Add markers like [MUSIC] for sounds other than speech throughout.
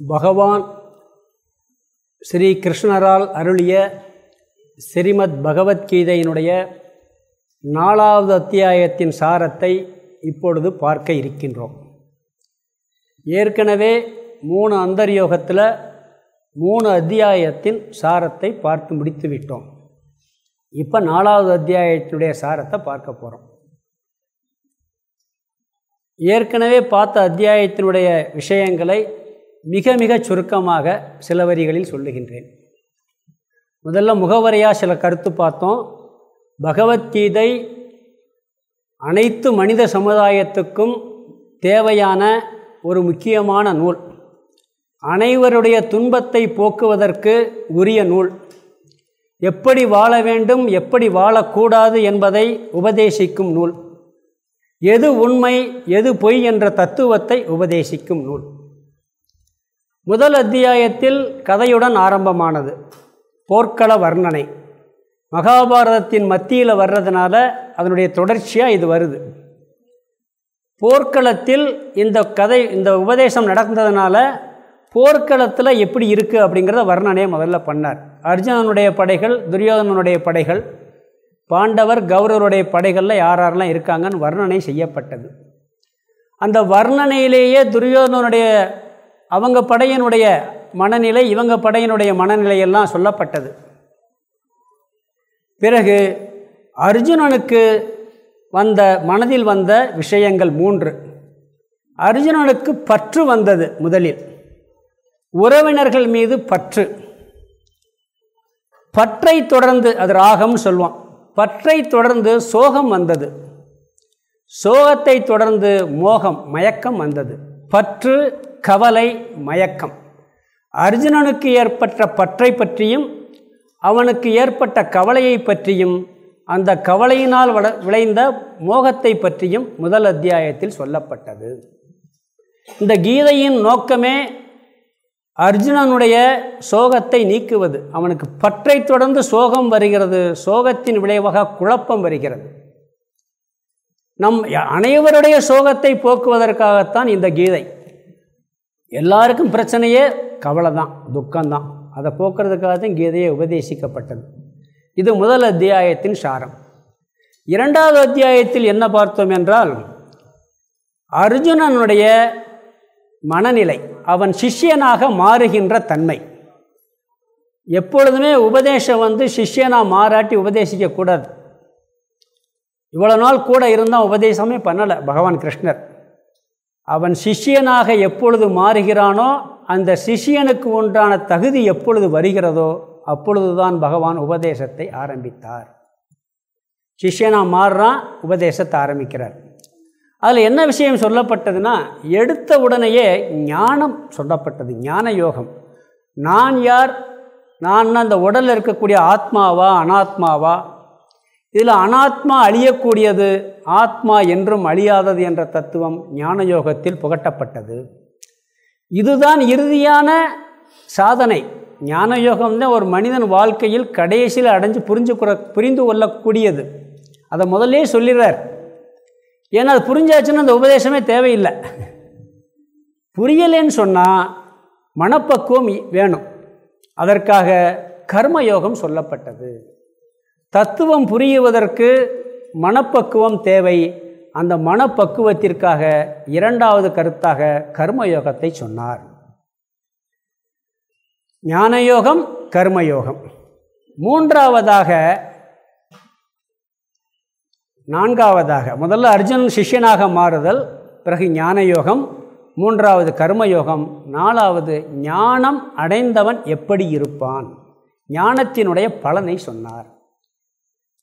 பகவான் ஸ்ரீ கிருஷ்ணரால் அருளிய ஸ்ரீமத் பகவத்கீதையினுடைய நாலாவது அத்தியாயத்தின் சாரத்தை இப்பொழுது பார்க்க இருக்கின்றோம். ஏற்கனவே மூணு அந்தர்யோகத்தில் மூணு அத்தியாயத்தின் சாரத்தை பார்த்து முடித்து விட்டோம். இப்போ நாலாவது அத்தியாயத்தினுடைய சாரத்தை பார்க்க போகிறோம் ஏற்கனவே பார்த்த அத்தியாயத்தினுடைய விஷயங்களை மிக மிக சுருக்கமாக சில வரிகளில் சொல்லுகின்றேன். முதல்ல முகவரையாக சில கருத்து பார்த்தோம். பகவத்கீதை அனைத்து மனித சமுதாயத்துக்கும் தேவையான ஒரு முக்கியமான நூல். அனைவருடைய துன்பத்தை போக்குவதற்கு உரிய நூல். எப்படி வாழ வேண்டும் எப்படி வாழக்கூடாது என்பதை உபதேசிக்கும் நூல். எது உண்மை எது பொய் என்ற தத்துவத்தை உபதேசிக்கும் நூல். முதல் அத்தியாயத்தில் கதையுடன் ஆரம்பமானது. போர்க்கள வர்ணனை. மகாபாரதத்தின் மத்தியில் வர்றதுனால அதனுடைய தொடர்ச்சியாக இது வருது. போர்க்களத்தில் இந்த கதை இந்த உபதேசம் நடந்ததுனால போர்க்களத்தில் எப்படி இருக்குது அப்படிங்கிறத வர்ணனையை முதல்ல பண்ணார். அர்ஜுனனுடைய படைகள் துரியோதனனுடைய படைகள் பாண்டவர் கௌரவருடைய படைகளில் யார் யாரெல்லாம் இருக்காங்கன்னு வர்ணனை செய்யப்பட்டது. அந்த வர்ணனையிலேயே துரியோதனனுடைய அவங்க படையினுடைய மனநிலை இவங்க படையினுடைய மனநிலையெல்லாம் சொல்லப்பட்டது. பிறகு அர்ஜுனனுக்கு வந்த மனதில் வந்த விஷயங்கள் மூன்று. அர்ஜுனனுக்கு பற்று வந்தது முதலில். உறவினர்கள் மீது பற்று. பற்றை தொடர்ந்து அது ராகம்னு சொல்லுவோம் பற்றை தொடர்ந்து சோகம் வந்தது. சோகத்தை தொடர்ந்து மோகம் மயக்கம் வந்தது. பற்று கவலை மயக்கம். அர்ஜுனனுக்கு ஏற்பட்ட பற்றை பற்றியும் அவனுக்கு ஏற்பட்ட கவலையை பற்றியும் அந்த கவலையினால் வள விளைந்த மோகத்தை பற்றியும் முதல் அத்தியாயத்தில் சொல்லப்பட்டது. இந்த கீதையின் நோக்கமே அர்ஜுனனுடைய சோகத்தை நீக்குவது. அவனுக்கு பற்றை தொடர்ந்து சோகம் வருகிறது சோகத்தின் விளைவாக குழப்பம் வருகிறது. நம் அனைவருடைய சோகத்தை போக்குவதற்காகத்தான் இந்த கீதை. எல்லாருக்கும் பிரச்சனையே கவலை தான் துக்கம்தான். அதை போக்குறதுக்காக தான் கீதையை உபதேசிக்கப்பட்டது. இது முதல் அத்தியாயத்தின் சாரம். இரண்டாவது அத்தியாயத்தில் என்ன பார்த்தோம் என்றால் அர்ஜுனனுடைய மனநிலை அவன் சிஷ்யனாக மாறுகின்ற தன்மை. எப்பொழுதுமே உபதேசம் வந்து சிஷ்யனாக மாறாட்டி உபதேசிக்கக்கூடாது. இவ்வளோ நாள் கூட இருந்தால் உபதேசமே பண்ணலை பகவான் கிருஷ்ணர். அவன் சிஷ்யனாக எப்பொழுது மாறுகிறானோ அந்த சிஷியனுக்கு உண்டான தகுதி எப்பொழுது வருகிறதோ அப்பொழுதுதான் பகவான் உபதேசத்தை ஆரம்பித்தார். சிஷியனாக மாறுறான் உபதேசத்தை ஆரம்பிக்கிறார். அதில் என்ன விஷயம் சொல்லப்பட்டதுன்னா எடுத்த உடனேயே ஞானம் சொல்லப்பட்டது ஞான யோகம். நான் யார்? நான் அந்த உடலில் இருக்கக்கூடிய ஆத்மாவா அனாத்மாவா? இதில் அனாத்மா அழியக்கூடியது ஆத்மா என்றும் அழியாதது என்ற தத்துவம் ஞான யோகத்தில் புகட்டப்பட்டது. இதுதான் இறுதியான சாதனை. ஞான யோகம் தான் ஒரு மனிதன் வாழ்க்கையில் கடைசியில் அடைஞ்சு புரிஞ்சு புரிந்து கொள்ளக்கூடியது. அதை முதல்லே சொல்லிடுறார். ஏன்னா அது புரிஞ்சாச்சுன்னா அந்த உபதேசமே தேவையில்லை. புரியலேன்னு சொன்னால் மனப்பக்குவம் வேணும். அதற்காக கர்மயோகம் சொல்லப்பட்டது. தத்துவம் புரியுவதற்கு மனப்பக்குவம் தேவை. அந்த மனப்பக்குவத்திற்காக இரண்டாவது கருத்தாக கர்மயோகத்தை சொன்னார். ஞானயோகம் கர்மயோகம். மூன்றாவதாக நான்காவதாக முதல்ல அர்ஜுன் சிஷ்யனாக மாறுதல் பிறகு ஞானயோகம் மூன்றாவது கர்மயோகம் நாலாவது ஞானம் அடைந்தவன் எப்படி இருப்பான்? ஞானத்தினுடைய பலனை சொன்னார்.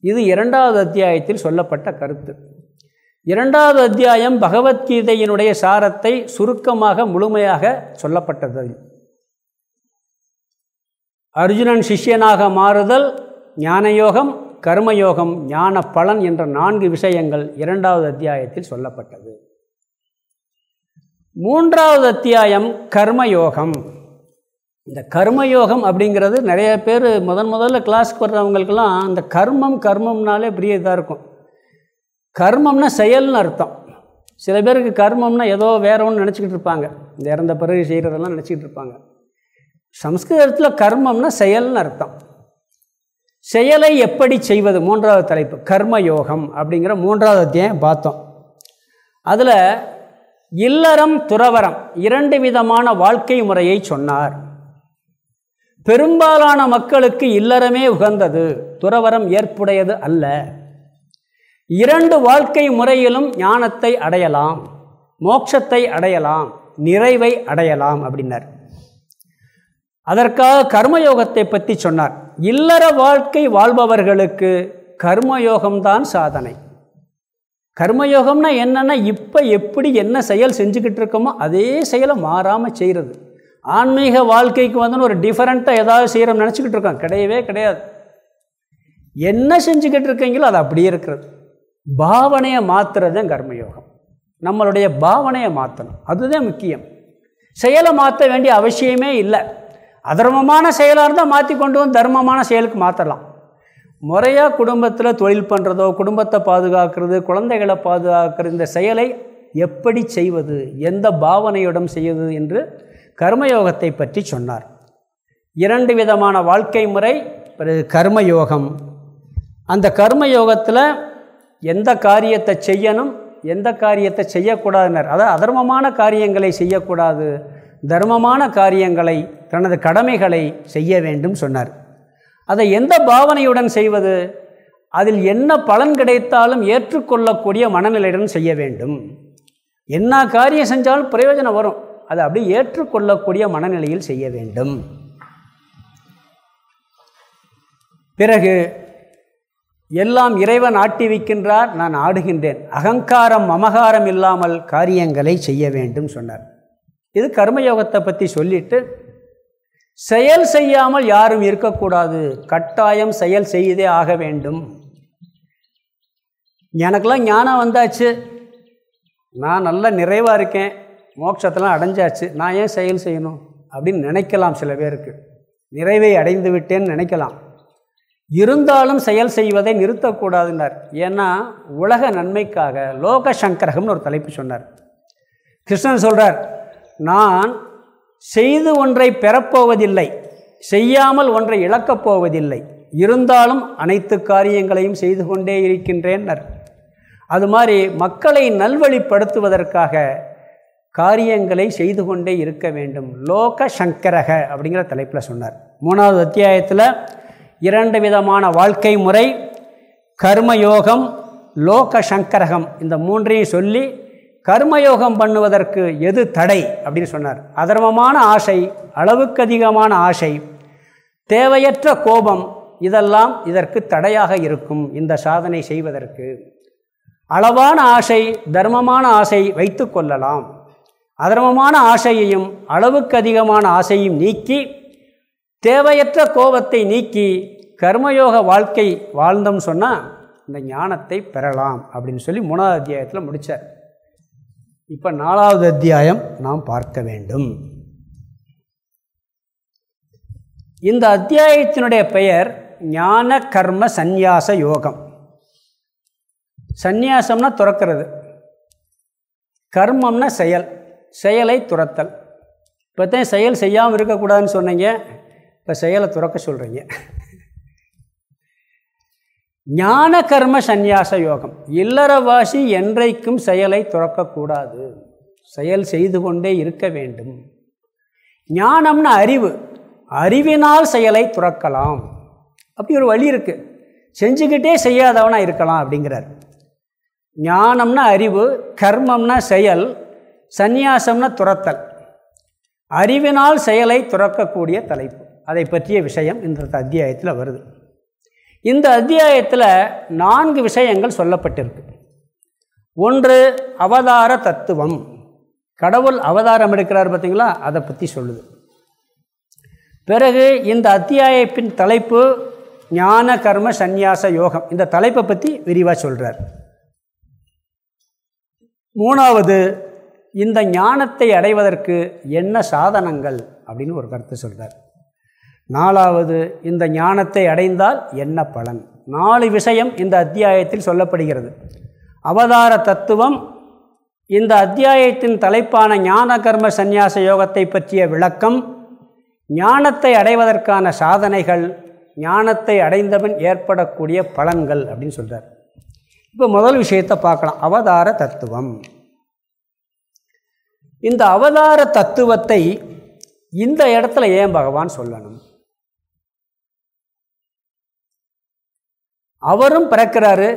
இது இரண்டாவது அத்தியாயத்தில் சொல்லப்பட்ட கருத்து. இரண்டாவது அத்தியாயம் பகவத்கீதையினுடைய சாரத்தை சுருக்கமாக முழுமையாக சொல்லப்பட்டது. அர்ஜுனன் சிஷ்யனாக மாறுதல் ஞானயோகம் கர்மயோகம் ஞான பலன் என்ற நான்கு விஷயங்கள் இரண்டாவது அத்தியாயத்தில் சொல்லப்பட்டது. மூன்றாவது அத்தியாயம் கர்மயோகம். இந்த கர்மயோகம் அப்படிங்கிறது நிறைய பேர் முதன் முதல்ல கிளாஸ்க்கு வர்றவங்களுக்கெல்லாம் அந்த கர்மம் கர்மம்னாலே பெரிய இதாக இருக்கும். கர்மம்னா செயல்னு அர்த்தம். சில பேருக்கு கர்மம்னா ஏதோ வேற ஒன்று நினச்சிக்கிட்டு இருப்பாங்க. இந்த இறந்த பிறகு செய்கிறதெல்லாம் நினச்சிக்கிட்டு இருப்பாங்க. சம்ஸ்கிருதத்தில் கர்மம்னா செயல்னு அர்த்தம். செயலை எப்படி செய்வது? மூன்றாவது தலைப்பு. கர்மயோகம் அப்படிங்கிற மூன்றாவது அத்தியாயம் பார்த்தோம். அதில் இல்லறம் துறவரம் இரண்டு விதமான வாழ்க்கை முறையை சொன்னார். பெரும்பாலான மக்களுக்கு இல்லறமே உகந்தது. துறவரம் ஏற்புடையது அல்ல. இரண்டு வாழ்க்கை முறையிலும் ஞானத்தை அடையலாம் மோட்சத்தை அடையலாம் நிறைவை அடையலாம் அப்படின்னார். அதற்காக கர்மயோகத்தை பற்றி சொன்னார். இல்லற வாழ்க்கை வாழ்பவர்களுக்கு கர்மயோகம்தான் சாதனை. கர்மயோகம்னா என்னென்னா இப்போ எப்படி என்ன செயல் செஞ்சுக்கிட்டு இருக்கோமோ அதே செயலை மாறாமல் செய்கிறது ஆன்மீக வாழ்க்கைக்கு வந்து ஒரு டிஃபரெண்ட்டாக ஏதாவது செய்கிறோம் நினச்சிக்கிட்டு இருக்கோம் கிடையவே கிடையாது. என்ன செஞ்சுக்கிட்டு இருக்கீங்களோ அது அப்படியே இருக்கிறது. பாவனையை மாற்றுறது தான் கர்மயோகம். நம்மளுடைய பாவனையை மாற்றணும் அதுதான் முக்கியம். செயலை மாற்ற வேண்டிய அவசியமே இல்லை. அதர்மமான செயலாக இருந்தால் மாற்றி கொண்டு வந்து தர்மமான செயலுக்கு மாற்றலாம் முறையாக குடும்பத்தில் தொழில் பண்ணுறதோ குடும்பத்தை பாதுகாக்கிறது குழந்தைகளை பாதுகாக்கிறது இந்த செயலை எப்படி செய்வது எந்த பாவனையுடன் செய்வது என்று கர்மயோகத்தை பற்றி சொன்னார். இரண்டு விதமான வாழ்க்கை முறை பிறகு கர்மயோகம். அந்த கர்மயோகத்தில் எந்த காரியத்தை செய்யணும் எந்த காரியத்தை செய்யக்கூடாதுனர் அதாவது அதர்மமான காரியங்களை செய்யக்கூடாது தர்மமான காரியங்களை தனது கடமைகளை செய்ய வேண்டும் சொன்னார். அதை எந்த பாவனையுடன் செய்வது? அதில் என்ன பலன் கிடைத்தாலும் ஏற்றுக்கொள்ளக்கூடிய மனநிலையுடன் செய்ய வேண்டும். என்ன காரியம் செஞ்சாலும் பிரயோஜனம் வரும். அதை அப்படியே ஏற்றுக்கொள்ளக்கூடிய மனநிலையில் செய்ய வேண்டும். பிறகு எல்லாம் இறைவன் ஆட்டி வைக்கின்றார் நான் ஆடுகின்றேன். அகங்காரம் மமகாரம் இல்லாமல் காரியங்களை செய்ய வேண்டும் சொன்னார். இது கர்மயோகத்தை பற்றி சொல்லிட்டு செயல் செய்யாமல் யாரும் இருக்கக்கூடாது. கட்டாயம் செயல் செய்தே ஆக வேண்டும். எனக்கெல்லாம் ஞானம் வந்தாச்சு. நான் நல்லா நிறைவாக இருக்கேன். மோட்சத்தெல்லாம் அடைஞ்சாச்சு. நான் ஏன் செயல் செய்யணும்? அப்படின்னு நினைக்கலாம் சில பேருக்கு. நிறைவை அடைந்து விட்டேன்னு நினைக்கலாம். இருந்தாலும் செயல் செய்வதை நிறுத்தக்கூடாதுன்னார். ஏன்னா உலக நன்மைக்காக லோக சங்கரகம்னு ஒரு தலைப்பு சொன்னார். கிருஷ்ணன் சொல்கிறார் நான் செய்து ஒன்றை பெறப்போவதில்லை. செய்யாமல் ஒன்றை இழக்கப் போவதில்லை இருந்தாலும் அனைத்து காரியங்களையும் செய்து கொண்டே இருக்கின்றேன்னர். அது மாதிரி மக்களை நல்வழிப்படுத்துவதற்காக காரியங்களை செய்து கொண்டே இருக்க வேண்டும். லோக சங்கரக அப்படிங்கிற தலைப்பில் சொன்னார். மூணாவது அத்தியாயத்தில் இரண்டு விதமான வாழ்க்கை முறை கர்மயோகம் லோக சங்கரகம் இந்த மூன்றையும் சொல்லி கர்மயோகம் பண்ணுவதற்கு எது தடை அப்படின்னு சொன்னார். அதர்மமான ஆசை அளவுக்கு அதிகமான ஆசை தேவையற்ற கோபம் இதெல்லாம் இதற்கு தடையாக இருக்கும் இந்த சாதனை செய்வதற்கு. அளவான ஆசை தர்மமான ஆசை வைத்து கொள்ளலாம். அதர்மமான ஆசையையும் அளவுக்கு அதிகமான ஆசையும் நீக்கி தேவையற்ற கோபத்தை நீக்கி கர்மயோக வாழ்க்கை வாழ்ந்தோம் சொன்னால் இந்த ஞானத்தை பெறலாம் அப்படின்னு சொல்லி மூணாவது அத்தியாயத்தில் முடித்தார் இப்போ நாலாவது அத்தியாயம் நாம் பார்க்க வேண்டும். இந்த அத்தியாயத்தினுடைய பெயர் ஞான கர்ம சந்நியாச யோகம். சந்நியாசம்னா துறக்கிறது. கர்மம்னா செயல். செயலை துரத்தல் இப்போ தான் செயல் செய்யாமல் இருக்கக்கூடாதுன்னு சொன்னீங்க. இப்போ செயலை துறக்க சொல்கிறீங்க ஞான கர்ம சந்நியாச யோகம். இல்லறவாசி என்றைக்கும் செயலை துறக்கக்கூடாது. செயல் செய்து கொண்டே இருக்க வேண்டும். ஞானம்னு அறிவு. அறிவினால் செயலை துறக்கலாம். அப்படி ஒரு வழி இருக்குது செஞ்சுக்கிட்டே செய்யாதவனாக இருக்கலாம் அப்படிங்கிறார். ஞானம்னா அறிவு கர்மம்னா செயல் சந்நியாசம்னா துரத்தல். அறிவினால் செயலை துறக்கக்கூடிய தலைப்பு. அதை பற்றிய விஷயம் இந்த அத்தியாயத்தில் வருது. இந்த அத்தியாயத்தில் நான்கு விஷயங்கள் சொல்லப்பட்டிருக்கு. ஒன்று அவதார தத்துவம். கடவுள் அவதாரம் எடுக்கிறார் பார்த்தீங்களா அதை பற்றி சொல்லுது. பிறகு இந்த அத்தியாயப்பின் தலைப்பு ஞான கர்ம சந்நியாச யோகம். இந்த தலைப்பை பற்றி விரிவாக சொல்கிறார் மூணாவது இந்த ஞானத்தை அடைவதற்கு என்ன சாதனங்கள்? அப்படின்னு ஒரு கருத்து சொல்கிறார் நாலாவது இந்த ஞானத்தை அடைந்தால் என்ன பலன்? நாலு விஷயம் இந்த அத்தியாயத்தில் சொல்லப்படுகிறது. அவதார தத்துவம் இந்த அத்தியாயத்தின் தலைப்பான ஞான கர்ம சந்நியாச யோகத்தை பற்றிய விளக்கம் ஞானத்தை அடைவதற்கான சாதனைகள் ஞானத்தை அடைந்தவன் ஏற்படக்கூடிய பலன்கள் அப்படின்னு சொல்கிறார் இப்போ முதல் விஷயத்தை பார்க்கலாம். அவதார தத்துவம். இந்த அவதார தத்துவத்தை இந்த இடத்துல ஏன் பகவான் சொல்லணும்? அவரும் பிறக்கிறாரு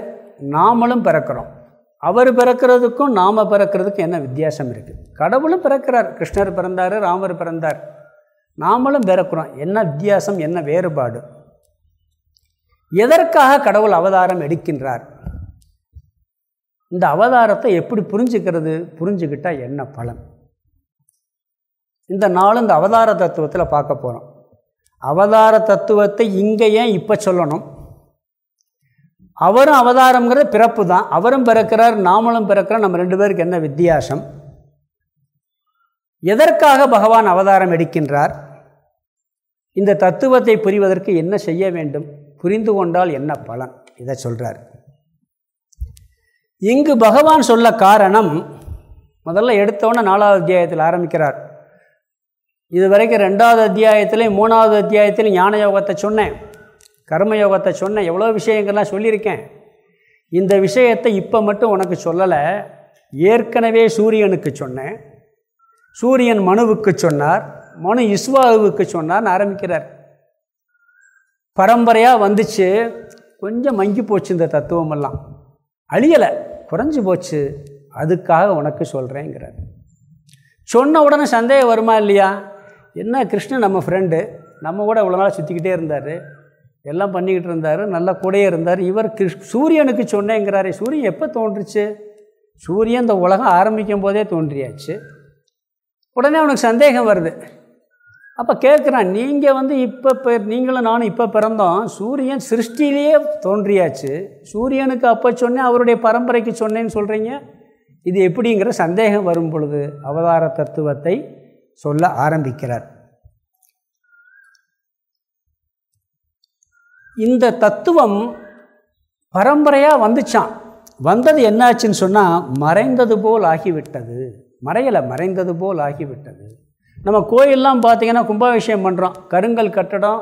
நாமளும் பிறக்கிறோம். அவர் பிறக்கிறதுக்கும் நாம் பிறக்கிறதுக்கும் என்ன வித்தியாசம் இருக்குது கடவுளும் பிறக்கிறார் கிருஷ்ணர் பிறந்தார் ராமர் பிறந்தார். நாமளும் பிறக்கிறோம். என்ன வித்தியாசம் என்ன வேறுபாடு? எதற்காக கடவுள் அவதாரம் எடுக்கின்றார்? இந்த அவதாரத்தை எப்படி புரிஞ்சுக்கிறது? புரிஞ்சுக்கிட்டால் என்ன பலன்? இந்த நாள் இந்த அவதார தத்துவத்தில் பார்க்க போகிறோம் அவதார தத்துவத்தை இங்கே ஏன் இப்போ சொல்லணும்? அவரும் அவதாரங்கிறது பிறப்பு தான் அவரும் பிறக்கிறார் நாமளும் பிறக்கிறோம். நம்ம ரெண்டு பேருக்கு என்ன வித்தியாசம்? எதற்காக பகவான் அவதாரம் எடுக்கின்றார்? இந்த தத்துவத்தை புரிவதற்கு என்ன செய்ய வேண்டும்? புரிந்து கொண்டால் என்ன பலன்? இதை சொல்கிறார் இங்கு பகவான் சொல்ல காரணம் முதல்ல எடுத்தோன்னே நாலாவது அத்தியாயத்தில் ஆரம்பிக்கிறார். இது வரைக்கும் ரெண்டாவது அத்தியாயத்திலையும் மூணாவது அத்தியாயத்திலையும் ஞான யோகத்தை சொன்னேன். கர்மயோகத்தை சொன்னேன். எவ்வளோ விஷயங்கள்லாம் சொல்லியிருக்கேன். இந்த விஷயத்தை இப்போ மட்டும் உனக்கு சொல்லலை. ஏற்கனவே சூரியனுக்கு சொன்னேன். சூரியன் மனுவுக்கு சொன்னார். மனு இஸ்வாவுக்கு சொன்னார்னு ஆரம்பிக்கிறார். பரம்பரையாக வந்துச்சு. கொஞ்சம் மங்கி போச்சு இந்த தத்துவமெல்லாம். அழியலை. குறைஞ்சி போச்சு. அதுக்காக உனக்கு சொல்கிறேங்கிறார் சொன்ன உடனே சந்தேகம் வருமா இல்லையா? என்ன கிருஷ்ணன் நம்ம ஃப்ரெண்டு நம்ம கூட இவ்வளோ நாள் சுற்றிக்கிட்டே இருந்தார். எல்லாம் பண்ணிக்கிட்டு இருந்தார். நல்லா கூடையே இருந்தார். இவர் கிருஷ் சூரியனுக்கு சொன்னேங்கிறாரே. சூரியன் எப்போ தோன்றுச்சு? சூரியன் இந்த உலகம் ஆரம்பிக்கும் போதே தோன்றியாச்சு. உடனே அவனுக்கு சந்தேகம் வருது. அப்போ கேட்குறான் நீங்கள் வந்து இப்போ இப்போ நீங்களும் நானும் இப்போ பிறந்தோம். சூரியன் சிருஷ்டிலேயே தோன்றியாச்சு. சூரியனுக்கு அப்போ சொன்னேன் அவருடைய பரம்பரைக்கு சொன்னேன்னு சொல்கிறீங்க இது எப்படிங்கிற சந்தேகம் வரும் பொழுது அவதார தத்துவத்தை சொல்ல ஆரம்பிக்கிறார். இந்த தத்துவம் பரம்பரையாக வந்துச்சான் வந்தது என்னாச்சுன்னு சொன்னால் மறைந்தது போல் ஆகிவிட்டது. மறையலை மறைந்தது போல் ஆகிவிட்டது. நம்ம கோயிலெலாம் பார்த்திங்கன்னா கும்பாபிஷேகம் பண்ணுறோம் கருங்கல் கட்டடம்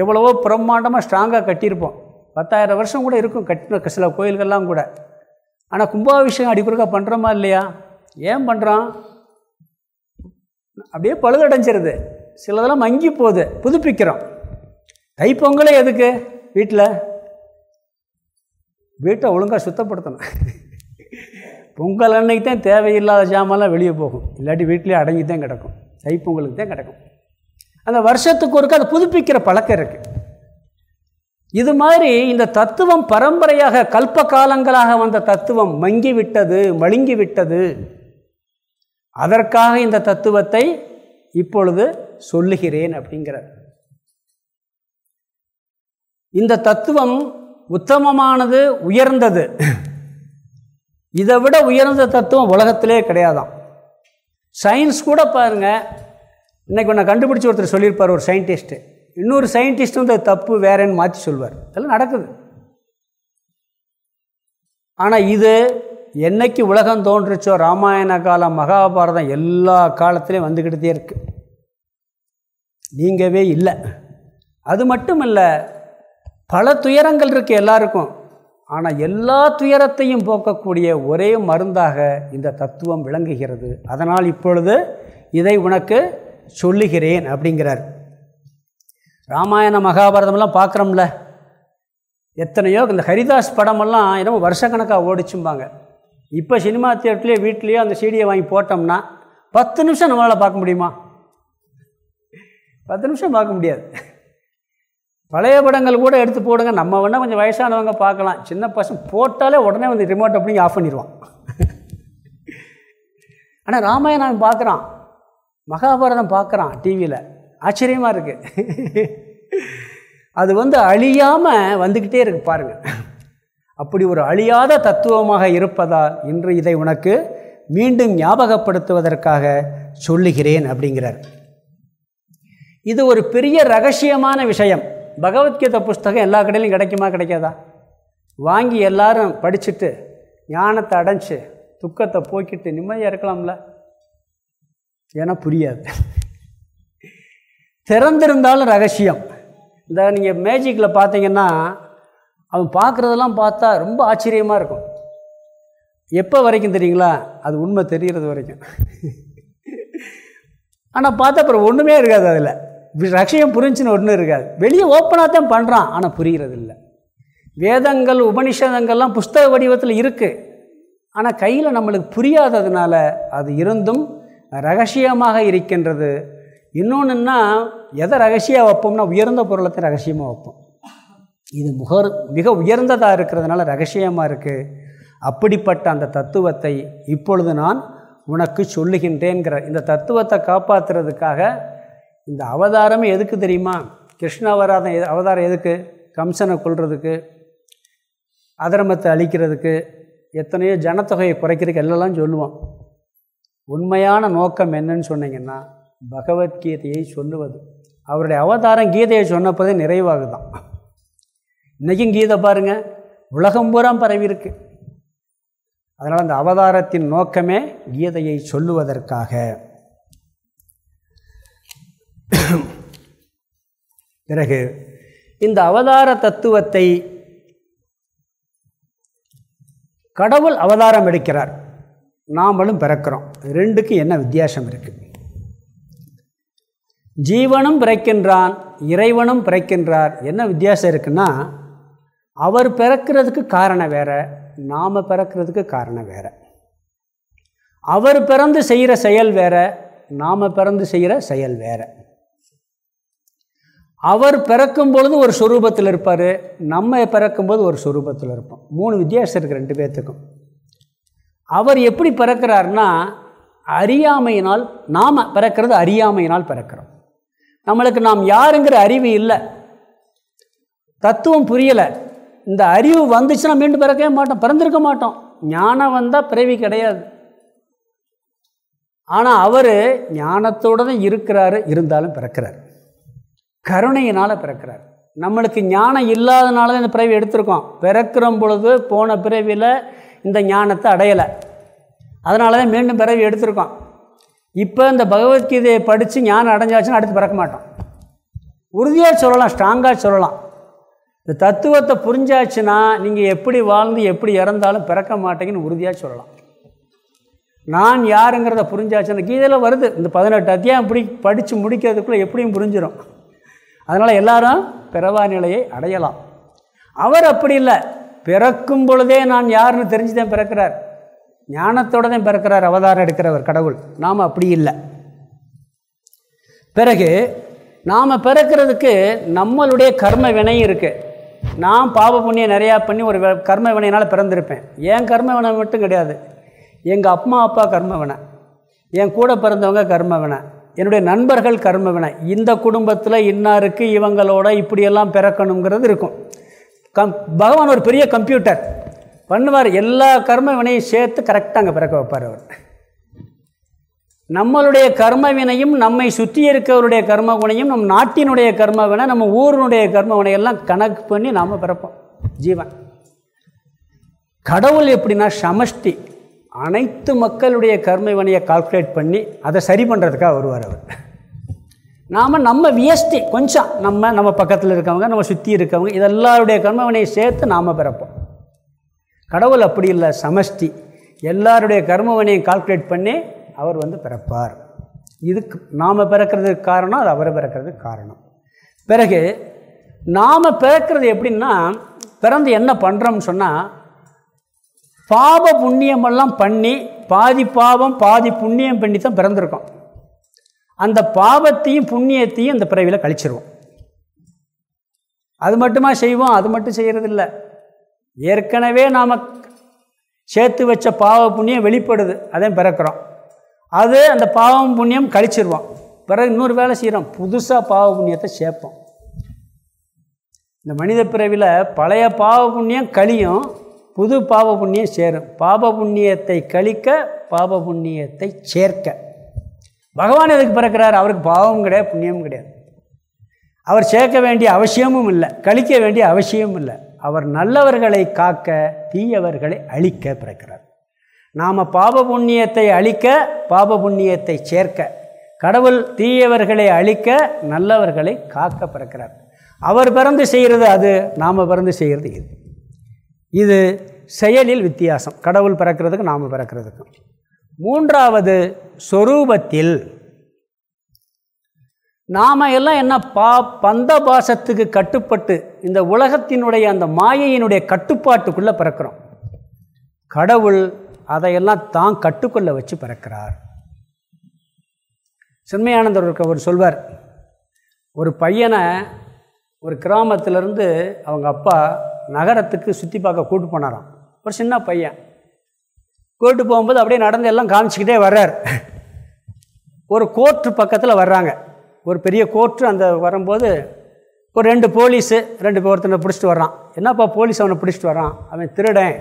எவ்வளவோ பிரம்மாண்டமாக ஸ்ட்ராங்காக கட்டியிருப்போம். பத்தாயிரம் வருஷம் கூட இருக்கும் கட்டின சில கோயில்கள்லாம் கூட. ஆனால் கும்பாபிஷேகம் அடிக்குறுக்கா பண்ணுறோமா இல்லையா? ஏன் பண்ணுறோம் அப்படியே பழுதடைஞ்சிருது. சிலதெல்லாம் மங்கி போகுது. புதுப்பிக்கிறோம். தைப்பொங்கலே எதுக்கு வீட்டில் வீட்டை ஒழுங்காக சுத்தப்படுத்தணும். பொங்கல் அன்னைக்கு தான் தேவையில்லாத ஜாமான்லாம் வெளியே போகும். இல்லாட்டி வீட்டிலே அடங்கி தான் கிடக்கும். தைப்பொங்கலுக்கு தான் கிடக்கும். அந்த வருஷத்துக்கு ஒருக்க அதை புதுப்பிக்கிற பழக்கம் இருக்குது இது மாதிரி இந்த தத்துவம் பரம்பரையாக கல்ப காலங்களாக வந்த தத்துவம் மங்கி விட்டது மழுங்கி விட்டது. அதற்காக இந்த தத்துவத்தை இப்பொழுது சொல்லுகிறேன் அப்படிங்கிறார். இந்த தத்துவம் உத்தமமானது உயர்ந்தது. இதை விட உயர்ந்த தத்துவம் உலகத்திலே கிடையாதான் சயின்ஸ் கூட பாருங்கள் இன்றைக்கி ஒன்று கண்டுபிடிச்சி ஒருத்தர் சொல்லியிருப்பார் ஒரு சயின்டிஸ்ட்டு இன்னொரு சயின்டிஸ்ட் வந்து தப்பு வேறேன்னு மாற்றி சொல்வார். இதெல்லாம் நடக்குது. ஆனால் இது என்னைக்கு உலகம் தோன்றுச்சோ ராமாயண காலம் மகாபாரதம் எல்லா காலத்துலேயும் வந்துக்கிட்டே இருக்குது நீங்கவே இல்லை. அது மட்டும் இல்லை பல துயரங்கள் இருக்குது எல்லாருக்கும். ஆனால் எல்லா துயரத்தையும் போக்கக்கூடிய ஒரே மருந்தாக இந்த தத்துவம் விளங்குகிறது. அதனால் இப்பொழுது இதை உனக்கு சொல்லுகிறேன் அப்படிங்கிறார். ராமாயண மகாபாரதமெல்லாம் பார்க்குறோம்ல. எத்தனையோ இந்த ஹரிதாஸ் படமெல்லாம் என்னமோ வருஷக்கணக்காக ஓடிச்சும்பாங்க. இப்போ சினிமா தியேட்டர்லேயே வீட்லேயோ அந்த சீடியை வாங்கி போட்டோம்னா பத்து நிமிஷம் நம்மளால் பார்க்க முடியுமா? பத்து நிமிஷம் பார்க்க முடியாது. பழைய படங்கள் கூட எடுத்து போடுங்க. நம்ம வேணால் கொஞ்சம் வயசானவங்க பார்க்கலாம். சின்ன பசங்க போட்டாலே உடனே வந்து ரிமோட் அப்படிங்க ஆஃப் பண்ணிடுவான். ஆனால் ராமாயணம் பார்க்குறான். மகாபாரதம் பார்க்குறான் டிவியில் ஆச்சரியமாக இருக்குது அது வந்து அழியாமல் வந்துக்கிட்டே இருக்கு பாருங்கள் அப்படி ஒரு அழியாத தத்துவமாக இருப்பதால் இன்று இதை உனக்கு மீண்டும் ஞாபகப்படுத்துவதற்காக சொல்லுகிறேன் அப்படிங்கிறார். இது ஒரு பெரிய ரகசியமான விஷயம். பகவத்கீதை புஸ்தகம் எல்லா கடையிலும் கிடைக்குமா கிடைக்காதா? வாங்கி எல்லாரும் படிச்சுட்டு ஞானத்தை அடைஞ்சு துக்கத்தை போக்கிட்டு நிம்மதியாக இருக்கலாம்ல? ஏன்னா புரியாது. திறந்திருந்தாலும் ரகசியம். இந்த நீங்கள் மேஜிக்கில் பார்த்தீங்கன்னா அவன் பார்க்குறதெல்லாம் பார்த்தா ரொம்ப ஆச்சரியமாக இருக்கும். எப்போ வரைக்கும் தெரியுங்களா? அது உண்மை தெரிகிறது வரைக்கும். ஆனால் பார்த்தா அப்புறம் ஒன்றுமே இருக்காது அதில். ரகசியம் புரிஞ்சுன்னு ஒன்றும் இருக்காது. வெளியே ஓப்பனாக தான் பண்ணுறான் ஆனால் புரிகிறது இல்லை வேதங்கள் உபனிஷதங்கள்லாம் புஸ்தக வடிவத்தில் இருக்குது ஆனால் கையில் நம்மளுக்கு புரியாததுனால அது இருந்தும் ரகசியமாக இருக்கின்றது. இன்னொன்றுன்னா எதை ரகசியம் வைப்போம்னா உயர்ந்த பொருளத்தை ரகசியமாக வைப்போம். இது முகர் மிக உயர்ந்ததாக இருக்கிறதுனால ரகசியமாக இருக்குது அப்படிப்பட்ட அந்த தத்துவத்தை இப்பொழுது நான் உனக்கு சொல்லுகின்றேங்கிற இந்த தத்துவத்தை காப்பாற்றுறதுக்காக இந்த அவதாரமே எதுக்கு தெரியுமா? கிருஷ்ண அவதாரம் எது அவதாரம் எதுக்கு? கம்சனை கொள்றதுக்கு அதர்மத்தை அழிக்கிறதுக்கு எத்தனையோ ஜனத்தொகையை குறைக்கிறதுக்கு எல்லாம் சொல்லுவோம். உண்மையான நோக்கம் என்னன்னு சொன்னீங்கன்னா பகவத்கீதையை சொல்லுவது. அவருடைய அவதாரம் கீதையை சொன்னப்பதே நிறைவாகுதான். இன்றைக்கும் கீதை பாருங்கள் உலகம் பூரா பரவி இருக்கு. அதனால் அந்த அவதாரத்தின் நோக்கமே கீதையை சொல்லுவதற்காக. பிறகு இந்த அவதார தத்துவத்தை கடவுள் அவதாரம் எடுக்கிறார். நாமளும் பிறக்கிறோம். ரெண்டுக்கு என்ன வித்தியாசம் இருக்குது ஜீவனும் பிறக்கின்றான் இறைவனும் பிறக்கின்றார். என்ன வித்தியாசம் இருக்குன்னா அவர் பிறக்கிறதுக்கு காரணம் வேறு நாம் பிறக்கிறதுக்கு காரணம் வேறு. அவர் பிறந்து செய்கிற செயல் வேறு நாம் பிறந்து செய்கிற செயல் வேறு. அவர் பிறக்கும் பொழுது ஒரு சுரூபத்தில் இருப்பார் நம்ம பிறக்கும்போது ஒரு சுரூபத்தில் இருப்போம். மூணு வித்தியாசம் இருக்குது ரெண்டு பேர்த்துக்கும். அவர் எப்படி பிறக்கிறார்னா அறியாமையினால் நாம் பிறக்கிறது அறியாமையினால் பிறக்கிறோம். நம்மளுக்கு நாம் யாருங்கிற அறிவு இல்லை. தத்துவம் புரியலை. இந்த அறிவு வந்துச்சுன்னா மீண்டும் பிறக்கவே மாட்டோம் பிறந்திருக்க மாட்டோம். ஞானம் வந்தால் பிறவி கிடையாது. ஆனால் அவர் ஞானத்தோடு தான் இருக்கிறாரு இருந்தாலும் பிறக்கிறார். கருணையினால் பிறக்கிறார். நம்மளுக்கு ஞானம் இல்லாதனால தான் இந்த பிறவி எடுத்திருக்கோம். பிறக்கிற பொழுது போன பிறவியில் இந்த ஞானத்தை அடையலை. அதனால தான் மீண்டும் பிறவி எடுத்திருக்கோம். இப்போ இந்த பகவத்கீதையை படித்து ஞானம் அடைஞ்சாச்சுன்னா அடுத்து பிறக்க மாட்டோம். உறுதியாக சொல்லலாம் ஸ்ட்ராங்காக சொல்லலாம். இந்த தத்துவத்தை புரிஞ்சாச்சுன்னா நீங்கள் எப்படி வாழ்ந்து எப்படி இறந்தாலும் பிறக்க மாட்டேங்கன்னு உறுதியாக சொல்லலாம். நான் யாருங்கிறத புரிஞ்சாச்சுன்னா கீதையில் வருது இந்த பதினெட்டு அத்தியாயம் பிடி படித்து முடிக்கிறதுக்குள்ளே எப்படியும் புரிஞ்சிடும் அதனால் எல்லாரும் பிறவா நிலையை அடையலாம். அவர் அப்படி இல்லை. பிறக்கும் பொழுதே நான் யாருன்னு தெரிஞ்சு தான் பிறக்கிறார். ஞானத்தோடு தான் பிறக்கிறார் அவதாரம் எடுக்கிறவர் கடவுள். நாம் அப்படி இல்லை. பிறகு நாம் பிறக்கிறதுக்கு நம்மளுடைய கர்ம வினையும் இருக்குது நான் பாவ புண்ணியம் நிறையா பண்ணி ஒரு கர்ம வினையினால் பிறந்திருப்பேன். என் கர்ம வினை மட்டும் கிடையாது. எங்கள் அம்மா அப்பா கர்ம வினை என் கூட பிறந்தவங்க கர்ம வினை என்னுடைய நண்பர்கள் கர்ம வினை இந்த குடும்பத்தில் இன்னாருக்கு இவங்களோட இப்படியெல்லாம் பிறக்கணுங்கிறது இருக்கும். கம் பகவான் ஒரு பெரிய கம்ப்யூட்டர் பண்ணுவார். எல்லா கர்ம வினையும் சேர்த்து கரெக்டாக அங்கே பிறக்க வைப்பார் அவர். நம்மளுடைய கர்ம வினையும் நம்மை சுற்றி இருக்கவருடைய கர்ம குணையும் நம் நாட்டினுடைய கர்ம வினை நம்ம ஊரினுடைய கர்ம வினையெல்லாம் கணக்கு பண்ணி நாம் பிறப்போம். ஜீவன். கடவுள் எப்படின்னா சமஷ்டி. அனைத்து மக்களுடைய கர்ம வினையை கால்குலேட் பண்ணி அதை சரி பண்ணுறதுக்காக வருவார் அவர். நாம் நம்ம வியஸ்டி கொஞ்சம் நம்ம நம்ம பக்கத்தில் இருக்கவங்க நம்ம சுற்றி இருக்கவங்க இதெல்லாருடைய கர்ம வினையை சேர்த்து நாம் பிறப்போம். கடவுள் அப்படி இல்லை சமஷ்டி. எல்லாருடைய கர்ம கால்குலேட் பண்ணி அவர் வந்து பிறப்பார். இதுக்கு நாம் பிறக்கிறதுக்கு காரணம் அது அவரை பிறக்கிறதுக்கு காரணம். பிறகு நாம் பிறக்கிறது எப்படின்னா பிறந்து என்ன பண்ணுறோம்னு சொன்னால் பாவ புண்ணியமெல்லாம் பண்ணி பாதி பாவம் பாதி புண்ணியம் பண்ணி தான் பிறந்திருக்கோம். அந்த பாவத்தையும் புண்ணியத்தையும் இந்த பிறவியில் கழிச்சிருவோம். அது மட்டுமா செய்வோம் அது மட்டும் செய்கிறதில்ல ஏற்கனவே நாம் சேர்த்து வச்ச பாவ புண்ணியம் வெளிப்படுது அதையும் பிறக்கிறோம். அது அந்த பாவம் புண்ணியம் கழிச்சிருவோம் பிறகு இன்னொரு வேலை செய்கிறோம் புதுசாக பாவ புண்ணியத்தை சேர்ப்போம் இந்த மனித பிறவியில் பழைய பாவ புண்ணியம் கழியும் புது பாவ புண்ணியம் சேரும். பாப புண்ணியத்தை கழிக்க பாப புண்ணியத்தை சேர்க்க. பகவான் எதுக்கு பிறக்கிறார்? அவருக்கு பாவமும் கிடையாது புண்ணியமும் கிடையாது. அவர் சேர்க்க வேண்டிய அவசியமும் இல்லை. கழிக்க வேண்டிய அவசியமும் இல்லை. அவர் நல்லவர்களை காக்க தீயவர்களை அழிக்க பிறக்கிறார். நாம் பாப புண்ணியத்தை அழிக்க பாப புண்ணியத்தை சேர்க்க. கடவுள் தீயவர்களை அழிக்க நல்லவர்களை காக்க பிறக்கிறார். அவர் பிறந்து செய்கிறது அது நாம் பிறந்து செய்கிறது இது. இது செயலில் வித்தியாசம். கடவுள் பிறக்கிறதுக்கு நாம் பிறக்கிறதுக்கும் மூன்றாவது சொரூபத்தில் நாம் எல்லாம் என்ன பா பந்த பாசத்துக்கு கட்டுப்பட்டு இந்த உலகத்தினுடைய அந்த மாயையினுடைய கட்டுப்பாட்டுக்குள்ளே பிறக்கிறோம். கடவுள் அதையெல்லாம் தான் கட்டுக்கொள்ள வச்சு பிறக்கிறார். செம்மையானந்தர் அவர் சொல்வார் ஒரு பையனை ஒரு கிராமத்திலேருந்து அவங்க அப்பா நகரத்துக்கு சுற்றி பார்க்க கூட்டு போனாராம். ஒரு சின்ன பையன். கூட்டு போகும்போது அப்படியே நடந்து எல்லாம் காமிச்சிக்கிட்டே வர்றார். ஒரு கோர்ட்டு பக்கத்தில் வர்றாங்க. ஒரு பெரிய கோர்ட்டு அந்த வரும்போது ஒரு ரெண்டு போலீஸு ரெண்டு ஒருத்தனை பிடிச்சிட்டு வர்றான். என்னப்பா போலீஸ் அவனை பிடிச்சிட்டு வரான் அவன் திருடன்.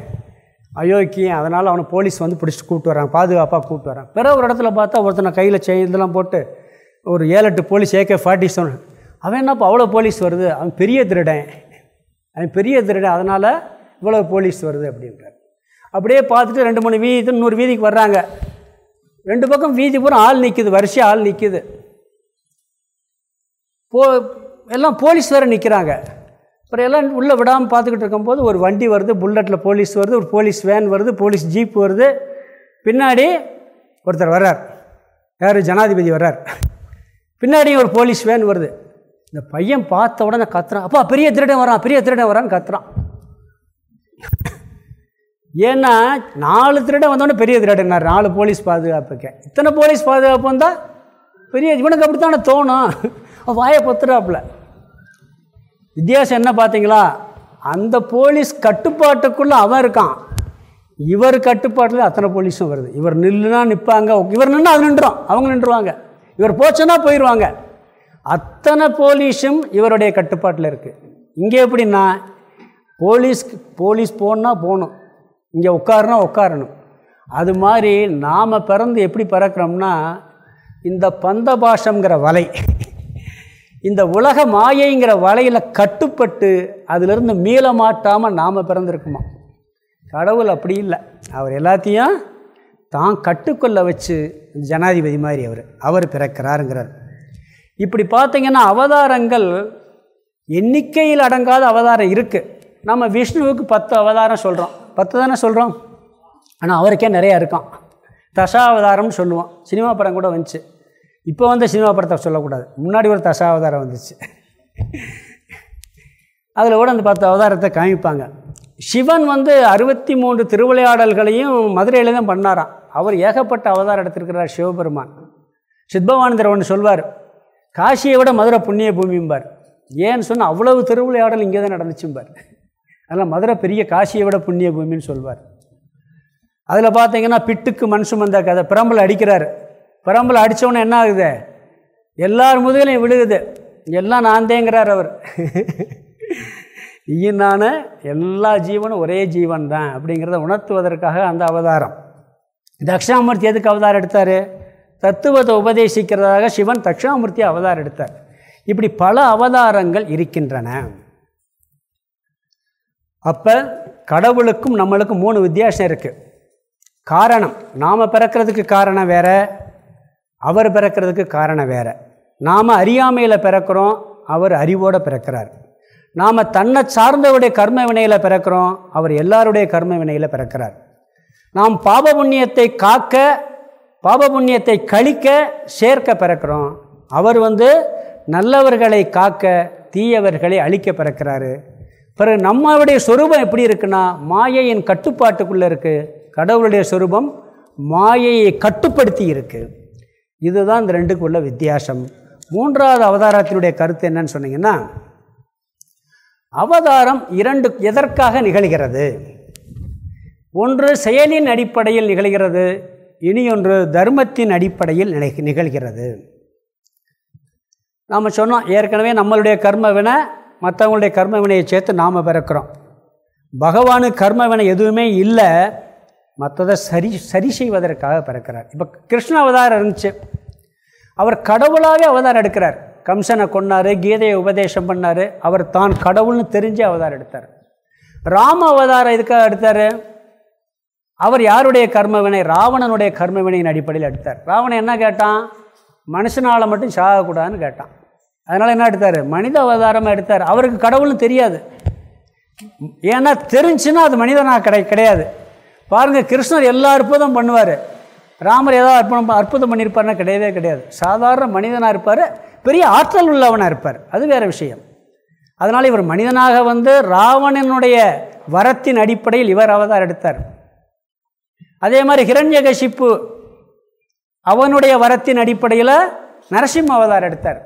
அயோக்கியன் அதனால் அவனை போலீஸ் வந்து பிடிச்சிட்டு கூப்பிட்டு வராங்க பாதுகாப்பாக கூப்பிட்டு வரான் பிற ஒரு இடத்துல பார்த்தா ஒருத்தனை கையில் செயின் இதெல்லாம் போட்டு ஒரு ஏழு எட்டு போலீஸ் ஏகே ஃபார்ட்டி செவன் அவன் என்னப்பா அவ்வளோ போலீஸ் வருது? அவன் பெரிய திருடன். அவன் பெரிய திருடன் அதனால் இவ்வளோ போலீஸ் வருது அப்படின்றார். அப்படியே பார்த்துட்டு ரெண்டு மூணு வீதி நூறு வீதிக்கு வர்றாங்க. ரெண்டு பக்கம் வீதி பூரா ஆள் நிற்கிது வரிசையாக ஆள் நிற்கிது போ எல்லாம் போலீஸ் வேறு நிற்கிறாங்க அப்புறம் எல்லாம் உள்ளே விடாமல் பார்த்துக்கிட்டு இருக்கும்போது ஒரு வண்டி வருது புல்லட்டில் போலீஸ் வருது ஒரு போலீஸ் வேன் வருது போலீஸ் ஜீப் வருது. பின்னாடி ஒருத்தர் வர்றார். யார்? ஜனாதிபதி வர்றார். பின்னாடி ஒரு போலீஸ் வேன் வருது. இந்த பையன் பார்த்த உடனே கத்துறான். அப்பா பெரிய திருடன் வரான் பெரிய திருடன் வரான்னு கத்துறான். ஏன்னா நாலு திருடன் வந்தோடனே பெரிய திருடனார் நாலு போலீஸ் பாதுகாப்புக்கு. இத்தனை போலீஸ் பாதுகாப்பு வந்தால் பெரிய இவனுக்கு அப்படித்தானே தோணும்? வாயை பொத்துறாப்புல. வித்தியாசம் என்ன பார்த்தீங்களா? அந்த போலீஸ் கட்டுப்பாட்டுக்குள்ளே அவன் இருக்கான். இவர் கட்டுப்பாட்டில் அத்தனை போலீஸும் வருது. இவர் நில்லுனா நிற்பாங்க இவர் நின்று அது நின்றுடும் அவங்க நின்றுவாங்க இவர் போச்சுன்னா போயிடுவாங்க அத்தனை போலீஸும் இவருடைய கட்டுப்பாட்டில் இருக்குது இங்கே எப்படின்னா போலீஸ் போலீஸ் போனால் போகணும். இங்கே உட்காருனா உட்காரணும். அது மாதிரி நாம் பிறந்து எப்படி பிறக்கிறோம்னா இந்த பந்த பாஷங்கிற வலை இந்த உலக மாயைங்கிற வலையில் கட்டுப்பட்டு அதிலிருந்து மீள மாட்டாமல் நாம் பிறந்திருக்குமா? கடவுள் அப்படி இல்லை. அவர் எல்லாத்தையும் தான் கட்டுக்கொள்ள வச்சு ஜனாதிபதி மாதிரி அவர். அவர் பிறக்கிறாருங்கிறார். இப்படி பார்த்திங்கன்னா அவதாரங்கள் எண்ணிக்கையில் அடங்காத அவதாரம் இருக்குது நம்ம விஷ்ணுவுக்கு பத்து அவதாரம் சொல்கிறோம் பத்து தானே சொல்கிறோம் ஆனால் அவருக்கே நிறையா இருக்கான் தசாவதாரம்னு சொல்லுவோம். சினிமா படம் கூட வந்துச்சு. இப்போ வந்து சினிமா படத்தை சொல்லக்கூடாது. முன்னாடி ஒரு தசாவதாரம் வந்துச்சு. அதில் கூட அந்த பத்து அவதாரத்தை காமிப்பாங்க. சிவன் வந்து அறுபத்தி மூன்று திருவிளையாடல்களையும் மதுரையில் தான் பண்ணாராம். அவர் ஏகப்பட்ட அவதாரம் எடுத்திருக்கிறார் சிவபெருமான். சித்பவானந்தர் ஒன்று சொல்வார் காசியை விட மதுரை புண்ணிய பூமிம்பார். ஏன்னு சொன்னால் அவ்வளவு திருவிளையாடல் இங்கே தான் நடந்துச்சும்பார். அதனால் மதுரை பெரிய காசியை விட புண்ணிய பூமின்னு சொல்வார். அதில் பார்த்தீங்கன்னா பிட்டுக்கு மண் சுமந்த கதை பிரம்பல் அடிக்கிறார். பிரம்பல் அடித்தோன்னே என்ன ஆகுது? எல்லார் முதுகலையும் விழுகுது. எல்லாம் நான் தேங்கிறார் அவர் நான் எல்லா ஜீவனும் ஒரே ஜீவன் தான் அப்படிங்கிறத உணர்த்துவதற்காக அந்த அவதாரம். தக்ஷாமூர்த்தி எதுக்கு அவதாரம் எடுத்தார்? தத்துவத்தை உபதேசிக்கிறதாக சிவன் தக்ஷாமூர்த்தி அவதாரம் எடுத்தார். இப்படி பல அவதாரங்கள் இருக்கின்றன. அப்போ கடவுளுக்கும் நம்மளுக்கும் மூணு வித்தியாசம் இருக்குது காரணம். நாம் பிறக்கிறதுக்கு காரணம் வேறு. அவர் பிறக்கிறதுக்கு காரணம் வேறு. நாம் அறியாமையில் பிறக்கிறோம் அவர் அறிவோடு பிறக்கிறார். நாம் தன்னை சார்ந்தவருடைய கர்ம வினையில் பிறக்கிறோம் அவர் எல்லாருடைய கர்ம வினையில் பிறக்கிறார். நாம் பாப புண்ணியத்தை காக்க பாப புண்ணியத்தை கழிக்க சேர்க்க பிறக்கிறோம். அவர் வந்து நல்லவர்களை காக்க தீயவர்களை அழிக்க பிறக்கிறாரு. பிறகு நம்மளுடைய சொரூபம் எப்படி இருக்குன்னா மாயையின் கட்டுப்பாட்டுக்குள்ளே இருக்குது கடவுளுடைய சொரூபம் மாயையை கட்டுப்படுத்தி இருக்குது இதுதான் இந்த ரெண்டுக்குள்ள வித்தியாசம். மூன்றாவது அவதாரத்தினுடைய கருத்து என்னன்னு சொன்னீங்கன்னா அவதாரம் இரண்டு எதற்காக நிகழ்கிறது? ஒன்று செயலின் அடிப்படையில் நிகழ்கிறது இனியொன்று தர்மத்தின் அடிப்படையில் நிகழ்கிறது. நாம் சொன்னோம் ஏற்கனவே நம்மளுடைய கர்ம வினை மற்றவங்களுடைய கர்ம வினையை சேர்த்து நாம் பிறக்கிறோம். பகவானு கர்ம வினை எதுவுமே இல்லை மற்றதை சரி சரி செய்வதற்காக பிறக்கிறார். இப்போ கிருஷ்ண அவதாரம் இருந்துச்சு. அவர் கடவுளாகவே அவதாரம் எடுக்கிறார். கம்சனை கொன்னார் கீதையை உபதேசம் பண்ணார். அவர் தான் கடவுள்னு தெரிஞ்சு அவதாரம் எடுத்தார். ராம அவதாரம் எதுக்காக எடுத்தார்? அவர் யாருடைய கர்மவினை? ராவணனுடைய கர்மவினையின் அடிப்படையில் எடுத்தார். ராவணன் என்ன கேட்டான்? மனுஷனால் மட்டும் சாகக்கூடாதுன்னு கேட்டான். அதனால் என்ன எடுத்தார்? மனித அவதாரமாக எடுத்தார். அவருக்கு கடவுள்னு தெரியாது. ஏன்னா தெரிஞ்சுன்னா அது மனிதனாக கிடை கிடையாது. பாருங்கள் கிருஷ்ணர் எல்லா அற்புதம் பண்ணுவார். ராமர் ஏதாவது அற்புதம் அற்புதம் பண்ணியிருப்பார்னா கிடையவே கிடையாது. சாதாரண மனிதனாக இருப்பார் பெரிய ஆற்றல் உள்ளவனாக இருப்பார். அது வேறு விஷயம். அதனால் இவர் மனிதனாக வந்து ராவணனுடைய வரத்தின் அடிப்படையில் இவர் அவதார் எடுத்தார். அதே மாதிரி ஹிரண்யகசிப்பு அவனுடைய வரத்தின் அடிப்படையில் நரசிம்ம அவதார் எடுத்தார்.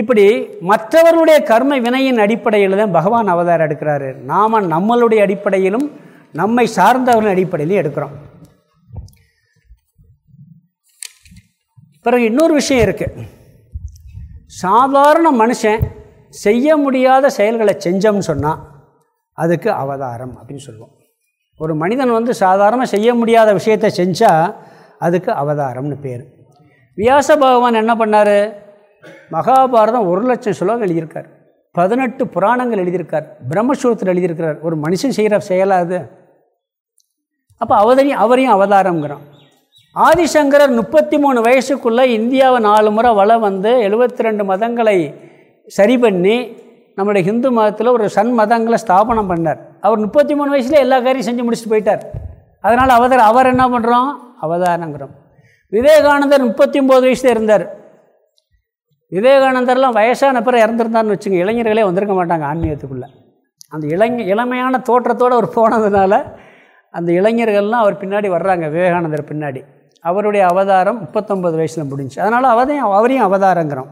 இப்படி மற்றவர்களுடைய கர்ம வினையின் அடிப்படையில் தான் பகவான் அவதார் எடுக்கிறாரு. நாம் நம்மளுடைய அடிப்படையிலும் நம்மை சார்ந்தவர்களின் அடிப்படையிலையும் எடுக்கிறோம். பிறகு இன்னொரு விஷயம் இருக்குது சாதாரண மனுஷன் செய்ய முடியாத செயல்களை செஞ்சோம்னு சொன்னால் அதுக்கு அவதாரம் அப்படின்னு சொல்லுவோம். ஒரு மனிதன் வந்து சாதாரணமாக செய்ய முடியாத விஷயத்தை செஞ்சால் அதுக்கு அவதாரம்னு பேர். வியாச பகவான் என்ன பண்ணார்? மகாபாரதம் ஒரு லட்சம் ஸ்லோகம் எழுதியிருக்கார். பதினெட்டு புராணங்கள் எழுதியிருக்கார். பிரம்மசூரத்தில் எழுதியிருக்கிறார். ஒரு மனுஷன் செய்கிற செயலாது அப்போ அவதையும் அவரையும் அவதாரங்கிறோம் ஆதிசங்கரர் முப்பத்தி மூணு வயசுக்குள்ளே இந்தியாவை நாலு முறை வளம் வந்து எழுபத்தி ரெண்டு மதங்களை சரி பண்ணி நம்முடைய ஹிந்து மதத்தில் ஒரு சன் மதங்களை ஸ்தாபனம் பண்ணார். அவர் முப்பத்தி மூணு வயசில் எல்லா காரியம் செஞ்சு முடிச்சுட்டு போயிட்டார். அதனால் அவதார் அவர் என்ன பண்ணுறோம் அவதாரங்கிறோம் விவேகானந்தர் முப்பத்தி ஒம்பது வயசில் இருந்தார். விவேகானந்தர்லாம் வயசான பிறகு இறந்துருந்தான்னு வச்சுங்க இளைஞர்களே வந்திருக்க மாட்டாங்க ஆன்மீகத்துக்குள்ளே. அந்த இளைஞ இளமையான தோற்றத்தோடு அவர் போனதுனால அந்த இளைஞர்கள்லாம் அவர் பின்னாடி வர்றாங்க விவேகானந்தர் பின்னாடி. அவருடைய அவதாரம் முப்பத்தொம்பது வயசில் முடிஞ்சு அதனால் அவதையும் அவரையும் அவதாரங்கிறோம்.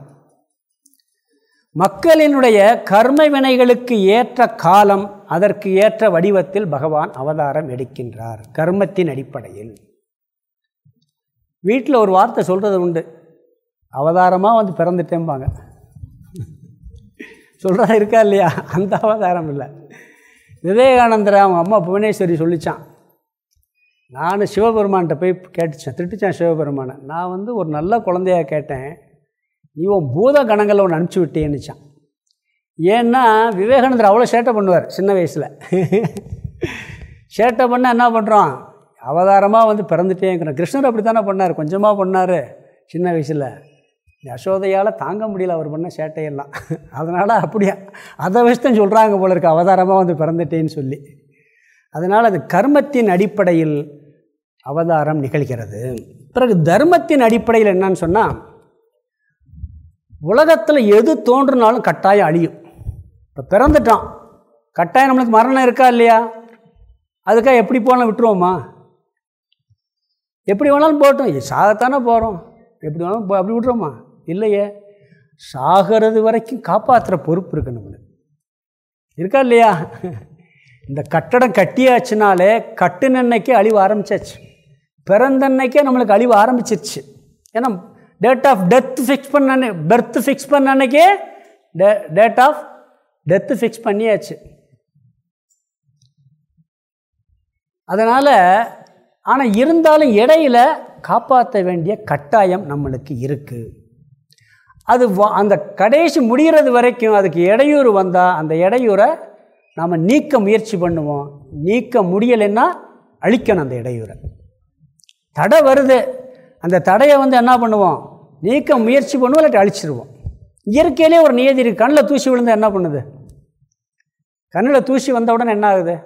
மக்களினுடைய கர்ம வினைகளுக்கு ஏற்ற காலம் அதற்கு ஏற்ற வடிவத்தில் பகவான் அவதாரம் எடுக்கின்றார் கர்மத்தின் அடிப்படையில். வீட்டில் ஒரு வார்த்தை சொல்கிறது உண்டு. அவதாரமாக வந்து பிறந்துட்டேம்பாங்க. சொல்கிறா இருக்கா இல்லையா? அந்த அவதாரம் இல்லை. விவேகானந்தர் அவங்க அம்மா புவனேஸ்வரி சொல்லித்தான் நான் சிவபெருமான்கிட்ட போய் கேட்டுச்சேன். திட்டுச்சேன் சிவபெருமானை. நான் வந்து ஒரு நல்ல குழந்தையாக கேட்டேன். நீ உன் பூத கணங்களை ஒன்று அனுப்பிச்சி விட்டேன்னுச்சான். ஏன்னா விவேகானந்தர் அவ்வளோ சேட்டை பண்ணுவார் சின்ன வயசில். சேட்டை பண்ணால் என்ன பண்ணுறோம் அவதாரமாக வந்து பிறந்துட்டேங்கிறான் கிருஷ்ணர் அப்படி தானே பண்ணார்? கொஞ்சமாக பண்ணார் சின்ன வயசில். யசோதையால் தாங்க முடியல அவர் பண்ண சேட்டையெல்லாம். அதனால் அப்படியா? அதை வச்சு தான் சொல்கிறாங்க போல இருக்கு. அவதாரமாக வந்து பிறந்துட்டேன்னு சொல்லி. அதனால் அது கர்மத்தின் அடிப்படையில் அவதாரம் நிகழ்கிறது. பிறகு தர்மத்தின் அடிப்படையில் என்னன்னு சொன்னால் உலகத்தில் எது தோன்றுனாலும் கட்டாயம் அழியும். இப்போ பிறந்துட்டான். கட்டாயம் நம்மளுக்கு மரணம் இருக்கா இல்லையா? அதுக்காக எப்படி போனாலும் விட்டுருவோமா? எப்படி வேணாலும் போட்டோம் சாகத்தானே போகிறோம் எப்படி வேணாலும் அப்படி விட்டுருவோமா? இல்லையே? சாகிறது வரைக்கும் காப்பாற்றுற பொறுப்பு இருக்கு நம்மளுக்கு. இருக்கா இல்லையா? இந்த கட்டடம் கட்டியாச்சுனாலே கட்டுனன்னைக்கே அழிவு ஆரம்பிச்சாச்சு. பிறந்தன்னைக்கே நம்மளுக்கு அழிவு ஆரம்பிச்சிருச்சு. ஏன்னா டேட் ஆஃப் டெத் ஃபிக்ஸ் பண்ண பெர்த் ஃபிக்ஸ் பண்ண அன்னைக்கே டே டேட் ஆஃப் டெத்து ஃபிக்ஸ் பண்ணியாச்சு. அதனால் ஆனால் இருந்தாலும் இடையில் காப்பாற்ற வேண்டிய கட்டாயம் நம்மளுக்கு இருக்குது அது அந்த கடைசி முடிகிறது வரைக்கும் அதுக்கு இடையூறு வந்தால் அந்த இடையூரை நாம் நீக்க முயற்சி பண்ணுவோம். நீக்க முடியலைன்னா அழிக்கணும் அந்த இடையூரை தடை வருது. அந்த தடையை வந்து என்ன பண்ணுவோம்? நீக்க முயற்சி பண்ணுவோம் இல்லாட்டி அழிச்சிருவோம். இயற்கையிலே ஒரு நியதி இருக்குது கண்ணில் தூசி விழுந்தால் என்ன பண்ணுது? கண்ணில் தூசி வந்த உடனே என்ன ஆகுது?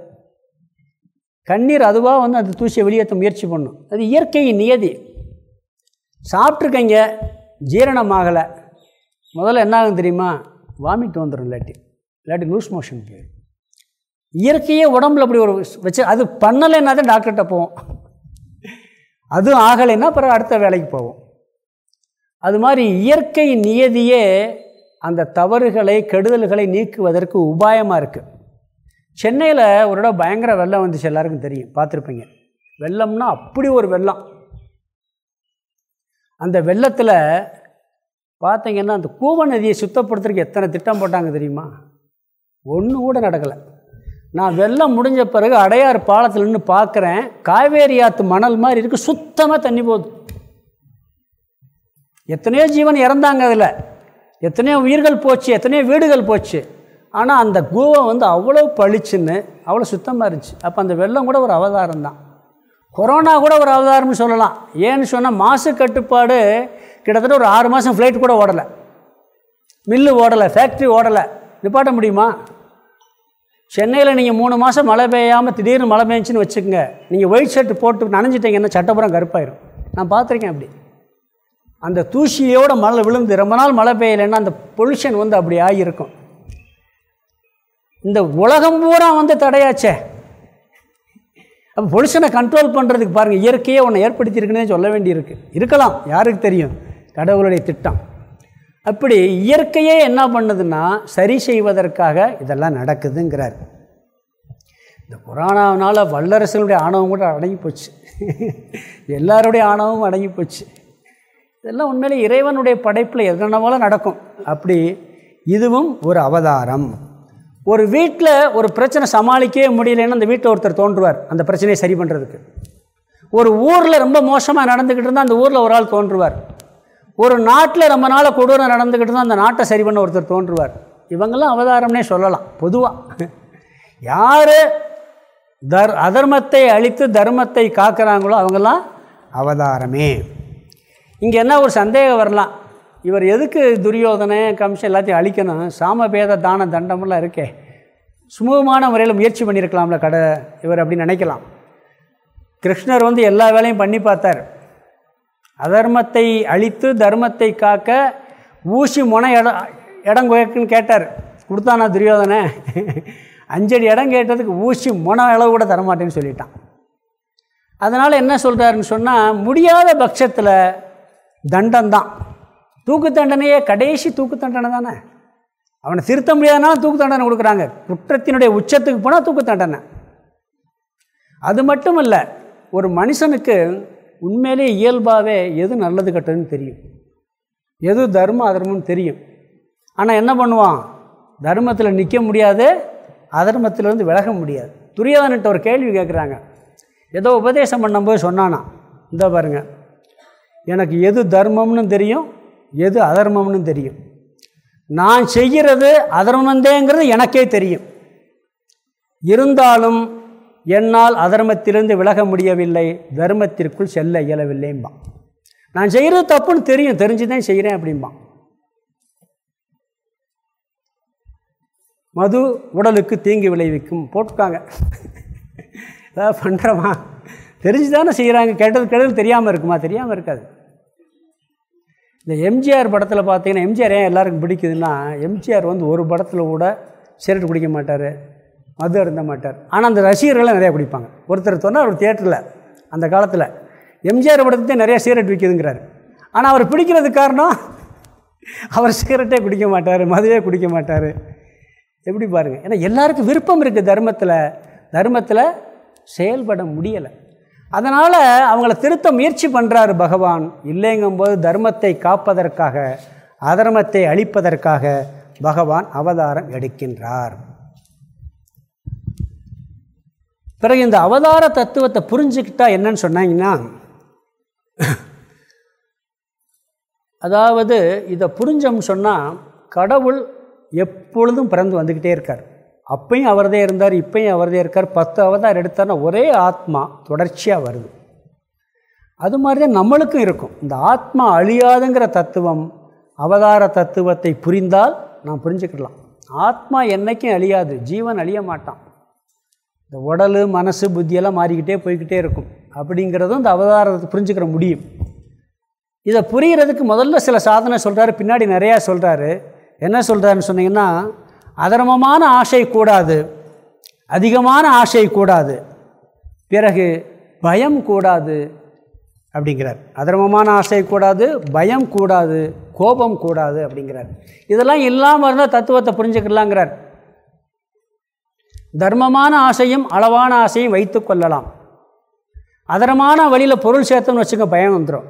கண்ணீர் அதுவாக வந்து அந்த தூசியை வெளியேற்ற முயற்சி பண்ணும். அது இயற்கையின் நியதி. சாப்பிட்ருக்கீங்க ஜீரணமாகலை முதல்ல என்ன ஆகும் தெரியுமா? வாமிட் வந்துடும் இல்லாட்டி. இல்லாட்டி லூஸ் மோஷன் போயிடும் இயற்கையே உடம்புல அப்படி ஒரு வச்சு அது பண்ணலைன்னா தான் டாக்டர்கிட்ட போவோம். அதுவும் ஆகலைன்னா பிறகு அடுத்த வேலைக்கு போவோம். அது மாதிரி இயற்கை நியதியே அந்த தவறுகளை கெடுதல்களை நீக்குவதற்கு உபாயமாக இருக்குது சென்னையில் ஒரு இடம் பயங்கர வெள்ளம் வந்துச்சு எல்லாருக்கும் தெரியும். பார்த்துருப்பீங்க. வெள்ளம்னா அப்படி ஒரு வெள்ளம். அந்த வெள்ளத்தில் பார்த்தீங்கன்னா அந்த கூவ நதியை சுத்தப்படுத்துறதுக்கு எத்தனை திட்டம் போட்டாங்க தெரியுமா? ஒன்று கூட நடக்கலை. நான் வெள்ளம் முடிஞ்ச பிறகு அடையார் பாலத்தில் நின்று பார்க்குறேன். காவேரி ஆற்று மணல் மாதிரி இருக்குது சுத்தமாக தண்ணி போகுது. எத்தனையோ ஜீவன் இறந்தாங்க அதில். எத்தனையோ உயிர்கள் போச்சு எத்தனையோ வீடுகள் போச்சு. ஆனால் அந்த கூவம் வந்து அவ்வளோ பளிச்சுன்னு அவ்வளோ சுத்தமாக இருந்துச்சு. அப்போ அந்த வெள்ளம் கூட ஒரு அவதாரம் தான். கொரோனா கூட ஒரு அவதாரம்னு சொல்லலாம். ஏன்னு சொன்னால் மாசு கட்டுப்பாடு கிட்டத்தட்ட ஒரு ஆறு மாதம் ஃப்ளைட் கூட ஓடலை. மில்லு ஓடலை ஃபேக்ட்ரி ஓடலை. நிப்பாட்ட முடியுமா? சென்னையில் நீங்கள் மூணு மாதம் மழை பெய்யாமல் திடீர்னு மழை பெஞ்சுன்னு வச்சுக்கோங்க. நீங்கள் ஒயிட் ஷர்ட் போட்டு நனைஞ்சிட்டிங்கன்னா சட்டப்புறம் கருப்பாயிரும். நான் பார்த்துருக்கேன் அப்படி. அந்த தூசியோட மழை விழுந்து ரொம்ப நாள் மழை பெய்யலைன்னா அந்த பொல்யூஷன் வந்து அப்படி ஆகியிருக்கும். இந்த உலகம் பூரா வந்து தடையாச்சே. அப்போ பொல்யூஷனை கண்ட்ரோல் பண்ணுறதுக்கு பாருங்கள் இயற்கையே ஒன்று ஏற்படுத்தியிருக்குன்னே சொல்ல வேண்டியிருக்கு. இருக்கலாம் யாருக்கு தெரியும்? கடவுளுடைய திட்டம். அப்படி இயற்கையே என்ன பண்ணுதுன்னா சரி செய்வதற்காக இதெல்லாம் நடக்குதுங்கிறார். இந்த புராணாவனால் வல்லரசனுடைய ஆணவம் கூட அடங்கி போச்சு. எல்லாருடைய ஆணவமும் அடங்கி போச்சு. இதெல்லாம் உண்மையிலே இறைவனுடைய படைப்பில் எதனாலும் நடக்கும்? அப்படி இதுவும் ஒரு அவதாரம். ஒரு வீட்டில் ஒரு பிரச்சனை சமாளிக்கவே முடியலன்னு அந்த வீட்டில் ஒருத்தர் தோன்றுவார் அந்த பிரச்சனையை சரி பண்ணுறதுக்கு ஒரு ஊரில் ரொம்ப மோசமாக நடந்துக்கிட்டு இருந்தால் அந்த ஊரில் ஒரு ஆள் தோன்றுவார். ஒரு நாட்டில் ரொம்ப நாளாக கொடூரம் நடந்துக்கிட்டு தான் அந்த நாட்டை சரி பண்ண ஒருத்தர் தோன்றுவார். இவங்கெல்லாம் அவதாரம்னே சொல்லலாம் பொதுவாக யார் தர் அதர்மத்தை அழித்து தர்மத்தை காக்கிறாங்களோ அவங்கெல்லாம் அவதாரமே. இங்கே என்ன ஒரு சந்தேகம் வரலாம். இவர் எதுக்கு துரியோதனை கம்சம் எல்லாத்தையும் அழிக்கணும்? சாமபேத தான தண்டமெல்லாம் இருக்கே. சுமூகமான முறையில் முயற்சி பண்ணியிருக்கலாம்ல கடை இவர் அப்படின்னு நினைக்கலாம். கிருஷ்ணர் வந்து எல்லா வேலையும் பண்ணி பார்த்தார். அதர்மத்தை அழித்து தர்மத்தை காக்க ஊசி முனை இடம் இடம் குயக்குன்னு கேட்டார். கொடுத்தானா துரியோதனை? அஞ்சடி இடம் கேட்டதுக்கு ஊசி முனை அளவு கூட தரமாட்டேன்னு சொல்லிட்டான். அதனால் என்ன சொல்கிறாருன்னு சொன்னால் முடியாத பட்சத்தில் தண்டன்தான் தூக்கு தண்டனையே கடைசி தூக்கு தண்டனை தானே. அவனை திருத்த முடியாதனால தூக்கு தண்டனை கொடுக்குறாங்க. குற்றத்தினுடைய உச்சத்துக்கு போனால் தூக்கு தண்டனை. அது மட்டும் இல்லை ஒரு மனுஷனுக்கு உண்மையிலே இயல்பாகவே எது நல்லது கெட்டதுன்னு தெரியும். எது தர்மம் அதர்மம்னு தெரியும். ஆனால் என்ன பண்ணுவான்? தர்மத்தில் நிற்க முடியாது அதர்மத்திலேருந்து விலக முடியாது. துரியாதன்ட்ட ஒரு கேள்வி கேட்குறாங்க ஏதோ உபதேசம் பண்ணும்போது சொன்னானா? இந்த பாருங்கள் எனக்கு எது தர்மம்னு தெரியும் எது அதர்மம்னு தெரியும். நான் செய்கிறது அதர்மந்தேங்கிறது எனக்கே தெரியும். இருந்தாலும் என்னால் அதர்மத்திலிருந்து விலக முடியவில்லை. தர்மத்திற்குள் செல்ல இயலவில்லைம்பான் நான் செய்கிறது தப்புன்னு தெரியும். தெரிஞ்சு தான் செய்கிறேன் அப்படிம்பான் மது உடலுக்கு தீங்கு விளைவிக்கும். போட்டுக்காங்க. ஏதாவது பண்ணுறோமா தெரிஞ்சு தானே செய்கிறாங்க. கெட்டது கெட்டது தெரியாமல் இருக்குமா? தெரியாமல் இருக்காது. இந்த எம்ஜிஆர் படத்தில் பார்த்தீங்கன்னா எம்ஜிஆர் ஏன் எல்லாருக்கும் பிடிக்குதுன்னா எம்ஜிஆர் வந்து ஒரு படத்தில் கூட சிகரெட் குடிக்க மாட்டார். மது அருந்த மாட்டார். ஆனால் அந்த ரசிகர்கள்லாம் நிறையா குடிப்பாங்க. ஒருத்தர் சொன்னால் அவர் தியேட்டரில் அந்த காலத்தில் எம்ஜிஆர் படத்துக்கு நிறையா சிகரெட் விற்கிதுங்கிறார் ஆனால் அவர் பிடிக்கிறது காரணம் அவர் சிகரெட்டே குடிக்க மாட்டார் மதுவே குடிக்க மாட்டார். எப்படி பாருங்கள் ஏன்னா எல்லாருக்கும் விருப்பம் இருக்குது தர்மத்தில். தர்மத்தில் செயல்பட முடியலை. அதனால் அவங்கள திருத்த முயற்சி பண்ணுறாரு பகவான். இல்லைங்கும்போது தர்மத்தை காப்பதற்காக அதர்மத்தை அழிப்பதற்காக பகவான் அவதாரம் எடுக்கின்றார். பிறகு இந்த அவதார தத்துவத்தை புரிஞ்சுக்கிட்டா என்னன்னு சொன்னாங்கன்னா அதாவது இதை புரிஞ்சோம்னு சொன்னால் கடவுள் எப்பொழுதும் பிறந்து வந்துக்கிட்டே இருக்கார். அப்பையும் அவர்தே இருந்தார் இப்பையும் அவர்தே இருக்கார். பத்து அவதார் எடுத்தார்னா ஒரே ஆத்மா தொடர்ச்சியாக வருது. அது மாதிரி தான் நம்மளுக்கும் இருக்கும். இந்த ஆத்மா அழியாதுங்கிற தத்துவம் அவதார தத்துவத்தை புரிந்தால் நாம் புரிஞ்சுக்கிடலாம். ஆத்மா என்றைக்கும் அழியாது ஜீவன் அழிய மாட்டான். இந்த உடல் மனசு புத்தியெல்லாம் மாறிக்கிட்டே போய்கிட்டே இருக்கும். அப்படிங்கிறதும் இந்த அவதாரத்தை புரிஞ்சுக்கிற முடியும். இதை புரிகிறதுக்கு முதல்ல சில சாதனை சொல்கிறாரு பின்னாடி நிறையா சொல்கிறாரு என்ன சொல்கிறாருன்னு சொன்னீங்கன்னா அதர்மமான ஆசை கூடாது அதிகமான ஆசை கூடாது பிறகு பயம் கூடாது அப்படிங்கிறார். அதர்மமான ஆசை கூடாது பயம் கூடாது கோபம் கூடாது அப்படிங்கிறார். இதெல்லாம் இல்லாமல் இருந்தால் தத்துவத்தை புரிஞ்சுக்கலாங்கிறார். தர்மமான ஆசையும் அளவான ஆசையும் வைத்து கொள்ளலாம். அதரமான வழியில் பொருள் சேர்த்தோம்னு வச்சுக்க பயம் வந்துடும்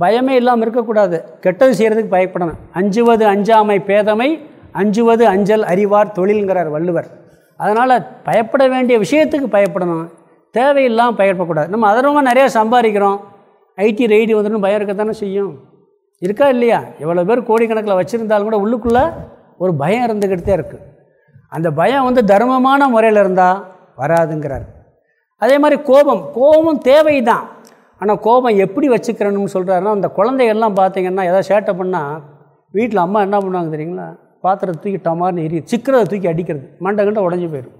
பயமே இல்லாமல் இருக்கக்கூடாது. கெட்டது செய்கிறதுக்கு பயப்படணும். அஞ்சுவது அஞ்சாமை பேதமை அஞ்சுவது அஞ்சல் அறிவார் தொழில்ங்கிறார் வள்ளுவர். அதனால் பயப்பட வேண்டிய விஷயத்துக்கு பயப்படணும். தேவையில்லாமல் பயப்படக்கூடாது. நம்ம அதர்மமாக நிறையா சம்பாதிக்கிறோம். ஐடி ரெய்டு வந்துடும் பயம் இருக்கத்தானே செய்யும்? இருக்கா இல்லையா? எவ்வளோ பேர் கோடிக்கணக்கில் வச்சுருந்தாலும் கூட உள்ளுக்குள்ளே ஒரு பயம் இருந்துக்கிட்டே இருக்குது அந்த பயம் வந்து தர்மமான முறையில் இருந்தால் வராதுங்கிறார். அதே மாதிரி கோபம் கோபம் தேவை தான் ஆனால் கோபம் எப்படி வச்சுக்கிறணும்னு சொல்கிறாருன்னா அந்த குழந்தைகள்லாம் பார்த்தீங்கன்னா எதாவது சேட்டை பண்ணால் வீட்டில் அம்மா என்ன பண்ணுவாங்க தெரியுங்களா? பாத்திரத்தை தூக்கி டமார்னு எரி சிக்கிறதை தூக்கி அடிக்கிறது. மண்டை கண்டை உடஞ்சி போயிடும்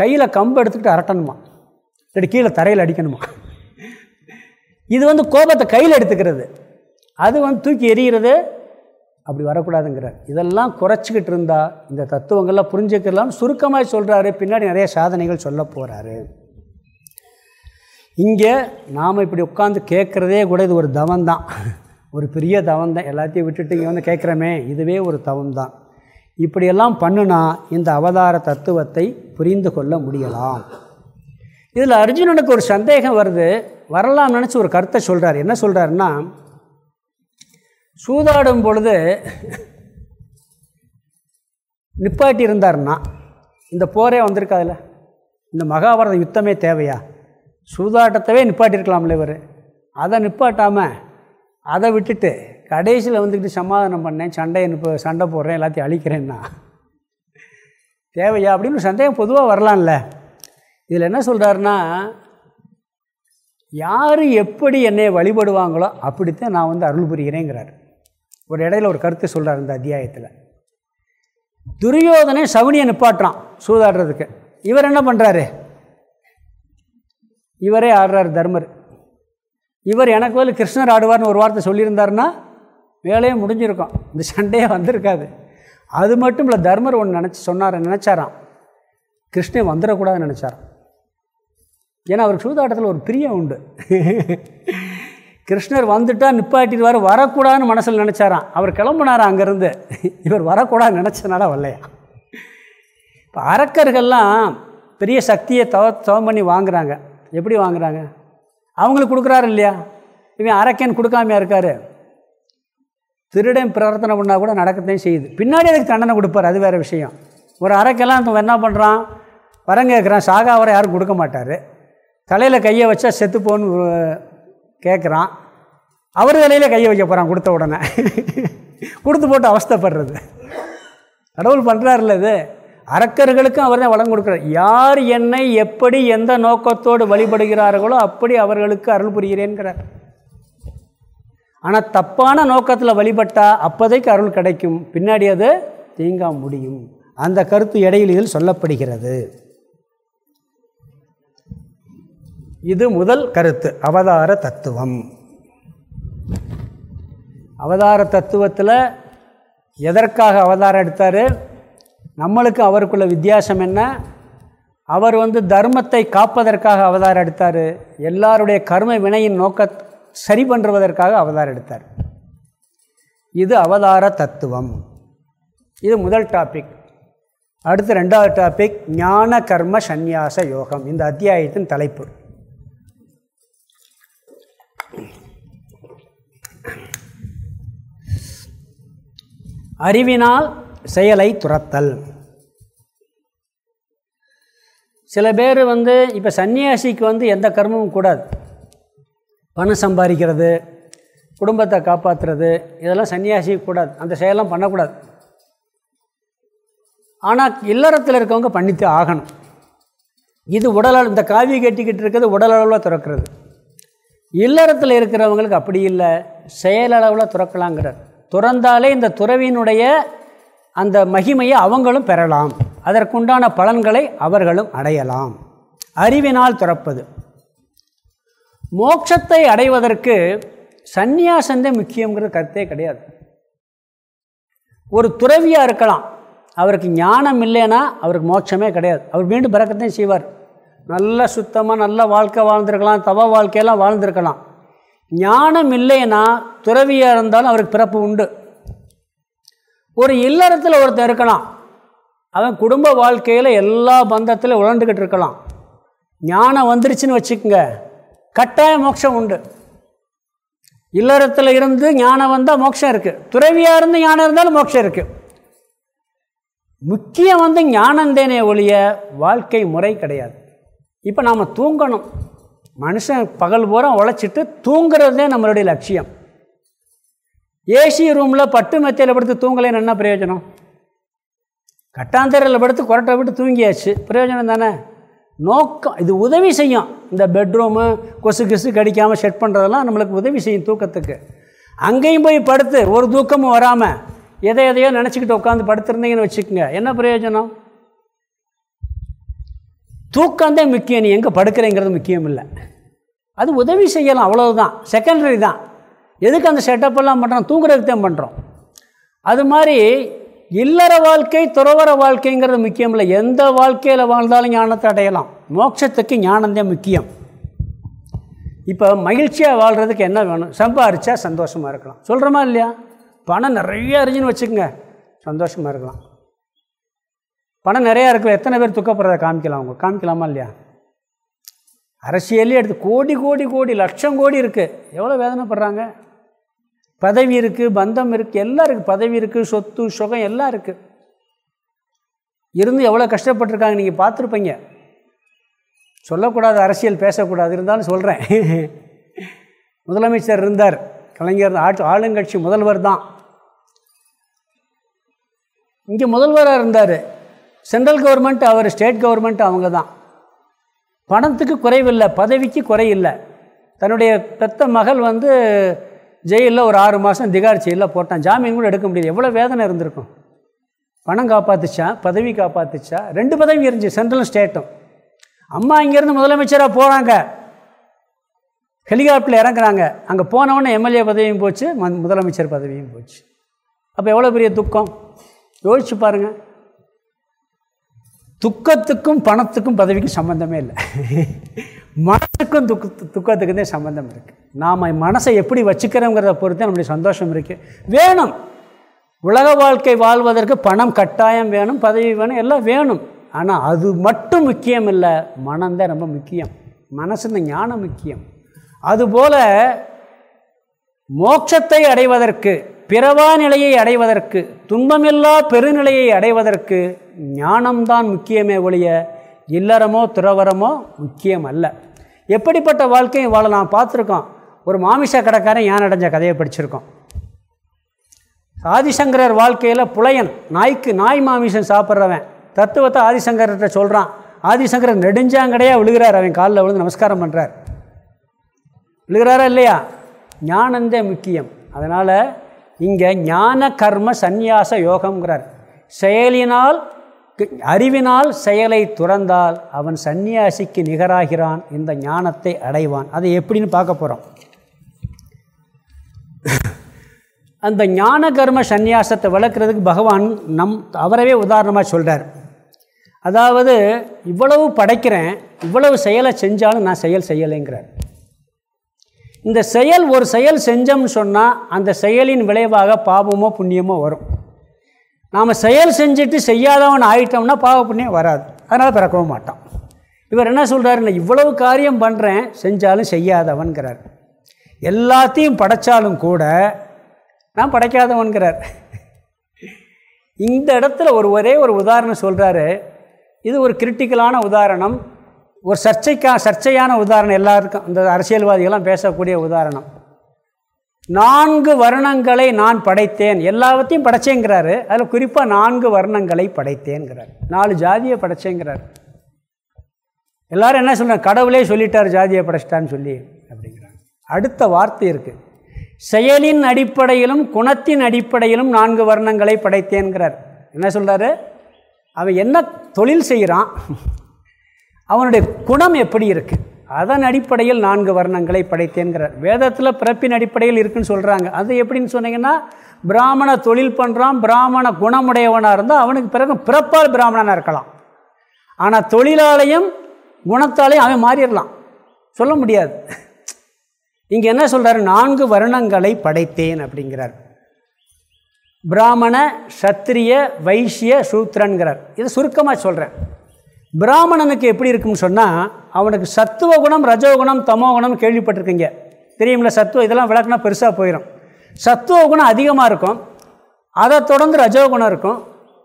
கையில் கம்பு எடுத்துக்கிட்டு அரட்டணுமா? இல்லாட்டி கீழே தரையில் அடிக்கணுமா? இது வந்து கோபத்தை கையில் எடுத்துக்கிறது. அது வந்து தூக்கி எறிகிறது அப்படி வரக்கூடாதுங்கிறார் இதெல்லாம் குறைச்சிக்கிட்டு இருந்தால் இந்த தத்துவங்கள்லாம் புரிஞ்சுக்கலாம்னு சுருக்கமாக சொல்கிறாரு பின்னாடி நிறைய சாதனைகள் சொல்ல போகிறாரு இங்கே நாம் இப்படி உட்காந்து கேட்குறதே கூட இது ஒரு தவம் தான் ஒரு பெரிய தவம் தான் எல்லாத்தையும் விட்டுட்டு இங்கே வந்து கேட்குறமே இதுவே ஒரு தவம் தான் இப்படியெல்லாம் பண்ணுனா இந்த அவதார தத்துவத்தை புரிந்து கொள்ள முடியலாம். இதில் அர்ஜுனனுக்கு ஒரு சந்தேகம் வருது. வரலாம் நினச்சி ஒரு கருத்தை சொல்கிறார் என்ன சொல்கிறாருன்னா சூதாடும் பொழுது நிப்பாட்டி இருந்தார்னா இந்த போரே வந்திருக்காதுல்ல இந்த மகாபாரத யுத்தமே தேவையா? சூதாட்டத்தவே நிப்பாட்டியிருக்கலாம்ல இவர். அதை நிப்பாட்டாமல் அதை விட்டுட்டு கடைசியில் வந்துக்கிட்டு சமாதானம் பண்ணேன் சண்டையை இப்போ சண்டை போடுறேன் எல்லாத்தையும் அழிக்கிறேன்னா. தேவையா அப்படின்னு சந்தேகம் பொதுவாக வரலாம்ல. இதில் என்ன சொல்கிறாருன்னா யார் எப்படி என்னை வழிபடுவாங்களோ அப்படித்தான் நான் வந்து அருள் புரிகிறேங்கிறார். ஒரு இடையில ஒரு கருத்து சொல்கிறார் இந்த அத்தியாயத்தில். துரியோதனை சவுனியை நிப்பாட்டுறான் சூதாடுறதுக்கு. இவர் என்ன பண்ணுறாரு இவரே ஆடுறார் தர்மர். இவர் எனக்கு வந்து கிருஷ்ணர் ஆடுவார்னு ஒரு வார்த்தை சொல்லியிருந்தாருன்னா வேலையே முடிஞ்சிருக்கும். இந்த சண்டையே வந்திருக்காது. அது மட்டும் இல்லை தர்மர் ஒன்று நினச்சி சொன்னார் நினச்சாராம். கிருஷ்ணன் வந்துடக்கூடாதுன்னு நினச்சாராம். ஏன்னா அவருக்கு சூதாட்டத்தில் ஒரு பிரியம் உண்டு. கிருஷ்ணர் வந்துட்டால் நிப்பாட்டிடுவார் வரக்கூடாதுன்னு மனசில் நினச்சாராம். அவர் கிளம்புனாராம் அங்கேருந்து? இவர் வரக்கூடாதுன்னு நினச்சனால வரலையா? இப்போ அரக்கர்கள்லாம் பெரிய சக்தியை தவ தவம் பண்ணி வாங்குகிறாங்க எப்படி வாங்குகிறாங்க அவங்களுக்கு கொடுக்குறாரு இல்லையா? இவன் அரக்கன் கொடுக்காமையா இருக்கார். திருடன் பிரார்த்தனை பண்ணால் கூட நடக்கத்தையும் செய்யுது. பின்னாடி அதுக்கு தண்டனை கொடுப்பார் அது வேறு விஷயம். ஒரு அரைக்கெல்லாம் என்ன பண்ணுறான் வரம் கேட்குறான் சாகாவரை யாரும் கொடுக்க மாட்டார். தலையில் கையை வச்சா செத்துப்போன்னு கேட்குறான் அவர் வேலையில் கையை வைக்க போகிறான் கொடுத்த உடனே. கொடுத்து போட்டு அவஸ்தப்படுறது. கடவுள் பண்ணுறாருல்ல இது. அரக்கர்களுக்கும் அவர் தான் வளம் கொடுக்குறார். யார் என்னை எப்படி எந்த நோக்கத்தோடு வழிபடுகிறார்களோ அப்படி அவர்களுக்கு அருள் புரிகிறேன்கிறார். ஆனால் தப்பான நோக்கத்தில் வழிபட்டால் அப்போதைக்கு அருள் கிடைக்கும். பின்னாடி அது தீங்கா முடியும். அந்த கருத்து இடையில் இதில் சொல்லப்படுகிறது. இது முதல் கருத்து அவதார தத்துவம். அவதார தத்துவத்தில் எதற்காக அவதாரம் எடுத்தார்? நம்மளுக்கு அவருக்குள்ள வித்தியாசம் என்ன? அவர் வந்து தர்மத்தை காப்பதற்காக அவதாரம் எடுத்தார். எல்லாருடைய கர்ம வினையின் நோக்க சரி பண்ணுவதற்காக அவதாரம் எடுத்தார். இது அவதார தத்துவம். இது முதல் டாபிக் அடுத்து ரெண்டாவது டாபிக் ஞான கர்ம சந்நியாச யோகம். இந்த அத்தியாயத்தின் தலைப்பு. அறிவினால் செயலை துரத்தல் சில பேர் வந்து இப்போ சன்னியாசிக்கு வந்து எந்த கர்மமும் கூடாது. பணம் சம்பாதிக்கிறது குடும்பத்தை காப்பாற்றுறது இதெல்லாம் சன்னியாசிக்கு கூடாது. அந்த செயலாம் பண்ணக்கூடாது. ஆனால் இல்லறத்தில் இருக்கவங்க பண்ணித்து ஆகணும். இது உடல் இந்த காவி கட்டிக்கிட்டு இருக்கிறது உடலளவில் துறக்கிறது. இல்லறத்தில் இருக்கிறவங்களுக்கு அப்படி இல்லை செயலளவில் துறக்கலாங்கிறார். துறந்தாலே இந்த துறவியினுடைய அந்த மகிமையை அவங்களும் பெறலாம். அதற்குண்டான பலன்களை அவர்களும் அடையலாம். அறிவினால் துறப்பது. மோட்சத்தை அடைவதற்கு சந்நியாசந்தே முக்கியங்கிறது கருத்தே கிடையாது. ஒரு துறவியாக இருக்கலாம். அவருக்கு ஞானம் இல்லைன்னா அவருக்கு மோட்சமே கிடையாது. அவர் மீண்டும் பிறக்கத்தையும் செய்வார். நல்ல சுத்தமாக நல்ல வாழ்க்கை வாழ்ந்திருக்கலாம். தவ வாழ்க்கையெல்லாம் வாழ்ந்திருக்கலாம். ஞானம் இல்லைன்னா துறவியாக இருந்தாலும் அவருக்கு பிறப்பு உண்டு. ஒரு இல்லறத்தில் ஒருத்தர் இருக்கலாம். அவன் குடும்ப வாழ்க்கையில் எல்லா பந்தத்திலும் உழண்டுக்கிட்டு இருக்கலாம். ஞானம் வந்துருச்சுன்னு வச்சுக்கோங்க. கட்டாய மோட்சம் உண்டு. இல்லறத்தில் இருந்து ஞானம் வந்தால் மோட்சம் இருக்குது துறவியாக இருந்து ஞானம் இருந்தாலும் மோட்சம் இருக்குது முக்கியம் வந்து ஞானந்தேனே ஒழிய வாழ்க்கை முறை கிடையாது. இப்போ நாம் தூங்கணும். மனுஷன் பகல் பூரா உழைச்சிட்டு தூங்குறதே நம்மளுடைய லட்சியம். ஏசி ரூமில் பட்டு மெத்தையில் படுத்து தூங்கலைன்னு என்ன பிரயோஜனம்? கட்டாந்தரையில் படுத்து கொரட்டை விட்டு தூங்கியாச்சு. பிரயோஜனம் தானே? நோக்கம் இது உதவி செய்யும். இந்த பெட்ரூமு கொசு கிசு கடிக்காமல் செட் பண்ணுறதெல்லாம் நம்மளுக்கு உதவி செய்யும் தூக்கத்துக்கு. அங்கேயும் போய் படுத்து ஒரு தூக்கமும் வராமல் எதை எதையோ நினச்சிக்கிட்டு உட்காந்து படுத்துருந்தீங்கன்னு வச்சுக்கோங்க. என்ன பிரயோஜனம்? தூக்கம்தான் முக்கியம். நீ எங்கே படுக்கிறேங்கிறது முக்கியம் இல்லை. அது உதவி செய்யலாம் அவ்வளவுதான். செகண்டரி தான். எதுக்கு அந்த செட்டப்பெல்லாம் பண்ணுறோம் தூங்குறதுக்கு தான் பண்ணுறோம் அது மாதிரி இல்லற வாழ்க்கை துறவர வாழ்க்கைங்கிறது முக்கியம் இல்லை. எந்த வாழ்க்கையில் வாழ்ந்தாலும் ஞானத்தை அடையலாம். மோட்சத்துக்கு ஞானந்தான் முக்கியம். இப்போ மகிழ்ச்சியாக வாழ்கிறதுக்கு என்ன வேணும்? சம்பாரித்தா சந்தோஷமாக இருக்கலாம். சொல்கிறோமா இல்லையா? பணம் நிறைய இருந்துன்னு வச்சுக்கோங்க. சந்தோஷமாக இருக்கலாம். பணம் நிறையா இருக்கிற எத்தனை பேர் துக்கப்படுறத காமிக்கலாம் அவங்க? காமிக்கலாமா இல்லையா? அரசியலே எடுத்து கோடி கோடி கோடி லட்சம் கோடி இருக்குது எவ்வளோ வேதனைப்படுறாங்க? பதவி இருக்குது பந்தம் இருக்குது எல்லாம் இருக்குது பதவி இருக்குது சொத்து சுகம் எல்லாம் இருக்குது இருந்து எவ்வளோ கஷ்டப்பட்டிருக்காங்க நீங்கள் பார்த்துருப்பீங்க. சொல்லக்கூடாது அரசியல் பேசக்கூடாது இருந்தாலும் சொல்கிறேன் [LAUGHS] முதலமைச்சர் இருந்தார். கலைஞர் ஆட்சி ஆளுங்கட்சி முதல்வர் தான். இங்கே முதல்வராக இருந்தார். சென்ட்ரல் கவர்மெண்ட் அவர் ஸ்டேட் கவர்மெண்ட் அவங்க தான். பணத்துக்கு குறைவில்லை பதவிக்கு குறையில்லை. தன்னுடைய பெத்த மகள் வந்து ஜெயிலில் ஒரு ஆறு மாதம் திகார் ஜெயிலில் போட்டான். ஜாமீன் கூட எடுக்க முடியாது எவ்வளோ வேதனை இருந்திருக்கும். பணம் காப்பாற்றுச்சா பதவி காப்பாற்றுச்சா ரெண்டு பதவி இருந்துச்சு சென்ட்ரலும் ஸ்டேட்டும். அம்மா இங்கேருந்து முதலமைச்சராக போகிறாங்க ஹெலிகாப்டரில் இறங்குறாங்க. அங்கே போனவொன்னே எம்எல்ஏ பதவியும் போச்சு முதலமைச்சர் பதவியும் போச்சு. அப்போ எவ்வளோ பெரிய துக்கம்? யோசிச்சு பாருங்கள் துக்கத்துக்கும் பணத்துக்கும் பதவிக்கும் சம்மந்தமே இல்லை. மனசுக்கும் துக்க துக்கத்துக்கும் தான் சம்மந்தம் இருக்குது நாம் மனசை எப்படி வச்சுக்கிறோங்கிறத பொறுத்து நம்மளுடைய சந்தோஷம் இருக்குது வேணும். உலக வாழ்க்கை வாழ்வதற்கு பணம் கட்டாயம் வேணும் பதவி வேணும் எல்லாம் வேணும். ஆனால் அது மட்டும் முக்கியம் இல்லை மனம்தான் ரொம்ப முக்கியம். மனசுன்னு ஞானம் முக்கியம். அதுபோல் மோட்சத்தை அடைவதற்கு பிறவா நிலையை அடைவதற்கு துன்பமில்லா பெருநிலையை அடைவதற்கு ஞானம்தான் முக்கியமே ஒழிய இல்லறமோ துறவரமோ முக்கியம் அல்ல எப்படிப்பட்ட வாழ்க்கையும் வாழலாம் பார்த்துருக்கோம். ஒரு மாமிச கடைக்காரன் யான் அடைஞ்ச கதையை படிச்சிருக்கோம். ஆதிசங்கரர் வாழ்க்கையில் புலையன் நாய்க்கு நாய் மாமிசம் சாப்பிட்றவன் தத்துவத்தை ஆதிசங்கர்கிட்ட சொல்கிறான் ஆதிசங்கரர் நெடுஞ்சாங்கடையாக விழுகிறார். அவன் காலில் விழுந்து நமஸ்காரம் பண்ணுறார் விழுகிறாரா இல்லையா? ஞானந்தே முக்கியம். அதனால் இங்கே ஞான கர்ம சந்நியாச யோகங்கிறார் செயலினால் அறிவினால் செயலை துறந்தால் அவன் சந்நியாசிக்கு நிகராகிறான் இந்த ஞானத்தை அடைவான். அதை எப்படின்னு பார்க்க போகிறோம் அந்த ஞான கர்ம சந்நியாசத்தை வளர்க்குறதுக்கு பகவான் நம் அவரவே உதாரணமாக சொல்கிறார் அதாவது இவ்வளவு படைக்கிறேன் இவ்வளவு செயலை செஞ்சாலும் நான் செயல் செய்யலைங்கிறார். இந்த செயல் ஒரு செயல் செஞ்சோம்னு சொன்னால் அந்த செயலின் விளைவாக பாவமோ புண்ணியமோ வரும். நாம் செயல் செஞ்சுட்டு செய்யாதவன் ஆயிட்டோம்னா பாவ புண்ணியம் வராது. அதனால் பிறக்கவும் மாட்டான். இவர் என்ன சொல்கிறாரு நான் இவ்வளவு காரியம் பண்ணுறேன் செஞ்சாலும் செய்யாதவன்கிறார். எல்லாத்தையும் படைத்தாலும் கூட நான் படைக்காதவன்கிறார். இந்த இடத்துல ஒரு ஒரே ஒரு உதாரணம் சொல்கிறாரு இது ஒரு கிரிட்டிக்கலான உதாரணம். ஒரு சர்ச்சைக்கா சர்ச்சையான உதாரணம் எல்லாருக்கும். இந்த அரசியல்வாதிகள்லாம் பேசக்கூடிய உதாரணம். நான்கு வர்ணங்களை நான் படைத்தேன். எல்லாவற்றையும் படைச்சேங்கிறாரு. அதில் குறிப்பாக நான்கு வர்ணங்களை படைத்தேங்கிறார். நாலு ஜாதியை படைச்சேங்கிறார். எல்லாரும் என்ன சொல்கிறாங்க கடவுளே சொல்லிட்டார் ஜாதியை படைச்சிட்டான்னு சொல்லி அப்படிங்கிறாங்க. அடுத்த வார்த்தை இருக்குது செயலின் அடிப்படையிலும் குணத்தின் அடிப்படையிலும் நான்கு வர்ணங்களை படைத்தேன்கிறார் என்ன சொல்கிறாரு அவன் என்ன தொழில் செய்கிறான் அவனுடைய குணம் எப்படி இருக்குது அதன் அடிப்படையில் நான்கு வர்ணங்களை படைத்தேங்கிறார் வேதத்தில் பிறப்பின் அடிப்படையில் இருக்குன்னு சொல்கிறாங்க அது எப்படின்னு சொன்னீங்கன்னா பிராமண தொழில் பண்ணுறான் பிராமண குணமுடையவனாக இருந்தால் அவனுக்கு பிறகு பிறப்பால் பிராமணனாக இருக்கலாம். ஆனால் தொழிலாலையும் குணத்தாலையும் அவன் மாறிடலாம். சொல்ல முடியாது. இங்கே என்ன சொல்கிறார் நான்கு வருணங்களை படைத்தேன் அப்படிங்கிறார். பிராமண சத்திரிய வைசிய சூத்திரன்கிறார் இதை சுருக்கமாக சொல்கிறேன் பிராமணனுக்கு எப்படி இருக்குன்னு சொன்னால் அவனுக்கு சத்துவ குணம் ரஜோகுணம் தமோ குணம் கேள்விப்பட்டிருக்கீங்க. தெரியுமில்ல சத்துவம் இதெல்லாம் விளக்குனா பெருசாக போயிடும் சத்துவ குணம் அதிகமாக இருக்கும். அதை தொடர்ந்து ரஜோகுணம் இருக்கும்.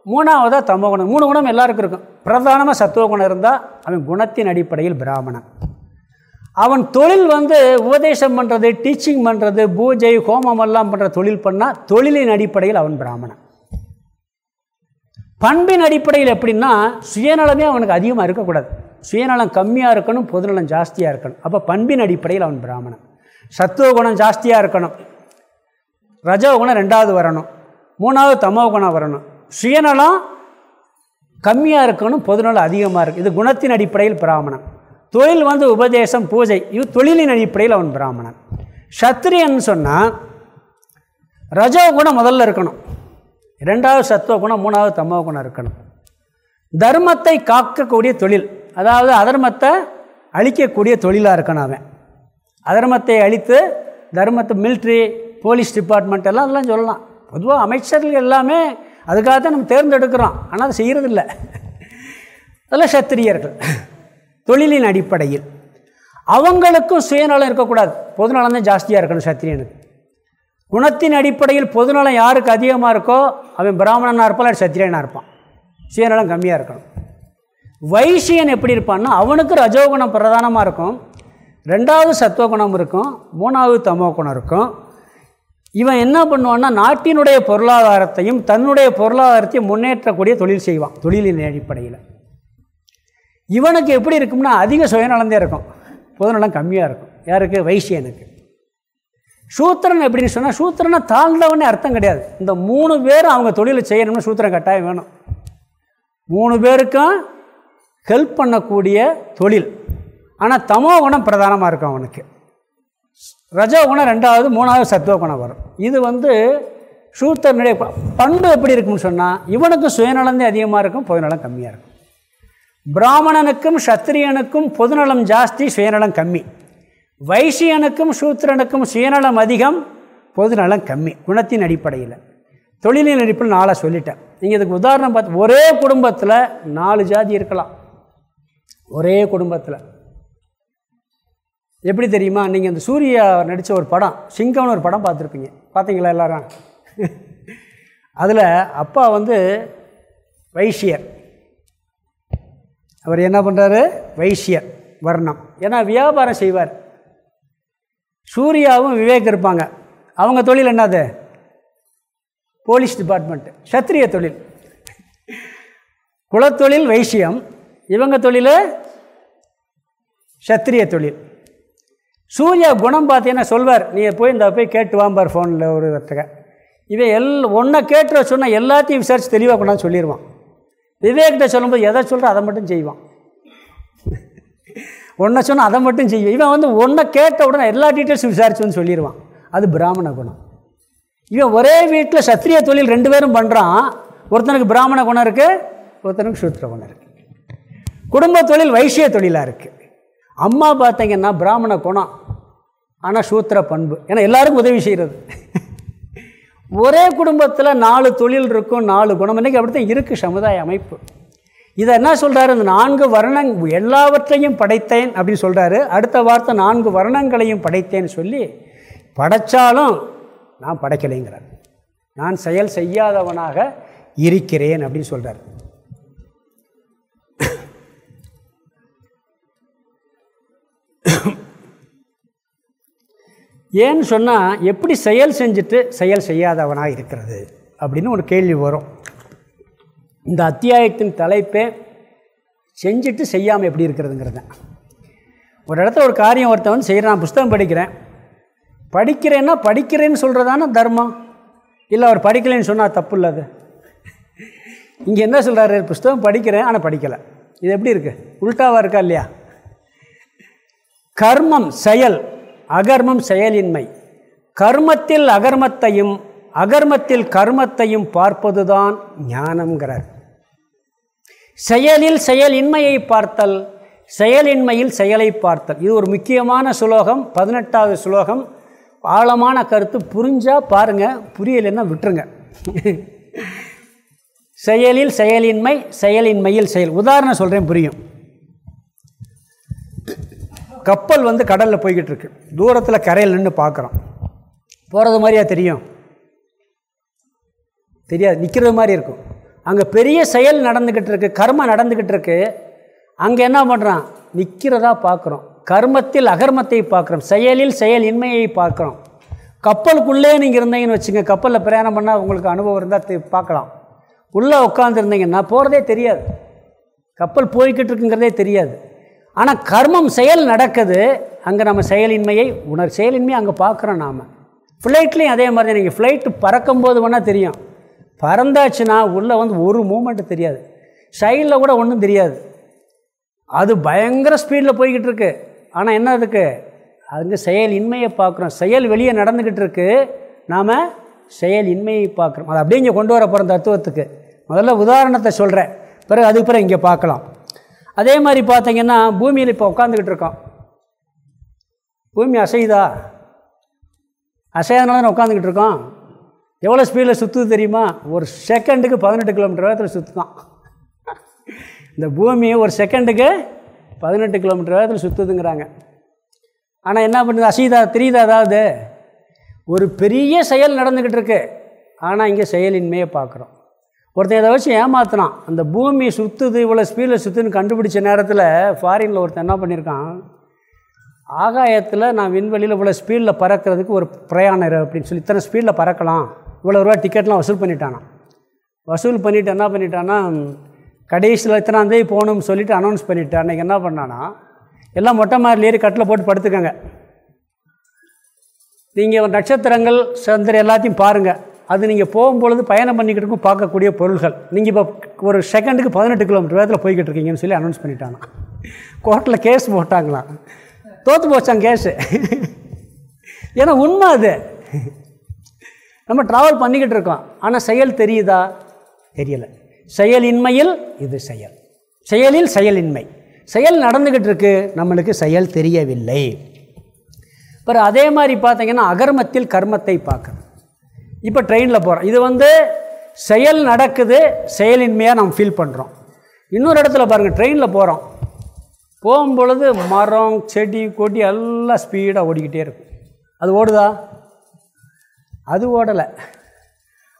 மூணாவதாக தமோ குணம். மூணு குணம் எல்லாருக்கும் இருக்கும். பிரதானமாக சத்துவ குணம் இருந்தால் அவன் குணத்தின் அடிப்படையில் பிராமணன். அவன் தொழில் வந்து உபதேசம் பண்ணுறது டீச்சிங் பண்ணுறது பூஜை ஹோமம் எல்லாம் பண்ணுற தொழில் பண்ணால் தொழிலின் அடிப்படையில் அவன் பிராமணன். பண்பின் அடிப்படையில் எப்படின்னா சுயநலமே அவனுக்கு அதிகமாக இருக்கக்கூடாது. சுயநலம் கம்மியாக இருக்கணும் பொதுநலம் ஜாஸ்தியாக இருக்கணும். அப்போ பண்பின் அடிப்படையில் அவன் பிராமணன். சத்துவ குணம் ஜாஸ்தியாக இருக்கணும். ரஜோ குணம் ரெண்டாவது வரணும். மூணாவது தமோ குணம் வரணும். சுயநலம் கம்மியாக இருக்கணும் பொதுநலம் அதிகமாக இருக்குது இது குணத்தின் அடிப்படையில் பிராமணன். தொழில் வந்து உபதேசம் பூஜை இது தொழிலின் அடிப்படையில் அவன் பிராமணன். சத்திரியன் சொன்னால் ரஜோ குணம் முதல்ல இருக்கணும். ரெண்டாவது சத்துவ குணம் மூணாவது தமோ குணம் இருக்கணும். தர்மத்தை காக்கக்கூடிய தொழில் அதாவது அதர்மத்தை அழிக்கக்கூடிய தொழிலாக இருக்கணும் அவன். அதர்மத்தை அழித்து தர்மத்தை மிலிட்ரி போலீஸ் டிபார்ட்மெண்ட் எல்லாம் அதெல்லாம் சொல்லலாம். பொதுவாக அமைச்சர்கள் எல்லாமே அதுக்காக தான் நம்ம தேர்ந்தெடுக்கிறோம். ஆனால் அதை செய்கிறதில்ல அதெல்லாம் சத்திரியர்கள். தொழிலின் அடிப்படையில். அவங்களுக்கும் சுயநலம் இருக்கக்கூடாது. பொதுநலம் தான் ஜாஸ்தியாக இருக்கணும் சத்திரியனுக்கு. குணத்தின் அடிப்படையில் பொதுநலம் யாருக்கு அதிகமாக இருக்கோ அவன் பிராமணனாக இருப்பான் இல்லை சத்திரியனாக இருப்பான். சுயநலம் கம்மியாக இருக்கணும். வைசியன் எப்படி இருப்பான்னா அவனுக்கு ரஜோகுணம் பிரதானமாக இருக்கும். ரெண்டாவது சத்துவகுணம் இருக்கும். மூணாவது தமோ குணம் இருக்கும். இவன் என்ன பண்ணுவான்னா நாட்டினுடைய பொருளாதாரத்தையும் தன்னுடைய பொருளாதாரத்தையும் முன்னேற்றக்கூடிய தொழில் செய்வான் தொழிலின் அடிப்படையில். இவனுக்கு எப்படி இருக்கும்னா அதிக சுயநலந்தே இருக்கும். பொதுநலம் கம்மியாக இருக்கும். யாருக்கு? வைசியனுக்கு சூத்திரன் எப்படின்னு சொன்னால் சூத்திரனை தாழ்ந்தவனே அர்த்தம் கிடையாது. இந்த மூணு பேரும் அவங்க தொழிலை செய்யணும்னு சூத்திரம் கட்டாயம் வேணும். மூணு பேருக்கும் ஹெல்ப் பண்ணக்கூடிய தொழில். ஆனால் தமோ குணம் பிரதானமாக இருக்கும் அவனுக்கு. ரஜோ குணம் ரெண்டாவது மூணாவது சத்துவ குணம் வரும். இது வந்து சூத்தனுடைய பண்பு எப்படி இருக்கும்னு சொன்னால் இவனுக்கும் சுயநலந்தே அதிகமாக இருக்கும் பொதுநலம் கம்மியாக இருக்கும். பிராமணனுக்கும் சத்திரியனுக்கும் பொதுநலம் ஜாஸ்தி சுயநலம் கம்மி. வைசியனுக்கும் சூத்திரனுக்கும் சுயநலம் அதிகம் பொதுநலம் கம்மி. குணத்தின் அடிப்படையில். தொழிலின் அடிப்படையில் நாளை சொல்லிட்டேன். நீங்கள் இதுக்கு உதாரணம் பார்த்து ஒரே குடும்பத்தில் நாலு ஜாதி இருக்கலாம். ஒரே குடும்பத்தில். எப்படி தெரியுமா? நீங்கள் இந்த சூர்யா நடித்த ஒரு படம் சிங்கம்னு ஒரு படம் பார்த்துருப்பீங்க. பார்த்தீங்களா எல்லாரும்? அதில் அப்பா வந்து வைசியர். அவர் என்ன பண்ணுறாரு வைசியர் வர்ணம். ஏன்னா வியாபாரம் செய்வார். சூர்யாவும் விவேக் இருப்பாங்க. அவங்க தொழில் என்னது? போலீஸ் டிபார்ட்மெண்ட்டு சத்திரிய தொழில். குலத்தொழில் வைசியம். இவங்க தொழில் சத்திரிய தொழில். சூர்யா குணம் பார்த்தீங்கன்னா சொல்வார் நீ போய் இந்த போய் கேட்டு வாம்பார் ஃபோனில் ஒரு ஒருத்தக இவன் எல் ஒன்றை கேட்டு சொன்னால் எல்லாத்தையும் விசாரித்து தெளிவாக கொண்டாந்து சொல்லிடுவான் விவேக்கிட்ட சொல்லும்போது எதை சொல்கிற அதை மட்டும் செய்வான். ஒன்றை சொன்னால் அதை மட்டும் செய்யும் இவன் வந்து ஒன்றை கேட்ட உடனே எல்லா டீட்டெயில்ஸும் விசாரிச்சோன்னு சொல்லிடுவான். அது பிராமண குணம். இவன் ஒரே வீட்டில் சத்திரிய தொழில் ரெண்டு பேரும் பண்ணுறான் ஒருத்தனுக்கு பிராமண குணம் இருக்குது ஒருத்தனுக்கு சூத்திர குணம் இருக்குது குடும்ப தொழில் வைசிய தொழிலாக இருக்குது அம்மா பார்த்தீங்கன்னா பிராமண குணம் ஆனால் சூத்திர பண்பு. ஏன்னா எல்லாருக்கும் உதவி செய்கிறது ஒரே குடும்பத்தில் நாலு தொழில் இருக்கும் நாலு குணம். இன்றைக்கி அப்படி தான் இருக்குது சமுதாய அமைப்பு. இதை என்ன சொல்கிறாரு இந்த நான்கு வர்ணங் எல்லாவற்றையும் படைத்தேன் அப்படின்னு சொல்கிறாரு அடுத்த வார்த்தை நான்கு வர்ணங்களையும் படைத்தேன்னு சொல்லி படைத்தாலும் நான் படைக்கலைங்கிறார். நான் செயல் செய்யாதவனாக இருக்கிறேன் அப்படின்னு சொல்கிறார் ஏன்னு சொன்னால் எப்படி செயல் செஞ்சுட்டு செயல் செய்யாதவனாக இருக்கிறது? அப்படின்னு ஒரு கேள்வி வரும். இந்த அத்தியாயத்தின் தலைப்பே செஞ்சுட்டு செய்யாமல் எப்படி இருக்கிறதுங்கிறது. ஒரு இடத்துல ஒரு காரியம் ஒருத்தவன் செய்கிறான் புஸ்தகம் படிக்கிறேன். படிக்கிறேன்னா படிக்கிறேன்னு சொல்கிறதான தர்மம்? இல்லை அவர் படிக்கலைன்னு சொன்னால் தப்பு இல்லை அது? இங்கே என்ன சொல்கிறாரு புஸ்தகம் படிக்கிறேன் ஆனால் படிக்கலை. இது எப்படி இருக்குது உல்ட்டாவாக இருக்கா இல்லையா? கர்மம் செயல் அகர்மம் செயலின்மை. கர்மத்தில் அகர்மத்தையும் அகர்மத்தில் கர்மத்தையும் பார்ப்பதுதான் ஞானம்ங்கிறார். செயலில் செயலின்மையை பார்த்தல் செயலின்மையில் செயலை பார்த்தல். இது ஒரு முக்கியமான சுலோகம் பதினெட்டாவது சுலோகம். ஆழமான கருத்து புரிஞ்சால் பாருங்கள் புரியலைன்னா விட்டுருங்க. [LAUGHS] செயலில் செயலின்மை செயலின்மையில் செயல். உதாரணம் சொல்கிறேன் புரியும். கப்பல் வந்து கடலில் போய்கிட்டு இருக்கு தூரத்தில் கரையில் நின்று பார்க்குறோம் போகிறது மாதிரியா தெரியும்? தெரியாது. நிற்கிறது மாதிரி இருக்கும். அங்கே பெரிய செயல் நடந்துக்கிட்டு இருக்கு கர்மம் நடந்துக்கிட்டு இருக்கு. அங்கே என்ன பண்ணுறான் நிற்கிறதா பார்க்குறோம் கர்மத்தில் அகர்மத்தை பார்க்குறோம் செயலில் செயல் இன்மையை பார்க்குறோம் கப்பலுக்குள்ளே நீங்கள் இருந்தீங்கன்னு வச்சுங்க கப்பலில் பிரயாணம் பண்ணால் உங்களுக்கு அனுபவம் இருந்தால் பார்க்கலாம் உள்ளே உட்காந்துருந்தீங்கன்னா போகிறதே தெரியாது. கப்பல் போய்கிட்டு இருக்குங்கிறதே தெரியாது. ஆனால் கர்மம் செயல் நடக்குது அங்கே நம்ம செயலின்மையை உணர் செயலின்மையை அங்கே பார்க்குறோம் நாம். ஃப்ளைட்லேயும் அதே மாதிரி தான் நீங்கள் ஃப்ளைட்டு பறக்கும்போது வேணால் தெரியும். பறந்தாச்சுன்னா உள்ளே வந்து ஒரு மூமெண்ட்டு தெரியாது. சைடில் கூட ஒன்றும் தெரியாது. அது பயங்கர ஸ்பீடில் போய்கிட்டு இருக்கு. ஆனால் என்ன அதுக்கு? அதுங்க செயல் இன்மையை பார்க்குறோம். செயல் வெளியே நடந்துக்கிட்டு இருக்கு. நாம் செயல் இன்மையை பார்க்குறோம். அதை அப்படியே இங்கே கொண்டு வர போகிற தத்துவத்துக்கு. முதல்ல உதாரணத்தை சொல்கிறேன் பிறகு அதுக்கு பிறகு இங்கே பார்க்கலாம். அதே மாதிரி பார்த்தீங்கன்னா பூமியில் இப்போ உட்காந்துக்கிட்டு இருக்கோம். பூமி அசையுதா? அசையாதனால தான் உட்காந்துக்கிட்டு இருக்கோம். எவ்வளோ ஸ்பீடில் சுற்றுது தெரியுமா? ஒரு செகண்டுக்கு பதினெட்டு கிலோமீட்டர் வேகத்தில் சுற்றுதான் இந்த பூமி ஒரு செகண்டுக்கு பதினெட்டு கிலோமீட்டர் வேகத்தில் சுற்றுதுங்கிறாங்க ஆனால் என்ன பண்ணுது? அசைதா தெரியுதா அதாவது ஒரு பெரிய செயல் நடந்துக்கிட்டு இருக்கு. ஆனால் இங்கே செயலின்மையை பார்க்குறோம். ஒருத்தன் இதை வச்சு ஏமாத்தினான் அந்த பூமி சுற்றுது இவ்வளோ ஸ்பீடில் சுற்றுன்னு கண்டுபிடிச்ச நேரத்தில் ஃபாரினில் ஒருத்தன் என்ன பண்ணியிருக்கான் ஆகாயத்தில் நான் விண்வெளியில் இவ்வளோ ஸ்பீடில் பறக்கிறதுக்கு ஒரு பிரயாணம் அப்படின்னு சொல்லி இத்தனை ஸ்பீடில் பறக்கலாம். இவ்வளோ ரூபா டிக்கெட்லாம் வசூல் பண்ணிட்டானான் வசூல் பண்ணிவிட்டு என்ன பண்ணிட்டான்னா கடைசியில் எத்தனாந்தேதி போகணும்னு சொல்லிவிட்டு அனௌன்ஸ் பண்ணிவிட்டு அன்றைக்கி என்ன பண்ணான்னா எல்லாம் மொட்டை மாதிரி ஏறி கட்டில் போட்டு படுத்துக்கங்க. நீங்கள் நட்சத்திரங்கள் சந்திர எல்லாத்தையும் பாருங்கள் அது நீங்கள் போகும்பொழுது பயணம் பண்ணிக்கிட்டு இருக்கும் பார்க்கக்கூடிய பொருள்கள். நீங்கள் இப்போ ஒரு செகண்டுக்கு பதினெட்டு கிலோமீட்டர் வேகத்தில் போய்கிட்டு இருக்கீங்கன்னு சொல்லி அனௌன்ஸ் பண்ணிட்டானா. கோர்ட்டில் கேஸ் போட்டாங்களாம். தோற்று போச்சான் கேஸு ஏன்னா உண்மை அது. நம்ம ட்ராவல் பண்ணிக்கிட்டு இருக்கோம். ஆனால் செயல் தெரியுதா? தெரியலை. செயலின்மையில் இது செயல். செயலில் செயலின்மை. செயல் நடந்துக்கிட்டு இருக்கு நம்மளுக்கு செயல் தெரியவில்லை. அப்புறம் அதே மாதிரி பார்த்தீங்கன்னா அகர்மத்தில் கர்மத்தை பார்க்கணும். இப்போ ட்ரெயினில் போகிறோம் இது வந்து செயல் நடக்குது செயலின்மையாக நம்ம ஃபீல் பண்ணுறோம் இன்னொரு இடத்துல பாருங்கள் ட்ரெயினில் போகிறோம் போகும்பொழுது மரம் செடி கொடி எல்லாம் ஸ்பீடாக ஓடிக்கிட்டே இருக்கும். அது ஓடுதா? அது ஓடலை.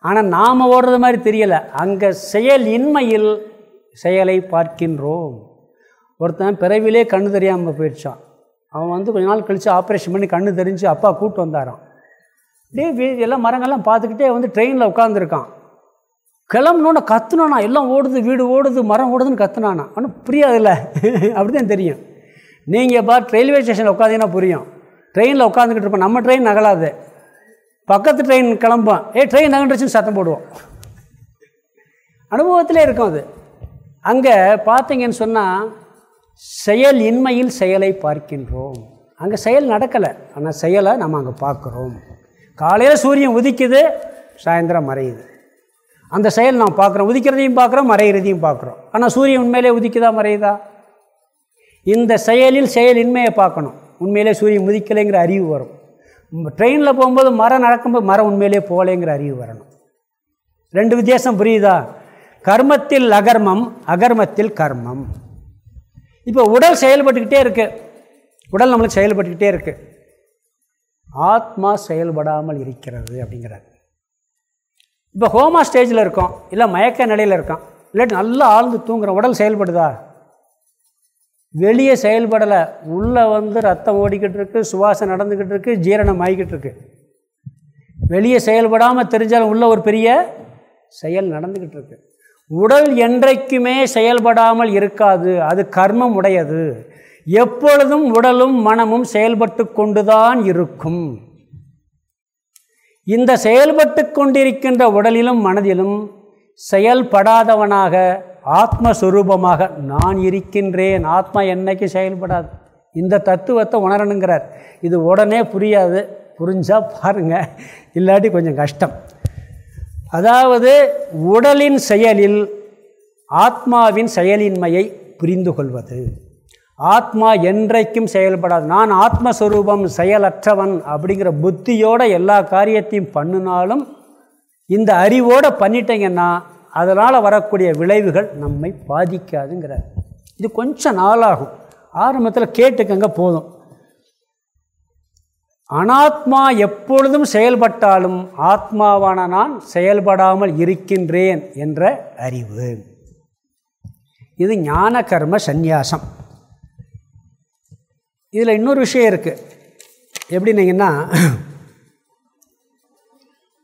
ஆனால் நாம் ஓடுறது மாதிரி தெரியலை. அங்கே செயல் இன்மையில் செயலை பார்க்கின்றோம். ஒருத்தன் பிறவிலே கண்ணு தெரியாமல் போயிடுச்சான். அவன் வந்து கொஞ்ச நாள் கழித்து ஆப்ரேஷன் பண்ணி கண்ணு தெரிஞ்சு அப்பா கூப்பிட்டு வந்தாரான் அப்படியே எல்லாம் மரங்கள்லாம் பார்த்துக்கிட்டே வந்து ட்ரெயினில் உட்காந்துருக்கான் கிளம்பணுன்னு கத்துனானா. எல்லாம் ஓடுது வீடு ஓடுது மரம் ஓடுதுன்னு கத்துனானா. ஆனால் புரியாதுல்ல. [LAUGHS] அப்படி தான் தெரியும் நீங்கள் பா ரயில்வே ஸ்டேஷனில் உட்காந்தீங்கன்னா புரியும். ட்ரெயினில் உட்காந்துக்கிட்டு இருப்போம். நம்ம ட்ரெயின் நகலாது. பக்கத்து ட்ரெயின் கிளம்போம் ஏ ட்ரெயின் நகண்டுச்சுன்னு சத்தம் போடுவோம். அனுபவத்திலே இருக்கும் அது. அங்கே பார்த்தீங்கன்னு சொன்னால் செயல் இன்மையில் செயலை பார்க்கின்றோம். அங்கே செயல் நடக்கலை. ஆனால் செயலை நம்ம அங்கே பார்க்குறோம். காலையில் சூரியன் உதிக்குது சாயந்தரம் மறையுது. அந்த செயல் நாம் பார்க்குறோம். உதிக்கிறதையும் பார்க்குறோம் மறைகிறதையும் பார்க்குறோம். ஆனால் சூரியன் உண்மையிலே உதிக்குதா மறையுதா? இந்த செயலில் செயல் இன்மையை பார்க்கணும். உண்மையிலே சூரியன் உதிக்கலைங்கிற அறிவு வரும். ட்ரெயினில் போகும்போது மரம் நடக்கும்போது மரம் உண்மையிலே போகலைங்கிற அறிவு வரணும். ரெண்டு வித்தியாசம் புரியுதா? கர்மத்தில் அகர்மம் அகர்மத்தில் கர்மம். இப்போ உடல் செயல்பட்டுக்கிட்டே இருக்குது உடல் நம்மளுக்கு செயல்பட்டுக்கிட்டே இருக்குது ஆத்மா செயல்படாமல் இருக்கிறது அப்படிங்கிறார். இப்போ ஹோமா ஸ்டேஜில் இருக்கோம். இல்லை மயக்க நிலையில் இருக்கோம். இல்லாட்டி நல்லா ஆழ்ந்து தூங்குறோம். உடல் செயல்படுதா? வெளியே செயல்படலை. உள்ளே வந்து ரத்தம் ஓடிக்கிட்டு இருக்கு சுவாசம் நடந்துக்கிட்டு இருக்கு ஜீரணம் ஆகிக்கிட்டு இருக்கு. வெளியே செயல்படாமல் தெரிஞ்சாலும் உள்ள ஒரு பெரிய செயல் நடந்துக்கிட்டு இருக்கு. உடல் என்றைக்குமே செயல்படாமல் இருக்காது. அது கர்மம் உடையது. எப்பொழுதும் உடலும் மனமும் செயல்பட்டு கொண்டுதான் இருக்கும். இந்த செயல்பட்டு கொண்டிருக்கின்ற உடலிலும் மனதிலும் செயல்படாதவனாக ஆத்மஸ்வரூபமாக நான் இருக்கின்றேன். ஆத்மா என்னைக்கு செயல்படாது? இந்த தத்துவத்தை உணரணுங்கிறார். இது உடனே புரியாது. புரிஞ்சால் பாருங்கள் இல்லாட்டி கொஞ்சம் கஷ்டம். அதாவது உடலின் செயலில் ஆத்மாவின் செயலின்மையை புரிந்து கொள்வது ஆத்மா என்றைக்கும் செயல்படாது. நான் ஆத்மஸ்வரூபம் செயலற்றவன் அப்படிங்கிற புத்தியோட எல்லா காரியத்தையும் பண்ணினாலும் இந்த அறிவோடு பண்ணிட்டீங்கன்னா அதனால் வரக்கூடிய விளைவுகள் நம்மை பாதிக்காதுங்கிறார். இது கொஞ்சம் நாளாகும். ஆரம்பத்தில் கேட்டுக்கங்க போதும். அனாத்மா எப்பொழுதும் செயல்பட்டாலும் ஆத்மாவான நான் செயல்படாமல் இருக்கின்றேன் என்ற அறிவு. இது ஞான கர்ம சந்நியாசம். இதில் இன்னொரு விஷயம் இருக்குது எப்படின்னீங்கன்னா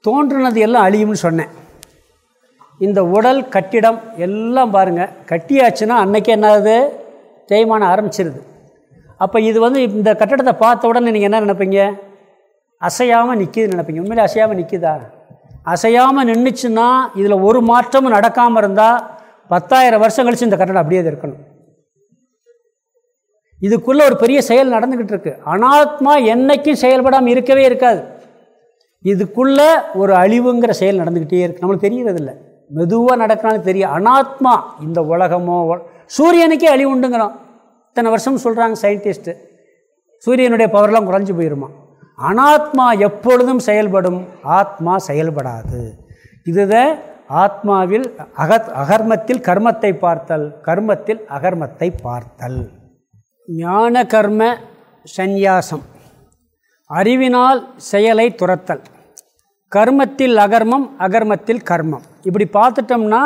தோன்றுனது எல்லாம் அழியும்னு சொன்னேன். இந்த உடல் கட்டிடம் எல்லாம் பாருங்கள் கட்டியாச்சுன்னா அன்னைக்கு என்னாகுது தேய்மானம் ஆரம்பிச்சிருது. அப்போ இது வந்து இந்த கட்டடத்தை பார்த்த உடனே நீங்கள் என்ன நினைப்பீங்க? அசையாமல் நிற்கிதுன்னு நினைப்பீங்க. உண்மையிலே அசையாமல் நிற்கிதா அசையாமல் நின்றுச்சுன்னா இதில் ஒரு மாற்றமும் நடக்காமல் இருந்தால் பத்தாயிரம் வருஷம் கழித்து இந்த கட்டடம் அப்படியே இருக்கணும். இதுக்குள்ளே ஒரு பெரிய செயல் நடந்துக்கிட்டு இருக்கு. அனாத்மா என்னைக்கும் செயல்படாமல் இருக்கவே இருக்காது. இதுக்குள்ளே ஒரு அழிவுங்கிற செயல் நடந்துக்கிட்டே இருக்குது நம்மளுக்கு தெரியறதில்ல. மெதுவாக நடக்கினாலும் தெரியும் அனாத்மா இந்த உலகமோ சூரியனுக்கே அழிவு உண்டுங்கிறோம் இத்தனை வருஷம் சொல்கிறாங்க சயின்டிஸ்ட்டு சூரியனுடைய பவர்லாம் குறைஞ்சி போயிருமா. அனாத்மா எப்பொழுதும் செயல்படும் ஆத்மா செயல்படாது. இதுதான் ஆத்மாவில் அகத் அகர்மத்தில் கர்மத்தை பார்த்தல் கர்மத்தில் அகர்மத்தை பார்த்தல். ஞான கர்ம சந்நியாசம். அறிவினால் செயலை துரத்தல் கர்மத்தில் அகர்மம் அகர்மத்தில் கர்மம். இப்படி பார்த்துட்டோம்னா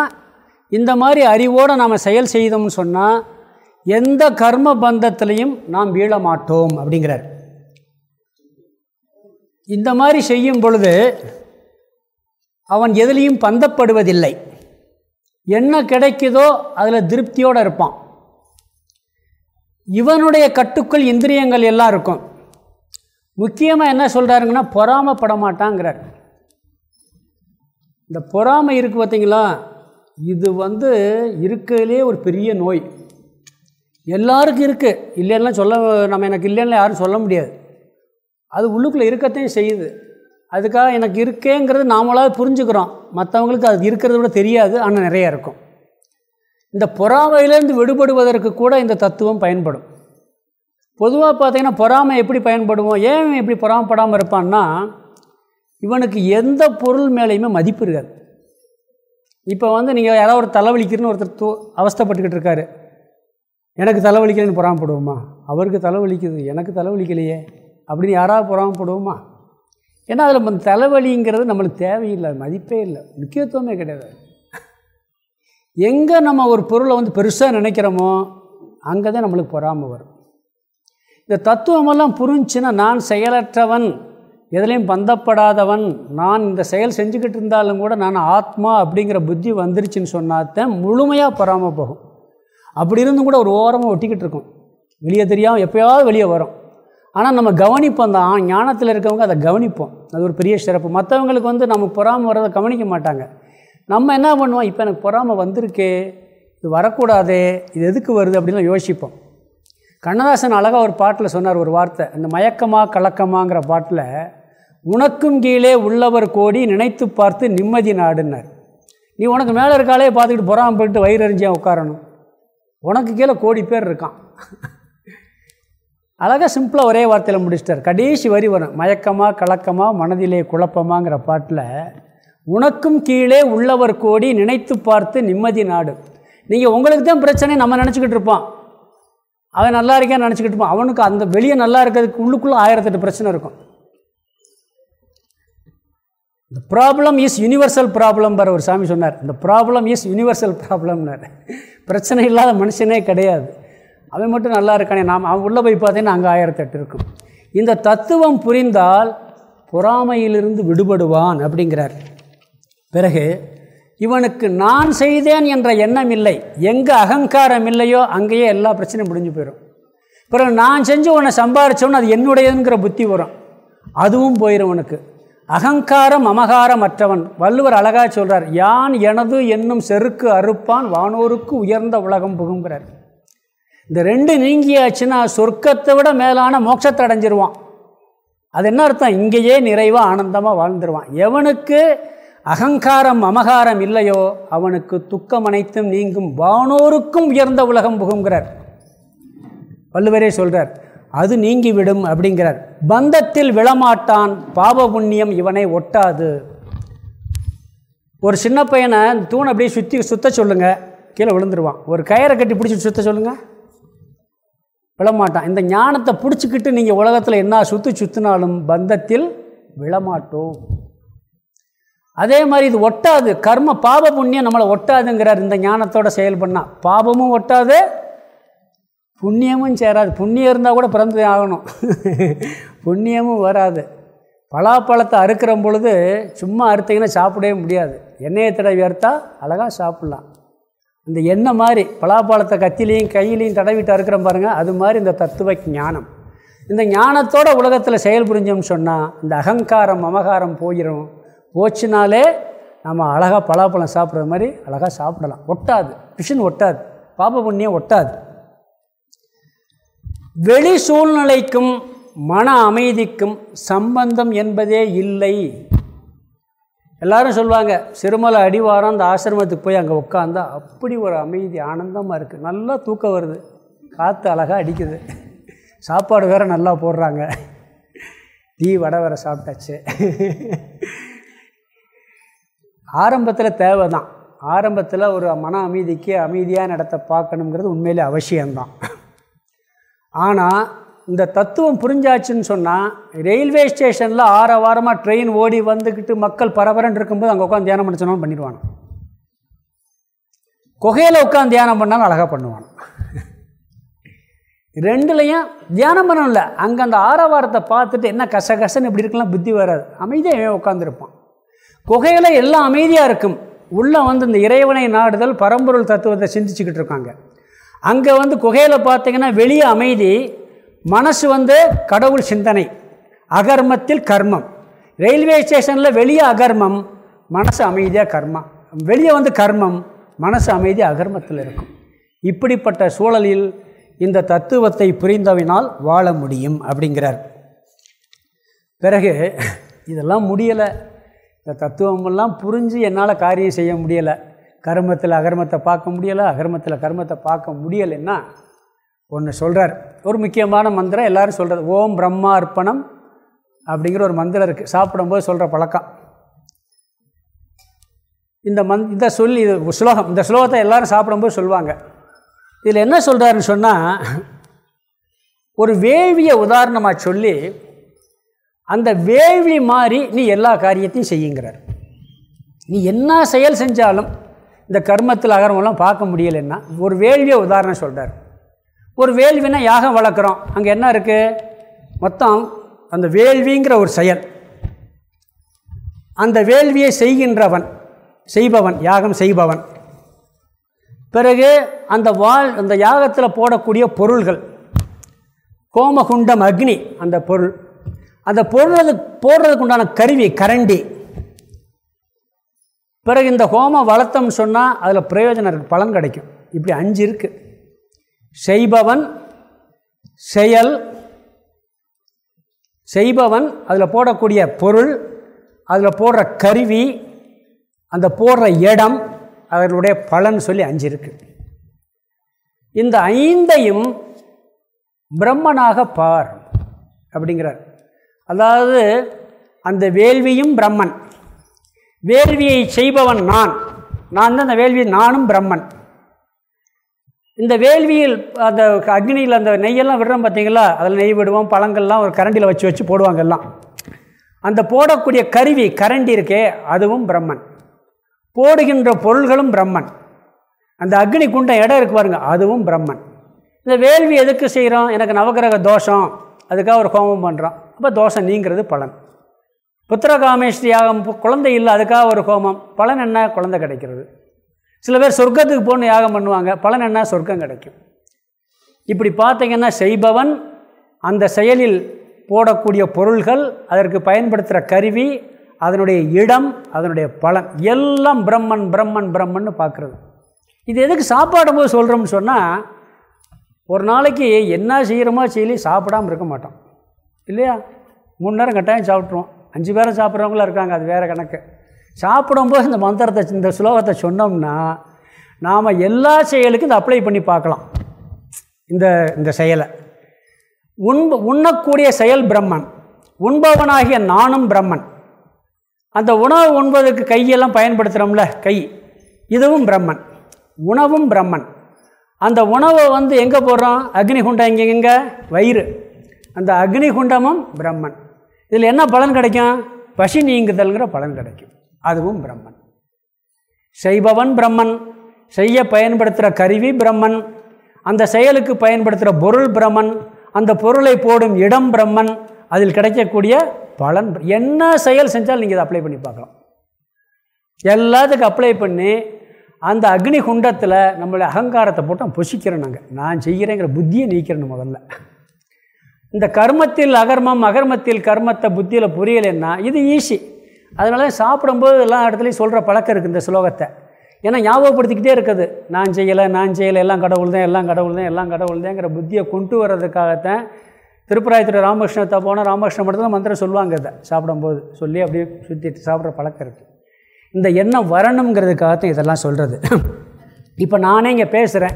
இந்த மாதிரி அறிவோடு நாம் செயல் செய்தோம்னு சொன்னால் எந்த கர்ம பந்தத்திலையும் நாம் வீழ மாட்டோம் அப்படிங்கிறார். இந்த மாதிரி செய்யும் பொழுது அவன் எதுலேயும் பந்தப்படுவதில்லை. என்ன கிடைக்குதோ அதில் திருப்தியோடு இருப்பான். இவனுடைய கட்டுக்குள் இந்திரியங்கள் எல்லாம் இருக்கும். முக்கியமாக என்ன சொல்கிறாருங்கன்னா பொறாமப்பட மாட்டாங்கிறார். இந்த பொறாமை இருக்குது பார்த்தீங்களா? இது வந்து இருக்கிறதுலே ஒரு பெரிய நோய். எல்லாருக்கும் இருக்குது இல்லைன்னா சொல்ல நம்ம எனக்கு இல்லைன்னா யாரும் சொல்ல முடியாது. அது உள்ளுக்குள்ளே இருக்கத்தையும் செய்யுது. அதுக்காக எனக்கு இருக்கேங்கிறது நாமளாவது புரிஞ்சுக்கிறோம். மற்றவங்களுக்கு அது இருக்கிறத விட தெரியாது. ஆனால் நிறையா இருக்கும். இந்த பொறாமையிலேருந்து விடுபடுவதற்கு கூட இந்த தத்துவம் பயன்படும். பொதுவாக பார்த்திங்கன்னா பொறாமை எப்படி பயன்படுவோம் ஏன் எப்படி பொறாமப்படாமல் இருப்பான்னா இவனுக்கு எந்த பொருள் மேலேயுமே மதிப்பு இருக்காது. இப்போ வந்து நீங்கள் யாராவது ஒரு தலைவலிக்கிறன்னு ஒருத்தர் தூ அவஸ்தப்பட்டுக்கிட்டு இருக்காரு. எனக்கு தலைவலிக்கிறேன்னு புறாமப்படுவோமா? அவருக்கு தலைவலிக்குது எனக்கு தலைவலிக்கலையே. அப்படின்னு யாராவது புறாமப்படுவோமா? ஏன்னா அதில் தலைவலிங்கிறது நம்மளுக்கு தேவையில்லை மதிப்பே இல்லை. முக்கியத்துவமே கிடையாது. எங்கே நம்ம ஒரு பொருளை வந்து பெருசாக நினைக்கிறோமோ அங்கே தான் நம்மளுக்கு பொறாமல் வரும். இந்த தத்துவமெல்லாம் புரிஞ்சுன்னா நான் செயலற்றவன். எதுலேயும் பந்தப்படாதவன். நான் இந்த செயல் செஞ்சுக்கிட்டு இருந்தாலும் கூட நான் ஆத்மா அப்படிங்கிற புத்தி வந்துருச்சுன்னு சொன்னாத்தான் முழுமையாக பொறாமல் போகும் அப்படி இருந்தும் கூட ஒரு ஓரமாக ஒட்டிக்கிட்டு இருக்கும். வெளியே தெரியாமல் எப்போயாவது வெளியே வரும். ஆனால் நம்ம கவனிப்போம் தான் ஞானத்தில் இருக்கவங்க அதை கவனிப்போம். அது ஒரு பெரிய சிறப்பு. மற்றவங்களுக்கு வந்து நம்ம பொறாமல் வரதை கவனிக்க மாட்டாங்க. நம்ம என்ன பண்ணுவோம்? இப்போ எனக்கு பொறாமல் வந்திருக்கே இது வரக்கூடாதே இது எதுக்கு வருது அப்படின்லாம் யோசிப்போம். கண்ணதாசன் அழகாக ஒரு பாட்டில் சொன்னார் ஒரு வார்த்தை. அந்த மயக்கமா கலக்கமாங்கிற பாட்டில் உனக்கும் கீழே உள்ளவர் கோடி நினைத்து பார்த்து நிம்மதி நாடுன்னார் நீ உனக்கு மேலே இருக்காலே பார்த்துக்கிட்டு பொறாமல் போயிட்டு வயிறு எறிஞ்சியா உட்காரணும்? உனக்கு கீழே கோடி பேர் இருக்கான். அழகாக சிம்பிளாக ஒரே வார்த்தையில் முடிச்சிட்டார். கடைசி வரி வரும். மயக்கமா கலக்கமா மனதிலே குழப்பமாங்கிற பாட்டில் உனக்கும் கீழே உள்ளவர் கோடி நினைத்து பார்த்து நிம்மதி நாடு. நீங்கள் உங்களுக்கு தான் பிரச்சனை நம்ம நினச்சிக்கிட்டு இருப்பான் அவன் நல்லா இருக்கேன்னு நினச்சிக்கிட்டு இருப்பான் அவனுக்கு அந்த வெளியே நல்லா இருக்கிறதுக்கு உள்ளுக்குள்ளே ஆயிரத்தெட்டு பிரச்சனை இருக்கும். இந்த problem is universal problem for ஒரு சாமி சொன்னார். இந்த ப்ராப்ளம் இஸ் யூனிவர்சல் ப்ராப்ளம்னார் பிரச்சனை இல்லாத மனுஷனே கிடையாது. அவன் மட்டும் நல்லா இருக்கானே. நாம் அவன் உள்ளே போய் பார்த்தீங்கன்னா அங்கே ஆயிரத்தெட்டு இருக்கும். இந்த தத்துவம் புரிந்தால் பொறாமையிலிருந்து விடுபடுவான் அப்படிங்கிறார். பிறகு இவனுக்கு நான் செய்தேன் என்ற எண்ணம் இல்லை. எங்கே அகங்காரம் இல்லையோ அங்கேயே எல்லா பிரச்சனையும் முடிஞ்சு போயிடும் பிறகு நான் செஞ்சு உன்னை சம்பாரித்தோன்னு அது என்னுடையதுங்கிற புத்தி வரும். அதுவும் போயிடும் உனக்கு. அகங்காரம் அமகாரம் அற்றவன் வள்ளுவர் அழகாக சொல்கிறார் யான் எனது என்னும் செருக்கு அறுப்பான் வானோருக்கு உயர்ந்த உலகம் புகுங்கிறார் இந்த ரெண்டு நீங்கியாச்சுன்னா சொர்க்கத்தை விட மேலான மோட்சத்தை அடைஞ்சிருவான். அது என்ன அர்த்தம்? இங்கேயே நிறைவாக ஆனந்தமாக வாழ்ந்துருவான். எவனுக்கு அகங்காரம் அமகாரம் இல்லையோ அவனுக்கு துக்கம் அனைத்தும் நீங்கும். வானோருக்கும் உயர்ந்த உலகம் புகுங்கிறார் வள்ளுவரே சொல்கிறார் அது நீங்கிவிடும் அப்படிங்கிறார். பந்தத்தில் விழமாட்டான் பாப புண்ணியம் இவனை ஒட்டாது. ஒரு சின்ன பையனை தூணை அப்படியே சுற்றி சுத்த சொல்லுங்கள் கீழே விழுந்துருவான். ஒரு கயிறை கட்டி பிடிச்சி சுத்த சொல்லுங்கள் விழமாட்டான். இந்த ஞானத்தை பிடிச்சிக்கிட்டு நீங்கள் உலகத்தில் என்ன சுற்றி சுற்றினாலும் பந்தத்தில் விழமாட்டோம். அதே மாதிரி இது ஒட்டாது. கர்ம பாப புண்ணியம் நம்மளை ஒட்டாதுங்கிறார். இந்த ஞானத்தோட செயல் பண்ணால் பாபமும் ஒட்டாது புண்ணியமும் சேராது. புண்ணியம் இருந்தால் கூட பிறந்து ஆகணும். புண்ணியமும் வராது. பலாப்பழத்தை அறுக்கிற பொழுது சும்மா அறுத்தீங்கன்னா சாப்பிடவே முடியாது. எண்ணெயை தடவி அறுத்தால் அழகாக சாப்பிட்லாம். இந்த எண்ணெய் மாதிரி பலாப்பழத்தை கத்திலையும் கையிலையும் தடவிட்டு அறுக்கிறோம் பாருங்கள் அது மாதிரி இந்த தத்துவ ஞானம். இந்த ஞானத்தோட உலகத்தில் செயல் புரிஞ்சோம்னு சொன்னால் இந்த அகங்காரம் மமகாரம் போயிடும் போச்சுனாலே நம்ம அழகாக பலாப்பழம் சாப்பிட்ற மாதிரி அழகாக சாப்பிடலாம். ஒட்டாது. பிஷன் ஒட்டாது. பாப புண்ணியம் ஒட்டாது. வெளி சூழ்நிலைக்கும் மன அமைதிக்கும் சம்பந்தம் என்பதே இல்லை. எல்லாரும் சொல்லுவாங்க சிறுமலை அடிவாரம் அந்த ஆசிரமத்துக்கு போய் அங்கே உட்காந்தா அப்படி ஒரு அமைதி ஆனந்தமாக இருக்குது நல்லா தூக்கம் வருது. காற்று அழகாக அடிக்குது. சாப்பாடு வேறு நல்லா போடுறாங்க. டீ வடை வேறு சாப்பிட்டாச்சு. ஆரம்பத்தில் தேவை தான் ஆரம்பத்தில் ஒரு மன அமைதிக்கு அமைதியான இடத்த பார்க்கணுங்கிறது உண்மையிலே அவசியம்தான். ஆனால் இந்த தத்துவம் புரிஞ்சாச்சுன்னு சொன்னால் ரயில்வே ஸ்டேஷனில் ஆற வாரமாக ட்ரெயின் ஓடி வந்துக்கிட்டு மக்கள் பரபரன்னு இருக்கும்போது அங்கே உட்காந்து தியானம் பண்ண சொன்னாலும் பண்ணிடுவான். குகையில் உட்காந்து தியானம் பண்ணாலும் அழகாக பண்ணுவான். ரெண்டுலையும் தியானம் பண்ணணும்ல. அங்கே அந்த ஆரவாரத்தை பார்த்துட்டு என்ன கச கசன்னு இப்படி இருக்கலாம் புத்தி வராது. அமைதியாக உட்காந்துருப்பான் குகையில் எல்லாம் அமைதியாக இருக்கும். உள்ளே வந்து இந்த இறைவனை நாடுதல் பரம்பொருள் தத்துவத்தை சிந்திச்சுக்கிட்டு இருக்காங்க. அங்கே வந்து குகையில் பார்த்தீங்கன்னா வெளியே அமைதி மனசு வந்து கடவுள் சிந்தனை அகர்மத்தில் கர்மம். ரயில்வே ஸ்டேஷனில் வெளியே அகர்மம் மனசு அமைதியாக கர்மம் வெளியே வந்து கர்மம் மனசு அமைதி அகர்மத்தில் இருக்கும். இப்படிப்பட்ட சூழலில் இந்த தத்துவத்தை புரிந்தவினால் வாழ முடியும் அப்படிங்கிறார். பிறகு இதெல்லாம் முடியலை. இந்த தத்துவமெல்லாம் புரிஞ்சு என்னால் காரியம் செய்ய முடியலை. கர்மத்தில் அகர்மத்தை பார்க்க முடியலை அகர்மத்தில் கர்மத்தை பார்க்க முடியலைன்னா ஒன்று சொல்கிறார் ஒரு முக்கியமான மந்திரம் எல்லோரும் சொல்கிறது ஓம் பிரம்மா அர்ப்பணம் அப்படிங்கிற ஒரு மந்திரம் இருக்குது சாப்பிடும்போது சொல்கிற பழக்கம். இந்த மந் இந்த சொல் இது ஸ்லோகம் இந்த ஸ்லோகத்தை எல்லோரும் சாப்பிடும்போது சொல்லுவாங்க. இதில் என்ன சொல்கிறாருன்னு சொன்னால் ஒரு வேவியை உதாரணமாக சொல்லி அந்த வேள்வி மாதிரி நீ எல்லா காரியத்தையும் செய்யுங்கிறார். நீ என்ன செயல் செஞ்சாலும் இந்த கர்மத்தில் அகரமெல்லாம் பார்க்க முடியலைன்னா ஒரு வேள்வியை உதாரணம் சொல்கிறார் ஒரு வேள்வினா யாகம் வளர்க்குறோம். அங்கே என்ன இருக்குது மொத்தம் அந்த வேள்விங்கிற ஒரு செயல். அந்த வேள்வியை செய்கின்றவன் செய்பவன் யாகம் செய்பவன். பிறகு அந்த வாழ் அந்த யாகத்தில் போடக்கூடிய பொருள்கள். கோமகுண்டம் அக்னி அந்த பொருள். அந்த பொருள் போடுறதுக்கு உண்டான கருவி கரண்டி. பிறகு இந்த ஹோமம் வளர்த்தோம்னு சொன்னால் அதில் பிரயோஜனம் இருக்குது பலன் கிடைக்கும். இப்படி அஞ்சு இருக்குது செய்பவன் செயல் செய்பவன் அதில் போடக்கூடிய பொருள் அதில் போடுற கருவி அந்த போடுற இடம் அதனுடைய பலன் சொல்லி அஞ்சு இருக்குது இந்த ஐந்தையும் பிரம்மனாக பார் அப்படிங்கிறார். அதாவது அந்த வேள்வியும் பிரம்மன். வேள்வியை செய்பவன் நான். நான் தான் அந்த வேள்வி நானும் பிரம்மன். இந்த வேள்வியில் அந்த அக்னியில் அந்த நெய்யெல்லாம் விடுறோம் பார்த்தீங்களா? அதில் நெய் விடுவோம் பழங்கள்லாம் ஒரு கரண்டியில் வச்சு வச்சு போடுவாங்க எல்லாம். அந்த போடக்கூடிய கருவி கரண்டி இருக்கே அதுவும் பிரம்மன். போடுகின்ற பொருள்களும் பிரம்மன். அந்த அக்னி குண்டம் இடம் இருக்கு பாருங்க அதுவும் பிரம்மன். இந்த வேள்வி எதுக்கு செய்கிறோம்? எனக்கு நவகிரக தோஷம் அதுக்காக ஒரு ஹோமம் பண்ணுறோம் அப்போ தோஷம் நீங்கிறது பலன். புத்திரகாமேஸ்வரி யாகம் குழந்தை இல்லை அதுக்காக ஒரு ஹோமம். பலன் என்ன? குழந்தை கிடைக்கிறது. சில பேர் சொர்க்கத்துக்கு போகணும் யாகம் பண்ணுவாங்க. பலன் என்ன? சொர்க்கம் கிடைக்கும். இப்படி பார்த்தீங்கன்னா செய்பவன் அந்த செயலில் போடக்கூடிய பொருள்கள் அதற்கு பயன்படுத்துகிற கருவி அதனுடைய இடம் அதனுடைய பலன். எல்லாம் பிரம்மன் பிரம்மன் பிரம்மன் பார்க்குறது. இது எதுக்கு சாப்பாடும் போது சொல்கிறோம்னு சொன்னால் ஒரு நாளைக்கு என்ன செய்கிறோமோ செய்யலி சாப்பிடாமல் இருக்க மாட்டோம். இல்லையா? மூணு நேரம் கட்டாயம் சாப்பிட்ருவோம் அஞ்சு பேரை சாப்பிட்றவங்களும் இருக்காங்க அது வேறு கணக்கு. சாப்பிடும்போது இந்த மந்திரத்தை இந்த ஸ்லோகத்தை சொன்னோம்னா நாம் எல்லா செயலுக்கும் இதை அப்ளை பண்ணி பார்க்கலாம். இந்த இந்த செயலை. உண்ப உண்ணக்கூடிய செயல் பிரம்மன். உண்பவனாகிய நானும் பிரம்மன். அந்த உணவு உண்பதற்கு கையெல்லாம் பயன்படுத்துகிறோம்ல கை. இதுவும் பிரம்மன். உணவும் பிரம்மன். அந்த உணவை வந்து எங்கே போடுறோம்? அக்னிகுண்டம் எங்கே எங்கே வயிறு. அந்த அக்னிகுண்டமும் பிரம்மன். இதில் என்ன பலன் கிடைக்கும்? பசி நீங்குதல்ங்கிற பலன் கிடைக்கும். அதுவும் பிரம்மன். செய்பவன் பிரம்மன். செய்ய பயன்படுத்துகிற கருவி பிரம்மன். அந்த செயலுக்கு பயன்படுத்துகிற பொருள் பிரம்மன். அந்த பொருளை போடும் இடம் பிரம்மன். அதில் கிடைக்கக்கூடிய பலன். என்ன செயல் செஞ்சால் நீங்கள் இதை அப்ளை பண்ணி பார்க்கலாம். எல்லாத்துக்கும் அப்ளை பண்ணி அந்த அக்னி குண்டத்தில் நம்மளுடைய அகங்காரத்தை போட்டு புசிக்கிறோம் நாங்கள் நான் செய்கிறேங்கிற புத்தியை நீக்கிறேன் முதல்ல. இந்த கர்மத்தில் அகர்மம் அகர்மத்தில் கர்மத்தை புத்தியில் புரியலைன்னா இது ஈஸி. அதனால சாப்பிடும்போது எல்லா இடத்துலையும் சொல்கிற பழக்கம் இருக்குது இந்த ஸ்லோகத்தை. ஏன்னா ஞாபகப்படுத்திக்கிட்டே இருக்குது. நான் செய்யலை நான் செய்யலை எல்லாம் கடவுள் தான் எல்லாம் கடவுள் தான் எல்லாம் கடவுள் தான்ங்கிற புத்தியை கொண்டு வர்றதுக்காகத்தான் திருப்பராயத்தில் ராமகிருஷ்ணத்தை போனால் ராமகிருஷ்ண மட்டும் தான் மந்திரம் சொல்லுவாங்க இதை சாப்பிடும்போது. சொல்லி அப்படியே சுற்றிட்டு சாப்பிட்ற பழக்கம் இருக்குது இந்த எண்ணம் வரணுங்கிறதுக்காகத்தான் இதெல்லாம் சொல்கிறது இப்போ நானே இங்கே பேசுகிறேன்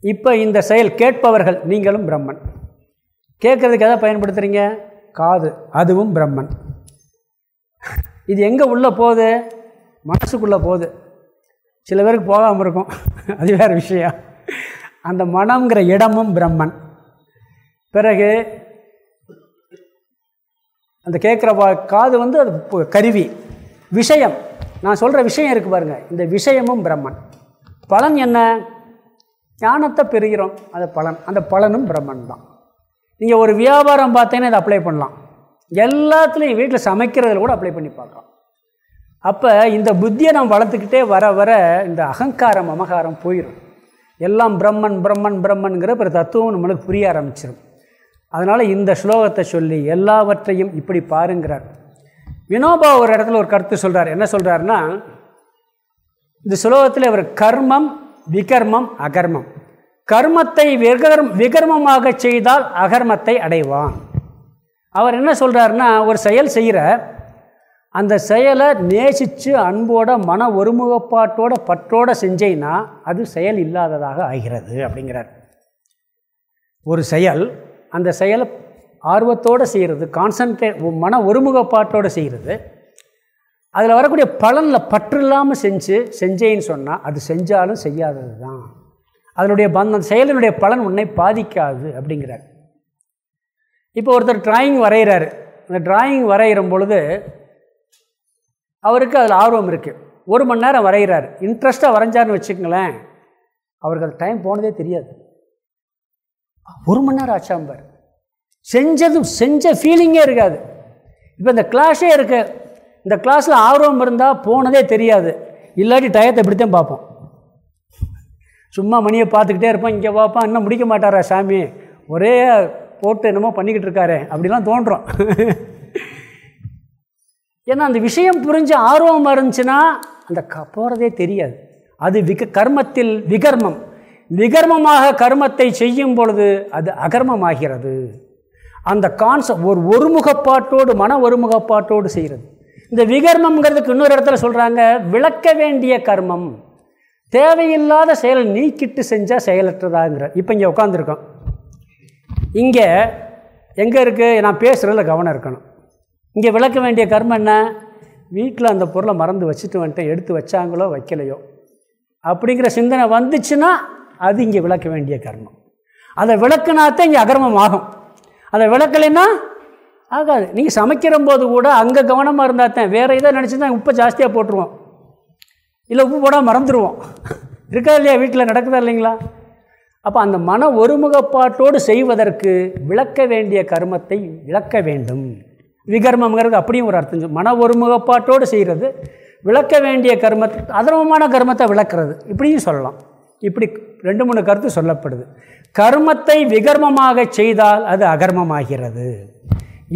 இப்போ இந்த செயல் கேட்பவர்கள் நீங்களும் பிரம்மன். கேட்குறதுக்கு எதை பயன்படுத்துகிறீங்க காது. அதுவும் பிரம்மன். இது எங்கே உள்ளே போகுது? மனசுக்குள்ளே போகுது. சில பேருக்கு போகாமல் இருக்கும். அது வேறு விஷயம். அந்த மனம்ங்கிற இடமும் பிரம்மன். பிறகு அந்த கேட்குற காது வந்து அது கருவி. விஷயம். நான் சொல்கிற விஷயம் இருக்குது பாருங்கள் இந்த விஷயமும் பிரம்மன். பலன் என்ன? ஞானத்தை பெறுகிறோம். அது பலன். அந்த பலனும் பிரம்மன் தான். நீங்கள் ஒரு வியாபாரம் பார்த்தீங்கன்னா இதை அப்ளை பண்ணலாம். எல்லாத்துலேயும் வீட்டில் சமைக்கிறதுல கூட அப்ளை பண்ணி பார்க்கலாம். அப்போ இந்த புத்தியை நம்ம வளர்த்துக்கிட்டே வர வர இந்த அகங்காரம் அமகாரம் போயிடும் எல்லாம் பிரம்மன் பிரம்மன் பிரம்மன்கிற பிற தத்துவம் நம்மளுக்கு புரிய ஆரம்பிச்சிடும் அதனால் இந்த ஸ்லோகத்தை சொல்லி எல்லாவற்றையும் இப்படி பாருங்கிறார். வினோபா ஒரு இடத்துல ஒரு கருத்து சொல்கிறார் என்ன சொல்கிறாருன்னா இந்த ஸ்லோகத்தில் அவர் கர்மம் விகர்மம் அகர்மம். கர்மத்தை விகர்ம விகர்மமாக செய்தால் அகர்மத்தை அடைவான். அவர் என்ன சொல்கிறாருன்னா ஒரு செயல் செய்கிற அந்த செயலை நேசித்து அன்போட மன ஒருமுகப்பாட்டோட பற்றோட செஞ்சேன்னா அது செயல் இல்லாததாக ஆகிறது அப்படிங்கிறார். ஒரு செயல் அந்த செயலை ஆர்வத்தோடு செய்கிறது கான்சன்ட்ரேட் மன ஒருமுகப்பாட்டோடு செய்கிறது அதில் வரக்கூடிய பலனில் பற்று இல்லாமல் செஞ்சு செஞ்சேன்னு சொன்னால் அது செஞ்சாலும் செய்யாதது தான். அதனுடைய பந்தம் செயலினுடைய பலன் உன்னை பாதிக்காது அப்படிங்கிறார். இப்போ ஒருத்தர் டிராயிங் வரைகிறாரு அந்த டிராயிங் வரைகிற பொழுது அவருக்கு அதில் ஆர்வம் இருக்குது ஒரு மணி நேரம் வரைகிறார் இன்ட்ரெஸ்ட்டாக வரைஞ்சார்னு வச்சுக்கங்களேன் அவருக்கு அது டைம் போனதே தெரியாது. ஒரு மணி நேரம் ஆச்சாம்பார். செஞ்சதும் செஞ்ச ஃபீலிங்கே இருக்காது. இப்போ இந்த கிளாஸே இருக்குது இந்த கிளாஸில் ஆர்வம் இருந்தால் போனதே தெரியாது. இல்லாட்டி டயத்தை இப்படித்தான் பார்ப்போம். சும்மா மணியை பார்த்துக்கிட்டே இருப்போம். இங்கே பார்ப்போம் இன்னும் முடிக்க மாட்டாரா சாமி? ஒரே போட்டு என்னமோ பண்ணிக்கிட்டு இருக்காரு. அப்படிலாம் தோன்றும். ஏன்னா அந்த விஷயம் புரிஞ்சு ஆர்வம் இருந்துச்சுன்னா அந்த க போகிறதே தெரியாது. அது விக கர்மத்தில் விகர்மம். விகர்மமாக கர்மத்தை செய்யும் பொழுது அது அகர்மமாகிறது. அந்த கான்செப்ட் ஒரு ஒருமுகப்பாட்டோடு மன ஒருமுகப்பாட்டோடு செய்கிறது. இந்த விகர்மங்கிறதுக்கு இன்னொரு இடத்துல சொல்கிறாங்க விளக்க வேண்டிய கர்மம் தேவையில்லாத செயலை நீக்கிட்டு செஞ்சால் செயலற்றதாங்கிற. இப்போ இங்கே உட்காந்துருக்கோம் இங்கே எங்கே இருக்குது நான் பேசுகிறதுல கவனம் இருக்கணும். இங்கே விளக்க வேண்டிய கர்மம் என்ன? வீட்டில் அந்த பொருளை மறந்து வச்சுட்டு வந்துட்டு எடுத்து வச்சாங்களோ வைக்கலையோ. அப்படிங்கிற சிந்தனை வந்துச்சுன்னா அது இங்கே விளக்க வேண்டிய கர்மம். அதை விளக்குனாத்தான் இங்கே அகர்மம் ஆகும் அதை விளக்கலைன்னா ஆகாது. நீங்கள் சமைக்கிற போது கூட அங்கே கவனமாக இருந்தால் தான். வேறு இதாக நினச்சி தான் உப்பை ஜாஸ்தியாக போட்டுருவோம். இல்லை உப்பு போடாமல் மறந்துடுவோம் [LAUGHS] இருக்கா இல்லையா? வீட்டில் நடக்குதா இல்லைங்களா? அப்போ அந்த மன ஒருமுகப்பாட்டோடு செய்வதற்கு விளக்க வேண்டிய கர்மத்தை விளக்க வேண்டும். விகர்மங்கிறது அப்படியும் ஒரு அர்த்தம். மன ஒருமுகப்பாட்டோடு செய்கிறது விளக்க வேண்டிய கர்மத்தை அதர்மமான கர்மத்தை விளக்கிறது. இப்படியும் சொல்லலாம். இப்படி ரெண்டு மூணு கருத்து சொல்லப்படுது. கர்மத்தை விகர்மமாக செய்தால் அது அகர்மமாகிறது.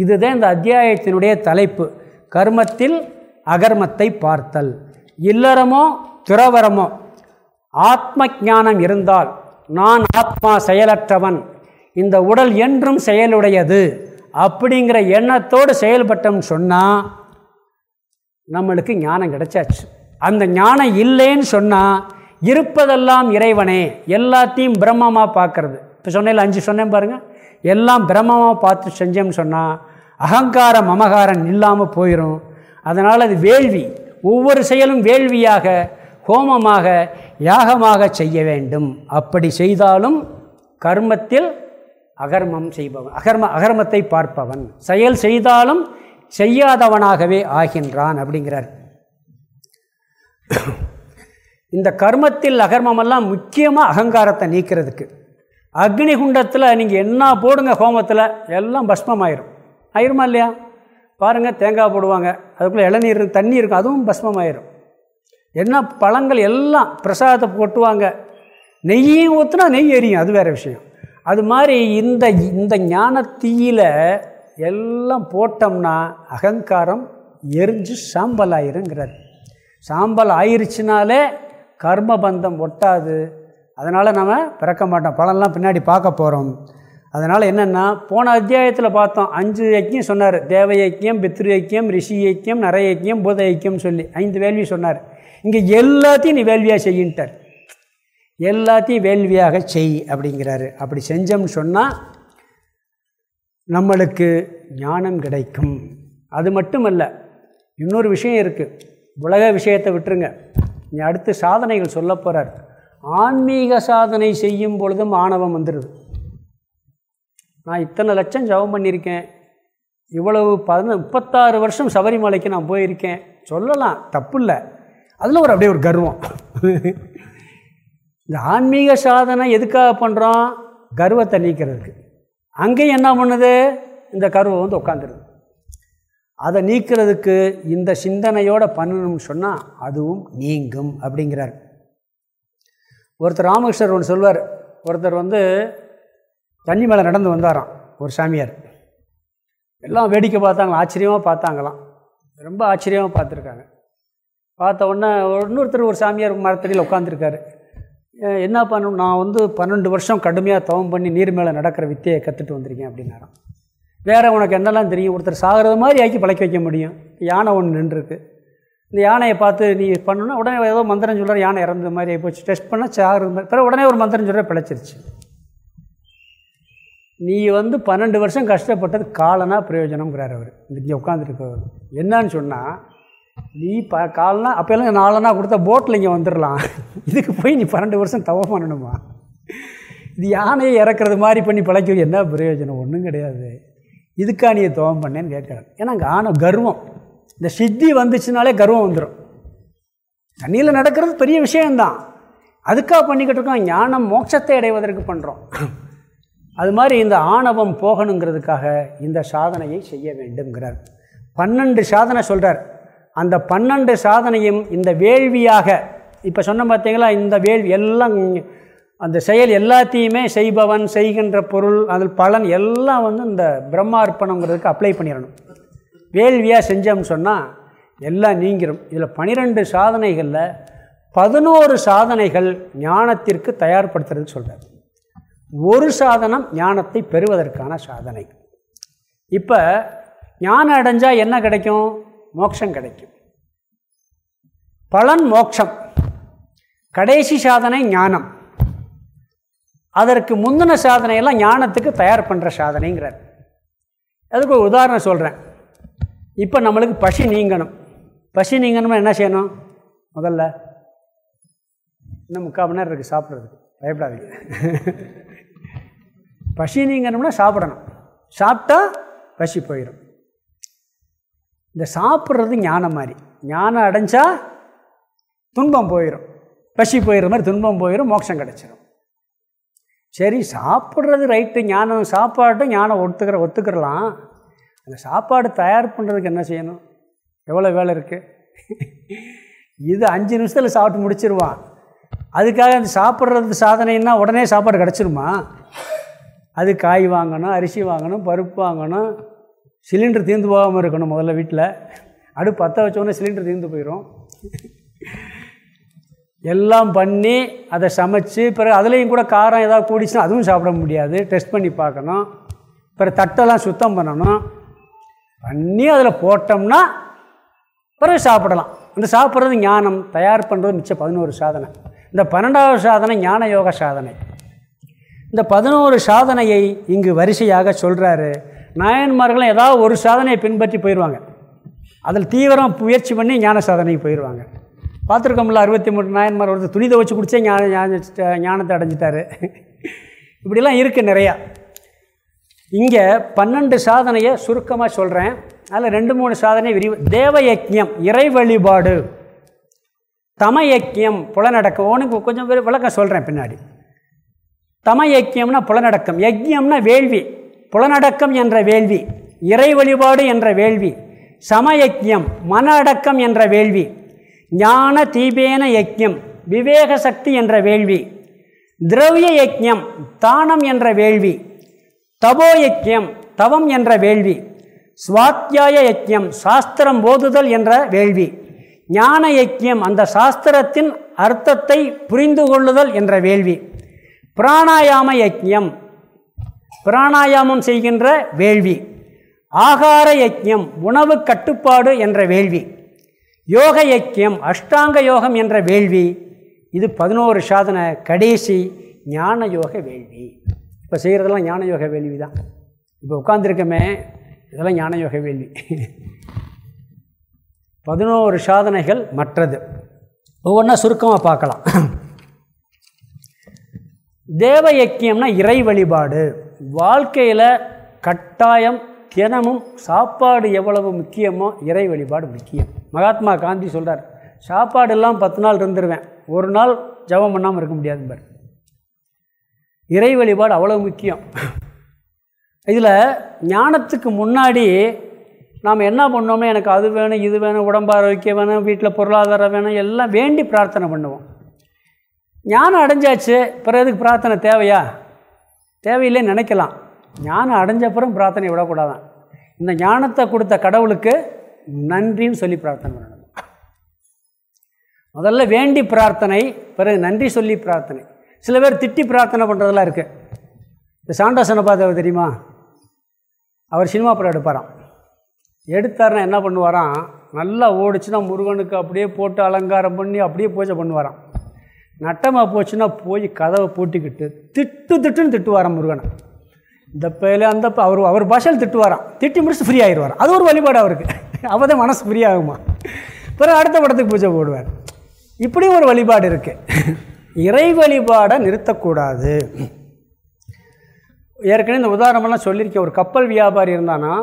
இதுதான் இந்த அத்தியாயத்தினுடைய தலைப்பு. கர்மத்தில் அகர்மத்தை பார்த்தல். இல்லறமோ துறவரமோ ஆத்ம ஞானம் இருந்தால் நான் ஆத்மா செயலற்றவன். இந்த உடல் என்றும் செயலுடையது. அப்படிங்கிற எண்ணத்தோடு செயல்பட்டோம்னு சொன்னால் நம்மளுக்கு ஞானம் கிடைச்சாச்சு. அந்த ஞானம் இல்லைன்னு சொன்னால் இருப்பதெல்லாம் இறைவனே எல்லாத்தையும் பிரம்மமாக பார்க்கறது. இப்போ சொன்னேன் அஞ்சு சொன்னேன் பாருங்கள் எல்லாம் பிரம்மமாக பார்த்து செஞ்சோம்னு சொன்னால் அகங்காரம் மமகாரம் இல்லாமல் போயிடும் அதனால் அது வேள்வி. ஒவ்வொரு செயலும் வேள்வியாக ஹோமமாக யாகமாக செய்ய வேண்டும். அப்படி செய்தாலும் கர்மத்தில் அகர்மம் செய்பவன் அகர்ம அகர்மத்தை பார்ப்பவன். செயல் செய்தாலும் செய்யாதவனாகவே ஆகின்றான் அப்படிங்கிறார். இந்த கர்மத்தில் அகர்மமெல்லாம் முக்கியமாக அகங்காரத்தை நீக்கிறதுக்கு. அக்னி குண்டத்தில் நீங்கள் என்ன போடுங்க ஹோமத்தில் எல்லாம் பஸ்மம் ஆயிரும் ஆயிருமா இல்லையா? பாருங்கள் தேங்காய் போடுவாங்க அதுக்குள்ளே இளநீர் இருக்கும், தண்ணி இருக்கும் அதுவும் பஸ்மம் ஆயிரும் என்ன பழங்கள் எல்லாம் பிரசாதத்தை கொட்டுவாங்க? நெய்யும் ஊற்றுனா நெய் எரியும் அது வேறு விஷயம். அது மாதிரி இந்த இந்த ஞான தீயில் எல்லாம் போட்டோம்னா அகங்காரம் எரிஞ்சு சாம்பல் ஆயிருங்கிறார் சாம்பல் ஆயிருச்சுனாலே கர்மபந்தம் ஒட்டாது அதனால் நம்ம பிறக்க மாட்டோம். பலன்லாம் பின்னாடி பார்க்க போகிறோம் அதனால் என்னென்னா போன அத்தியாயத்தில் பார்த்தோம். அஞ்சு ஐக்கியம் சொன்னார். தேவ ஐக்கியம் பித்ரு ஐக்கியம் ரிஷி யக்கியம் நர ஐக்கியம் பூத ஐக்கியம் சொல்லி ஐந்து வேள்வி சொன்னார். இங்கே எல்லாத்தையும் நீ வேள்வியாக செய்யின்ட்டார். எல்லாத்தையும் வேள்வியாக செய் அப்படிங்கிறாரு. அப்படி செஞ்சோம்னு சொன்னால் நம்மளுக்கு ஞானம் கிடைக்கும். அது மட்டும் இல்லை இன்னொரு விஷயம் இருக்குது உலக விஷயத்தை விட்டுருங்க. நீ அடுத்து சாதனைகள் சொல்ல போகிறார் ஆன்மீக சாதனை செய்யும் பொழுதும் ஆணவம் வந்துடுது நான் இத்தனை லட்சம் ஜபம் பண்ணியிருக்கேன். இவ்வளவு பதின முப்பத்தாறு வருஷம் சபரிமலைக்கு நான் போயிருக்கேன். சொல்லலாம் தப்பு இல்லை அதில் ஒரு அப்படியே ஒரு கர்வம். இந்த ஆன்மீக சாதனை எதுக்காக பண்ணுறோம் கர்வத்தை நீக்கிறதுக்கு. அங்கேயும் என்ன பண்ணுது? இந்த கர்வம் வந்து உட்காந்துருது அதை நீக்கிறதுக்கு இந்த சிந்தனையோடு பண்ணணும்னு சொன்னால் அதுவும் நீங்கும் அப்படிங்கிறார். ஒருத்தர் ராமகிருஷ்ணர் ஒன்று சொல்வார். ஒருத்தர் வந்து தண்ணி மேலே நடந்து வந்தாராம் ஒரு சாமியார். எல்லாம் வேடிக்கை பார்த்தாங்களாம் ஆச்சரியமாக பார்த்தாங்களாம். ரொம்ப ஆச்சரியமாக பார்த்துருக்காங்க. பார்த்த உடனே இன்னொருத்தர் ஒரு சாமியார் மரத்தடியில் உட்காந்துருக்காரு என்ன பண்ணணும்? நான் வந்து பன்னெண்டு வருஷம் கடுமையாக தவம் பண்ணி நீர் மேலே நடக்கிற வித்தையை கற்றுட்டு வந்திருக்கேன் அப்படின்னாராம். வேறு உனக்கு என்னெல்லாம் தெரியும்? ஒருத்தர் சாகிறது மாதிரி ஆக்கி பழக்க வைக்க முடியும். யானை ஒன்று நின்றுருக்கு. இந்த யானையை பார்த்து நீ பண்ணணுன்னா உடனே ஏதோ மந்திரம் சொல்கிற யானை இறந்த மாதிரி போச்சு. டெஸ்ட் பண்ணால் சாகிறது மாதிரி. பிறகு உடனே ஒரு மந்திரம் சொல்கிற பிழைச்சிருச்சு. நீ வந்து பன்னெண்டு வருஷம் கஷ்டப்பட்டது காலனா பிரயோஜனம்ங்கிறார் அவர். இங்கே உட்காந்துருக்கவர் என்னன்னு சொன்னால் நீ ப காலனா அப்போல்லாம் நாலனா கொடுத்தா போட்டில் இங்கே வந்துடலாம் இதுக்கு போய் நீ பன்னெண்டு வருஷம் தவ பண்ணணுமா? இது யானையை இறக்குறது மாதிரி பண்ணி பிழைக்கிறது என்ன பிரயோஜனம்? ஒன்றும் கிடையாது. இதுக்கா நீ தவம் பண்ணேன்னு கேட்குறாரு. ஏன்னா அங்கே ஆன கர்வம். இந்த சித்தி வந்துச்சுனாலே கர்வம் வந்துடும் தண்ணியில் நடக்கிறது பெரிய விஷயம்தான். அதுக்காக பண்ணிக்கிட்டு இருக்கோம் ஞானம் மோட்சத்தை அடைவதற்கு பண்ணுறோம் அது மாதிரி இந்த ஆணவம் போகணுங்கிறதுக்காக இந்த சாதனையை செய்ய வேண்டும்ங்கிறார். பன்னெண்டு சாதனை சொல்கிறார் அந்த பன்னெண்டு சாதனையும் இந்த வேள்வியாக இப்போ சொன்ன பார்த்தீங்களா இந்த வேள்வி எல்லாம் அந்த செயல் எல்லாத்தையுமே செய்பவன் செய்கின்ற பொருள் அதில் பலன் எல்லாம் வந்து இந்த பிரம்மார்ப்பணங்கிறதுக்கு அப்ளை பண்ணிடணும். வேள்வியாக செஞ்சோம்னு சொன்னால் எல்லாம் நீங்கிரும். இதில் பனிரெண்டு சாதனைகளில் பதினோரு சாதனைகள் ஞானத்திற்கு தயார்படுத்துறதுன்னு சொல்கிறார் ஒரு சாதனம் ஞானத்தை பெறுவதற்கான சாதனை. இப்போ ஞானம் அடைஞ்சால் என்ன கிடைக்கும்? மோட்சம் கிடைக்கும். பலன் மோட்சம். கடைசி சாதனை ஞானம். அதற்கு முந்தின சாதனையெல்லாம் ஞானத்துக்கு தயார் பண்ணுற சாதனைங்கிறார். அதுக்கு ஒரு உதாரணம் சொல்கிறேன் இப்போ நம்மளுக்கு பசி நீங்கணும். பசி நீங்கணுமா என்ன செய்யணும்? முதல்ல இன்னும் முக்கால் மணி நேரம் இருக்குது சாப்பிட்றதுக்கு. பயப்படாதீங்க. [LAUGHS] பசி நீங்கணும்னா சாப்பிடணும். சாப்பிட்டா பசி போயிடும் இந்த சாப்பிட்றது ஞானம் மாதிரி. ஞானம் அடைஞ்சா துன்பம் போயிடும் பசி போயிடுற மாதிரி துன்பம் போயிடும் மோட்சம் கிடச்சிடும் சரி சாப்பிட்றது ரைட்டு ஞானம் சாப்பாட்டும் ஞானம் ஒத்துக்கிற ஒத்துக்கிறலாம். அந்த சாப்பாடு தயார் பண்ணுறதுக்கு என்ன செய்யணும்? எவ்வளோ வேலை இருக்குது இது அஞ்சு நிமிஷத்தில் சாப்பிட்டு முடிச்சிருவான். அதுக்காக அந்த சாப்பிட்றது சாதனைன்னா உடனே சாப்பாடு கிடச்சிருமா? அது காய் வாங்கணும் அரிசி வாங்கணும் பருப்பு வாங்கணும் சிலிண்டர் தீர்ந்து போகாமல் இருக்கணும் முதல்ல வீட்டில் அடுப்பு பற்ற வச்சோடனே சிலிண்டர் தீர்ந்து போயிடும் எல்லாம் பண்ணி அதை சமைச்சு பிறகு அதுலேயும் கூட காரம் ஏதாவது கூடிச்சுன்னா அதுவும் சாப்பிட முடியாது. டெஸ்ட் பண்ணி பார்க்கணும். பிறகு தட்டெல்லாம் சுத்தம் பண்ணணும். பண்ணி அதில் போட்டோம்னா பிறகு சாப்பிடலாம். இந்த சாப்பிட்றது ஞானம் தயார் பண்ணுறது மிச்சம் பதினோரு சாதனை. இந்த பன்னெண்டாவது சாதனை ஞான யோக சாதனை. இந்த பதினோரு சாதனையை இங்கு வரிசையாக சொல்கிறாரு நாயன்மார்களும் ஏதாவது ஒரு சாதனையை பின்பற்றி போயிடுவாங்க அதில் தீவிரம் முயற்சி பண்ணி ஞான சாதனைக்கு போயிடுவாங்க பார்த்துருக்கோம்ல அறுபத்தி மூணு நாயன்மார் ஒருத்தர் துணிதை வச்சு குடித்தே ஞான ஞானத்தை அடைஞ்சிட்டாரு. இப்படிலாம் இருக்குது நிறையா. இங்கே பன்னெண்டு சாதனையை சுருக்கமாக சொல்கிறேன் அதில் ரெண்டு மூணு சாதனை விரிவு. தேவ யக்ஞம் இறை வழிபாடு தம யக்கியம் புலநடக்கம் உனக்கு கொஞ்சம் விளக்கம் சொல்கிறேன் பின்னாடி. தம யக்கியம்னா புலநடக்கம் யக்ஞம்னா வேள்வி. புலநடக்கம் என்ற வேள்வி. இறை வழிபாடு என்ற வேள்வி. சமயஜ்யம் மன அடக்கம் என்ற வேள்வி. ஞான தீபேன யக்ஞம் விவேக சக்தி என்ற வேள்வி. திரவிய யக்ஞம் தானம் என்ற வேள்வி. தபோ யக்கியம் தவம் என்ற வேள்வி. சுவாத்தியாய யக்கியம் சாஸ்திரம் போதுதல் என்ற வேள்வி. ஞான யக்கியம் அந்த சாஸ்திரத்தின் அர்த்தத்தை புரிந்து கொள்ளுதல் என்ற வேள்வி. பிராணாயாம யக்கியம் பிராணாயாமம் செய்கின்ற வேள்வி. ஆகார யக்கியம் உணவு கட்டுப்பாடு என்ற வேள்வி. யோக யக்கியம் அஷ்டாங்க யோகம் என்ற வேள்வி. இது பதினோரு சாதன கடைசி ஞான யோக வேள்வி. இப்போ செய்கிறதெல்லாம் ஞான யோக வேள்வி தான். இப்போ உட்காந்துருக்கமே இதெல்லாம் ஞான யோக வேள்வி. பதினோரு சாதனைகள் மற்றது. ஒவ்வொன்றா சுருக்கமாக பார்க்கலாம். தேவ இயக்கியம்னா இறை வழிபாடு. வாழ்க்கையில் கட்டாயம் தினமும் சாப்பாடு எவ்வளவு முக்கியமோ இறை வழிபாடு முக்கியம். மகாத்மா காந்தி சொல்கிறார் சாப்பாடு எல்லாம் பத்து நாள் இருந்துருவேன். ஒரு நாள் ஜபம் பண்ணாமல் இருக்க முடியாது. இறை வழிபாடு அவ்வளோ முக்கியம். இதில் ஞானத்துக்கு முன்னாடி நாம் என்ன பண்ணோம்னா எனக்கு அது வேணும் இது வேணும் உடம்பு ஆரோக்கியம் வேணும் வீட்டில் பொருளாதாரம் வேணும் எல்லாம் வேண்டி பிரார்த்தனை பண்ணுவோம். ஞானம் அடைஞ்சாச்சு பிறகு எதுக்கு பிரார்த்தனை தேவையா? தேவையில்லை நினைக்கலாம். ஞானம் அடைஞ்சப்புறம் பிரார்த்தனை விடக்கூடாதான். இந்த ஞானத்தை கொடுத்த கடவுளுக்கு நன்றின்னு சொல்லி பிரார்த்தனை பண்ணணும். முதல்ல வேண்டி பிரார்த்தனை பிறகு நன்றி சொல்லி பிரார்த்தனை. சில பேர் திட்டி பிரார்த்தனை பண்ணுறதெல்லாம் இருக்குது இந்த சாண்டாசனை பார்த்தவர் தெரியுமா? அவர் சினிமா படம் எடுப்பாராம். எடுத்தாருன்னா என்ன பண்ணுவாராம்? நல்லா ஓடிச்சுன்னா முருகனுக்கு அப்படியே போட்டு அலங்காரம் பண்ணி அப்படியே பூஜை பண்ணுவாராம். நட்டமாக போச்சுன்னா போய் கதவை பூட்டிக்கிட்டு திட்டு திட்டுன்னு திட்டுவாராம் முருகனை. இந்த பையில அந்த அவர் அவர் பாஷையில் திட்டுவாராம். திட்டி முடிச்சு ஃப்ரீ ஆகிடுவார் அது ஒரு வழிபாடு அவருக்கு. அப்போ தான் மனசு ஃப்ரீ ஆகுமா? பிறகு அடுத்த படத்துக்கு பூஜை போடுவார். இப்படியும் ஒரு வழிபாடு இருக்குது இறை வழிபாடை நிறுத்தக்கூடாது. ஏற்கனவே இந்த உதாரணமெல்லாம் சொல்லியிருக்கேன். ஒரு கப்பல் வியாபாரி இருந்தானா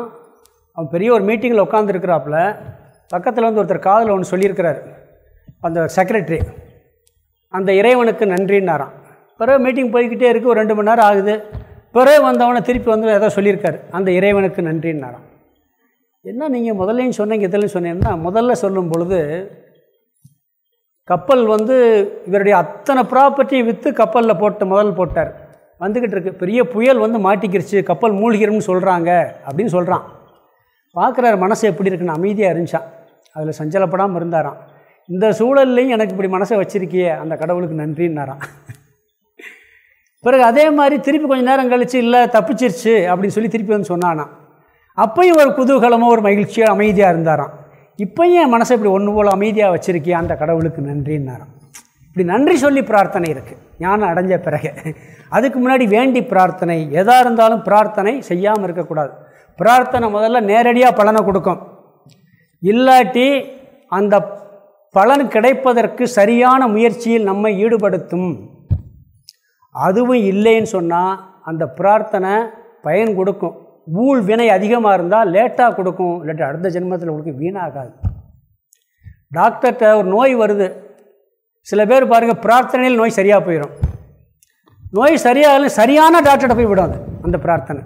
அவன் பெரிய ஒரு மீட்டிங்கில் உட்காந்துருக்கிறாப்புல பக்கத்தில் வந்து ஒருத்தர் காதில் ஒன்று சொல்லியிருக்கிறார். அந்த செக்ரட்டரி அந்த இறைவனுக்கு நன்றின்னாரான் பிறகு மீட்டிங் போய்கிட்டே இருக்குது ஒரு ரெண்டு மணி நேரம் ஆகுது. பிறகு வந்தவனை திருப்பி வந்து ஏதோ சொல்லியிருக்காரு. அந்த இறைவனுக்கு நன்றின்னாரான் என்ன நீங்கள் முதல்லையும் சொன்னீங்க இதிலையும் சொன்னீங்கன்னா முதல்ல சொல்லும் பொழுது கப்பல் வந்து இவருடைய அத்தனை ப்ராப்பர்ட்டியை விற்று கப்பலில் போட்டு முதல் போட்டார். வந்துக்கிட்டு இருக்கு. பெரிய புயல் வந்து மாட்டிக்கிருச்சு. கப்பல் மூழ்கிரும்னு சொல்கிறாங்க அப்படின்னு சொல்கிறான் பார்க்குறாரு மனசு எப்படி இருக்குன்னு அமைதியாக இருந்துச்சான் அதில் சஞ்சலப்படாமல் இருந்தாராம். இந்த சூழல்லையும் எனக்கு இப்படி மனசை வச்சுருக்கியே அந்த கடவுளுக்கு நன்றின்னாரான் பிறகு அதே மாதிரி திருப்பி கொஞ்சம் நேரம் கழித்து இல்லை தப்பிச்சிருச்சு அப்படின்னு சொல்லி திருப்பி வந்து சொன்னானா அப்பையும் ஒரு குதூகலமாக ஒரு மகிழ்ச்சியாக அமைதியாக இருந்தாராம். இப்போ என் மனசை இப்படி ஒன்று போல் அமைதியாக வச்சுருக்கியா அந்த கடவுளுக்கு நன்றின்னாராம் இப்படி நன்றி சொல்லி பிரார்த்தனை இருக்குது ஞானம் அடைஞ்ச பிறகு. அதுக்கு முன்னாடி வேண்டி பிரார்த்தனை. எதாக இருந்தாலும் பிரார்த்தனை செய்யாமல் இருக்கக்கூடாது. பிரார்த்தனை முதல்ல நேரடியாக பலனை கொடுக்கும். இல்லாட்டி அந்த பலன் கிடைப்பதற்கு சரியான முயற்சியில் நம்மை ஈடுபடுத்தும். அதுவும் இல்லைன்னு சொன்னால் அந்த பிரார்த்தனை பயன் கொடுக்கும். ஊழ் வினை அதிகமாக இருந்தால் லேட்டாக கொடுக்கும். இல்லாட்டி அடுத்த ஜென்மத்தில் உங்களுக்கு வீணாகாது. டாக்டர்கிட்ட ஒரு நோய் வருது. சில பேர் பாருங்கள் பிரார்த்தனையில் நோய் சரியாக போயிடும் நோய் சரியாக சரியான டாக்டர்கிட்ட போய் விடும் அது அந்த பிரார்த்தனை.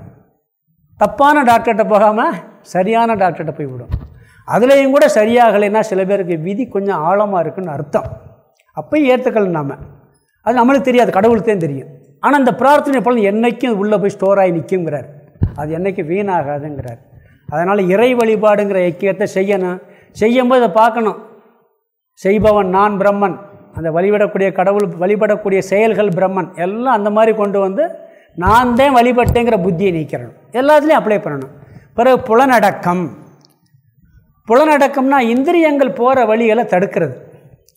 தப்பான டாக்டர்கிட்ட போகாமல் சரியான டாக்டர்கிட்ட போய் விடும். அதுலேயும் கூட சரியாகலைன்னா சில பேருக்கு விதி கொஞ்சம் ஆழமாக இருக்குன்னு அர்த்தம். அப்போயும் ஏற்றுக்கல நாம். அது நம்மளுக்கு தெரியாது கடவுளுக்கு தெரியும். ஆனால் அந்த பிரார்த்தனை பலன் என்றைக்கும் உள்ளே போய் ஸ்டோர் ஆகி நிற்குங்கிறார் அது என்றைக்கும் வீணாகாதுங்கிறார். அதனால் இறை வழிபாடுங்கிற ஐக்கியத்தை செய்யணும். செய்யும்போது அதை பார்க்கணும். செய்பவன் நான் பிரம்மன். அந்த வழிபடக்கூடிய கடவுள் வழிபடக்கூடிய செயல்கள் பிரம்மன். எல்லாம் அந்த மாதிரி கொண்டு வந்து நான் தான் வழிபட்டேங்கிற புத்தியை நீக்கிறணும். எல்லாத்துலேயும் அப்ளை பண்ணணும். பிறகு புலனடக்கம். புலனடக்கம்னா இந்திரியங்கள் போகிற வழிகளை தடுக்கிறது.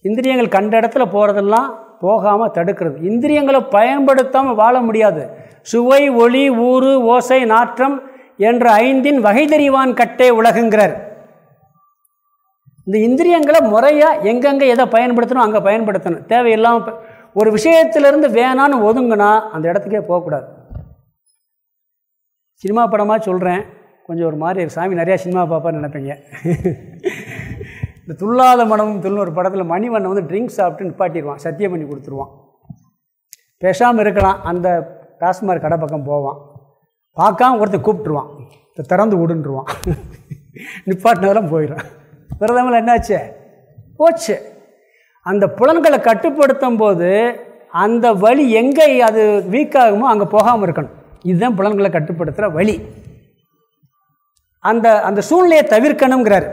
இந்திரியங்கள் கண்ட இடத்துல போகிறதெல்லாம் போகாமல் தடுக்கிறது. இந்திரியங்களை பயன்படுத்தாமல் வாழ முடியாது. சுவை ஒளி ஊறு ஓசை நாற்றம் என்ற ஐந்தின் வகை தெரிவான் கட்டே உலகுங்கிறார். இந்த இந்திரியங்களை முறையாக எங்கெங்கே எதை பயன்படுத்தணும் அங்கே பயன்படுத்தணும். தேவையில்லாமல் ஒரு விஷயத்திலிருந்து வேணான்னு ஒதுங்கினா அந்த இடத்துக்கே போகக்கூடாது. சினிமா படமாக சொல்கிறேன் கொஞ்சம் ஒரு மாதிரி சாமி நிறையா சினிமா பார்ப்பான்னு நினைப்பீங்க. இந்த துல்லாத மனமும் துள்ளும் ஒரு படத்தில் மணிவண்ணன் வந்து ட்ரிங்க்ஸ் சாப்பிட்டு நிப்பாட்டிடுவான் சத்தியம் பண்ணி கொடுத்துருவான். பேசாமல் இருக்கலாம் அந்த டாஸ்மார்க் கடை பக்கம் போவான். பார்க்காம ஒருத்தர் கூப்பிட்டுருவான். திறந்து விடுன்றுவான். நிப்பாட்டினதெல்லாம் போயிடும். விரதமெல்லாம் என்னாச்சு? போச்சு. அந்த புலன்களை கட்டுப்படுத்தும் போது அந்த வழி எங்கே அது வீக்காகுமோ அங்கே போகாமல் இருக்கணும். இதுதான் புலன்களை கட்டுப்படுத்துகிற வழி. அந்த அந்த சூழ்நிலையை தவிர்க்கணுங்கிறார்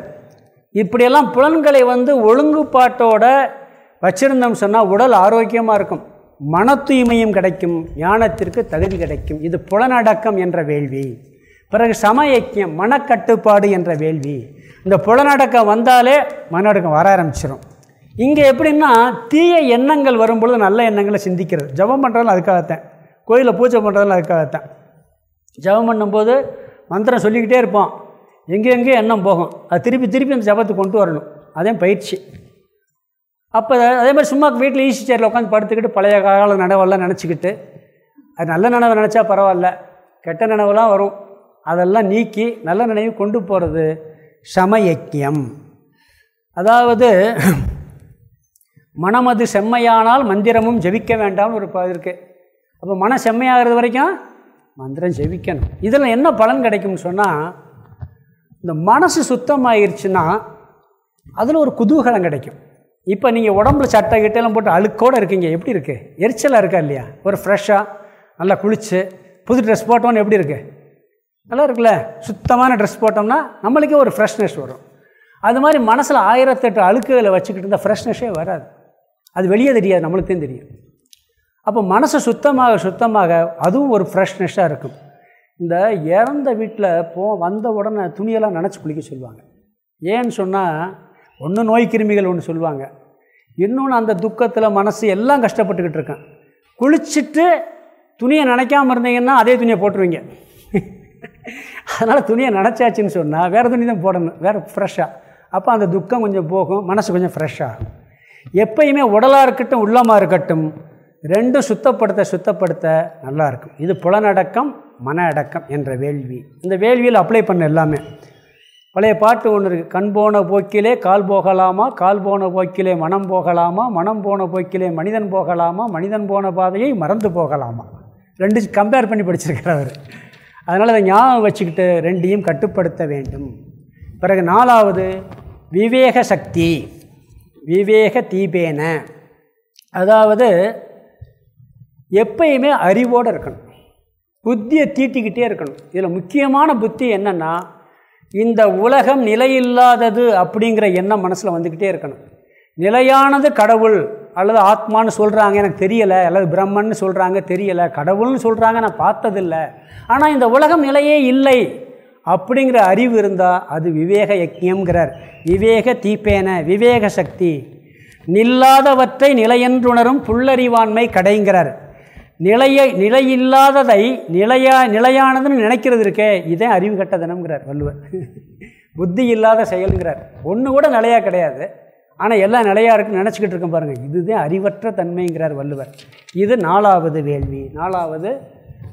இப்படியெல்லாம் புலன்களை வந்து ஒழுங்குபாட்டோட வச்சிருந்தோம் சொன்னால் உடல் ஆரோக்கியமாக இருக்கும். மன தூய்மையும் கிடைக்கும் ஞானத்திற்கு தகுதி கிடைக்கும். இது புலனடக்கம் என்ற வேள்வி. பிறகு சமயக்கியம் மனக்கட்டுப்பாடு என்ற வேள்வி. இந்த புலனடக்கம் வந்தாலே மனடக்கம் வர ஆரம்பிச்சிடும் இங்கே எப்படின்னா தீய எண்ணங்கள் வரும்பொழுது நல்ல எண்ணங்களை சிந்திக்கிறது. ஜபம் பண்ணுறதும் அதுக்காகத்தான். கோயிலில் பூஜை பண்ணுறதும் அதுக்காகத்தான். ஜபம் பண்ணும்போது மந்திரம் சொல்லிக்கிட்டே இருப்போம். எங்கே எண்ணம் போகும். அது திருப்பி திருப்பி அந்த ஜபத்தை கொண்டு வரணும். அதே பயிற்சி. அப்போ அதே மாதிரி சும்மா வீட்டில் ஈஸி சேரில் உட்காந்து படுத்துக்கிட்டு பழைய கால நினைவெல்லாம் நினச்சிக்கிட்டு அது நல்ல நினைவை நினச்சா பரவாயில்ல. கெட்ட நினைவெல்லாம் வரும். அதெல்லாம் நீக்கி நல்ல நினைவு கொண்டு போகிறது சமயக்கியம். அதாவது மனமது செம்மையானால் மந்திரமும் ஜெபிக்க வேண்டாம்னு ஒரு இருக்குது அப்போ மனம் செம்மையாகிறது வரைக்கும் மந்திரம் ஜெபிக்கணும். இதில் என்ன பலன் கிடைக்கும்னு சொன்னால் இந்த மனசு சுத்தமாயிருச்சுன்னா அதில் ஒரு குதூகலம் கிடைக்கும். இப்போ நீங்கள் உடம்புல சட்டை கிட்டெல்லாம் போட்டு அழுக்கோடு இருக்கீங்க. எப்படி இருக்குது எரிச்சலாக இருக்கா இல்லையா? ஒரு ஃப்ரெஷ்ஷாக நல்லா குளித்து புது ட்ரெஸ் போட்டோன்னு எப்படி இருக்குது நல்லா இருக்குல்ல? சுத்தமான ட்ரெஸ் போட்டோம்னா நம்மளுக்கே ஒரு ஃப்ரெஷ்னஸ் வரும். அது மாதிரி மனசில் ஆயிரத்தெட்டு அழுக்குகளை வச்சுக்கிட்டு இருந்தால் ஃப்ரெஷ்னஸ்ஸே வராது. அது வெளியே தெரியாது நம்மளுக்கே தெரியும். அப்போ மனசு சுத்தமாக சுத்தமாக அதுவும் ஒரு ஃப்ரெஷ்னஸ்ஸாக இருக்கும். இந்த இறந்த வீட்டில் போ வந்த உடனே துணியெல்லாம் நினச்சி குளிக்க சொல்லுவாங்க. ஏன்னு சொன்னால் ஒன்று நோய் கிருமிகள் ஒன்று சொல்லுவாங்க. இன்னொன்று அந்த துக்கத்தில் மனசு எல்லாம் கஷ்டப்பட்டுக்கிட்டு இருக்கேன். குளிச்சுட்டு துணியை நினைக்காமல் இருந்தீங்கன்னா அதே துணியை போட்டுருவீங்க. அதனால் துணியை நினச்சாச்சுன்னு சொன்னால் வேறு துணி தான் போடணும். வேறு ஃப்ரெஷ்ஷாக அப்போ அந்த துக்கம் கொஞ்சம் போகும் மனசு கொஞ்சம் ஃப்ரெஷ்ஷாகும் எப்பயுமே உடலாக இருக்கட்டும் உள்ளமாக இருக்கட்டும் ரெண்டும் சுத்தப்படுத்த சுத்தப்படுத்த நல்லா இருக்கும். இது புலனடக்கம் மன அடக்கம் என்ற வேள்வி. இந்த வேள்வியில் அப்ளை பண்ண எல்லாமே. பழைய பாட்டு ஒன்று இருக்குது கண் போன போக்கிலே கால் போகலாமா கால் போன போக்கிலே மனம் போகலாமா மனம் போன போக்கிலே மனிதன் போகலாமா மனிதன் போன பாதையை மறந்து போகலாமா? ரெண்டு கம்பேர் பண்ணி படிச்சிருக்கிறார் அதனால் அதை ஞாபகம் வச்சுக்கிட்டு ரெண்டையும் கட்டுப்படுத்த வேண்டும். பிறகு நாலாவது விவேக சக்தி. விவேக தீபேன. அதாவது எப்பயுமே அறிவோடு இருக்கணும். புத்தியை தீட்டிக்கிட்டே இருக்கணும். இதில் முக்கியமான புத்தி என்னென்னா இந்த உலகம் நிலையில்லாதது அப்படிங்கிற எண்ணம் மனசில் வந்துக்கிட்டே இருக்கணும். நிலையானது கடவுள் அல்லது ஆத்மான்னு சொல்கிறாங்க எனக்கு தெரியலை அல்லது பிரம்மன்னு சொல்கிறாங்க தெரியலை கடவுள்னு சொல்கிறாங்க நான் பார்த்ததில்லை. ஆனால் இந்த உலகம் நிலையே இல்லை அப்படிங்கிற அறிவு இருந்தால் அது விவேக யக்கியங்கிறார் விவேக தீப்பேன விவேக சக்தி. நில்லாதவற்றை நிலையென்றுணரும் புல்லறிவாண்மை கடைங்கிறார். நிலையை நிலையில்லாததை நிலையா நிலையானதுன்னு நினைக்கிறது இருக்கே இதே அறிவு கட்டதனம்ங்கிறார் வள்ளுவர். [LAUGHS] புத்தி இல்லாத செயலுங்கிறார். ஒன்று கூட நிலையாக கிடையாது. ஆனால் எல்லாம் நிலையாக இருக்குன்னு நினச்சிக்கிட்டு இருக்கோம் பாருங்கள் இதுதான் அறிவற்ற தன்மைங்கிறார் வள்ளுவர். இது நாலாவது வேள்வி. நாலாவது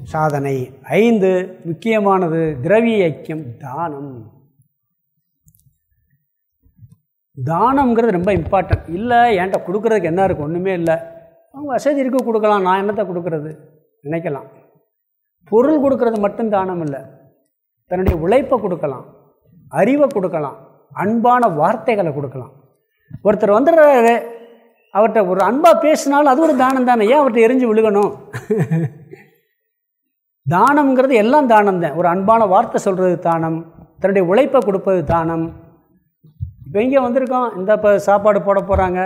சாதனை. ஐந்து முக்கியமானது திரவிய ஐக்கியம் தானம். தானம்ங்கிறது ரொம்ப இம்பார்ட்டன்ட் இல்லை என்கிட்ட கொடுக்குறதுக்கு என்ன இருக்குது ஒன்றுமே இல்லை. வசதி இருக்க கொடுக்கலாம். நான் என்னத்தை கொடுக்குறது? நினைக்கலாம். பொருள் கொடுக்கறது மட்டும் தானம் இல்லை தன்னுடைய உழைப்பை கொடுக்கலாம். அறிவை கொடுக்கலாம். அன்பான வார்த்தைகளை கொடுக்கலாம். ஒருத்தர் வந்துடுறாரு. அவர்கிட்ட ஒரு அன்பாக பேசினாலும் அது ஒரு தானம் தானே. ஏன் அவர்கிட்ட எரிஞ்சு விழுகணும்? தானம்ங்கிறது எல்லாம் தானம் தான். ஒரு அன்பான வார்த்தை சொல்கிறது தானம். தன்னுடைய உழைப்பை கொடுப்பது தானம். இப்போ இங்கே வந்திருக்கோம். இந்த இப்போ சாப்பாடு போட போகிறாங்க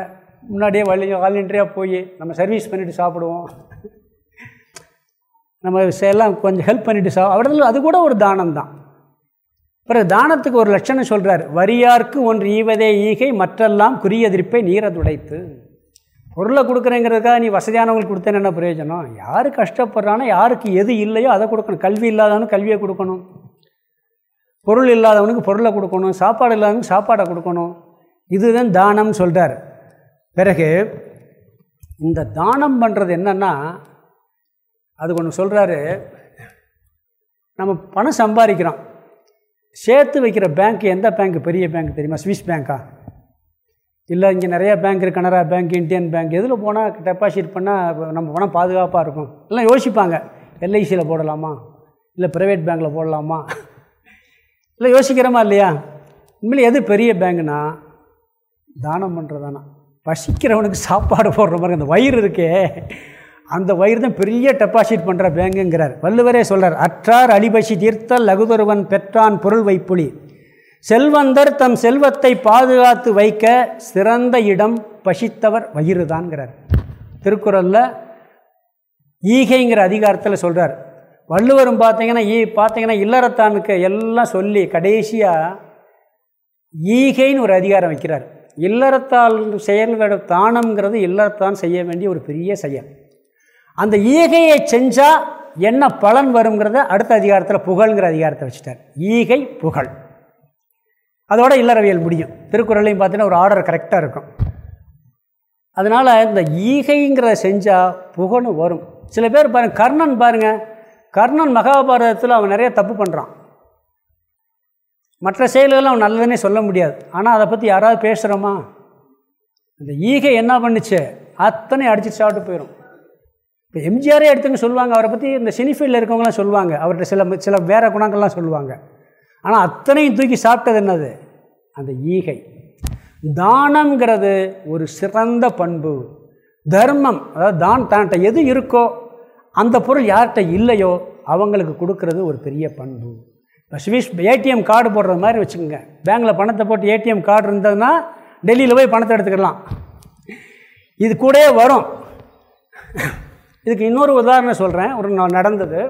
முன்னாடியே வழி வாலண்டியராக போய் நம்ம சர்வீஸ் பண்ணிவிட்டு சாப்பிடுவோம். நம்ம எல்லாம் கொஞ்சம் ஹெல்ப் பண்ணிவிட்டு சா அவரது அது கூட ஒரு தானம் தான். பிறகு தானத்துக்கு ஒரு லட்சணம் சொல்கிறார் வரியார்க்கு ஒன்று ஈவதே ஈகை மற்றெல்லாம் குறியதிர்ப்பை நீரை துடைத்து பொருளை கொடுக்குறேங்கிறதுக்காக நீ வசதியானவங்களுக்கு கொடுத்தேன்னு என்ன பிரயோஜனம்? யார் கஷ்டப்படுறானோ யாருக்கு எது இல்லையோ அதை கொடுக்கணும். கல்வி இல்லாதவனுக்கு கல்வியை கொடுக்கணும். பொருள் இல்லாதவனுக்கு பொருளை கொடுக்கணும். சாப்பாடு இல்லாதவனுக்கு சாப்பாடை கொடுக்கணும். இதுதான் தானம்னு சொல்கிறார் பிறகு இந்த தானம் பண்ணுறது என்னென்னா அது ஒன்று சொல்கிறாரு நம்ம பணம் சம்பாதிக்கிறோம். சேர்த்து வைக்கிற பேங்க் எந்த பேங்க் பெரிய பேங்க் தெரியுமா? ஸ்விஸ் பேங்க்கா இல்லை இங்கே நிறையா பேங்க் இருக்குது கனரா பேங்க் இந்தியன் பேங்க் எதில் போனால் டெபாசிட் பண்ணால் நம்ம பணம் பாதுகாப்பாக இருக்கும்? எல்லாம் யோசிப்பாங்க. எல்ஐசியில் போடலாமா? இல்லை ப்ரைவேட் பேங்க்கில் போடலாமா? இல்லை யோசிக்கிறோமா இல்லையா? உண்மையிலே எது பெரிய பேங்குனா தானம் பண்ணுறதானா பசிக்கிறவனுக்கு சாப்பாடு போடுற மாதிரி அந்த வயிறு இருக்கே. அந்த வயிறு தான் பெரிய டெபாசிட் பண்ணுற பேங்குங்கிறார் வள்ளுவரே சொல்கிறார் அற்றார் அலிபசி தீர்த்தல் லகுதொருவன் பெற்றான் பொருள் வைப்புலி. செல்வந்தர் தம் செல்வத்தை பாதுகாத்து வைக்க சிறந்த இடம் பசித்தவர் வயிறுதான்கிறார் திருக்குறளில் ஈகைங்கிற அதிகாரத்தில் சொல்கிறார் வள்ளுவரும் பார்த்தீங்கன்னா ஈ பார்த்தீங்கன்னா இல்லறத்தானுக்கு எல்லாம் சொல்லி கடைசியாக ஈகைன்னு ஒரு அதிகாரம் வைக்கிறார். இல்லறத்தால் செயல்கள தானம்ங்கிறது இல்லறத்தான் செய்ய வேண்டிய ஒரு பெரிய செயல். அந்த ஈகையை செஞ்சால் என்ன பலன் வருங்கிறத அடுத்த அதிகாரத்தில் புகழ்ங்கிற அதிகாரத்தை வச்சுட்டார். ஈகை புகழ். அதோட இல்லறவியல் முடியும். திருக்குறளையும் பார்த்தீங்கன்னா ஒரு ஆர்டர் கரெக்டாக இருக்கும். அதனால் இந்த ஈகைங்கிறத செஞ்சால் புகழும் வரும். சில பேர் பாருங்கள் கர்ணன் பாருங்கள் கர்ணன் மகாபாரதத்தில் அவன் நிறைய தப்பு பண்ணுறான் மற்ற செயல்கள் அவன் நல்லதுன்னே சொல்ல முடியாது. ஆனால் அதை பற்றி யாராவது பேசுகிறோமா அந்த ஈகை என்ன பண்ணுச்சு? அத்தனை அடிச்சு சாப்பிட்டு போயிடும் இப்போ எம்ஜிஆரே எடுத்துன்னு சொல்லுவாங்க அவரை பற்றி இந்த சினிஃபீல்டில் இருக்கவங்களாம் சொல்லுவாங்க. அவர்கிட்ட சில சில வேறு குணங்கள்லாம் சொல்லுவாங்க. ஆனால் அத்தனையும் தூக்கி சாப்பிட்டது என்னது? அந்த ஈகை. தானங்கிறது ஒரு சிறந்த பண்பு. தர்மம் அதாவது தான் தான்கிட்ட எது இருக்கோ அந்த பொருள் யார்கிட்ட இல்லையோ அவங்களுக்கு கொடுக்கறது ஒரு பெரிய பண்பு. இப்போ சுவிஷ் ஏடிஎம் கார்டு போடுற மாதிரி வச்சுக்கோங்க. பேங்கில் பணத்தை போட்டு ஏடிஎம் கார்டு இருந்ததுன்னா டெல்லியில் போய் பணத்தை எடுத்துக்கலாம். இது கூட வரும். இதுக்கு இன்னொரு உதாரணம் சொல்கிறேன் ஒரு நடந்தது.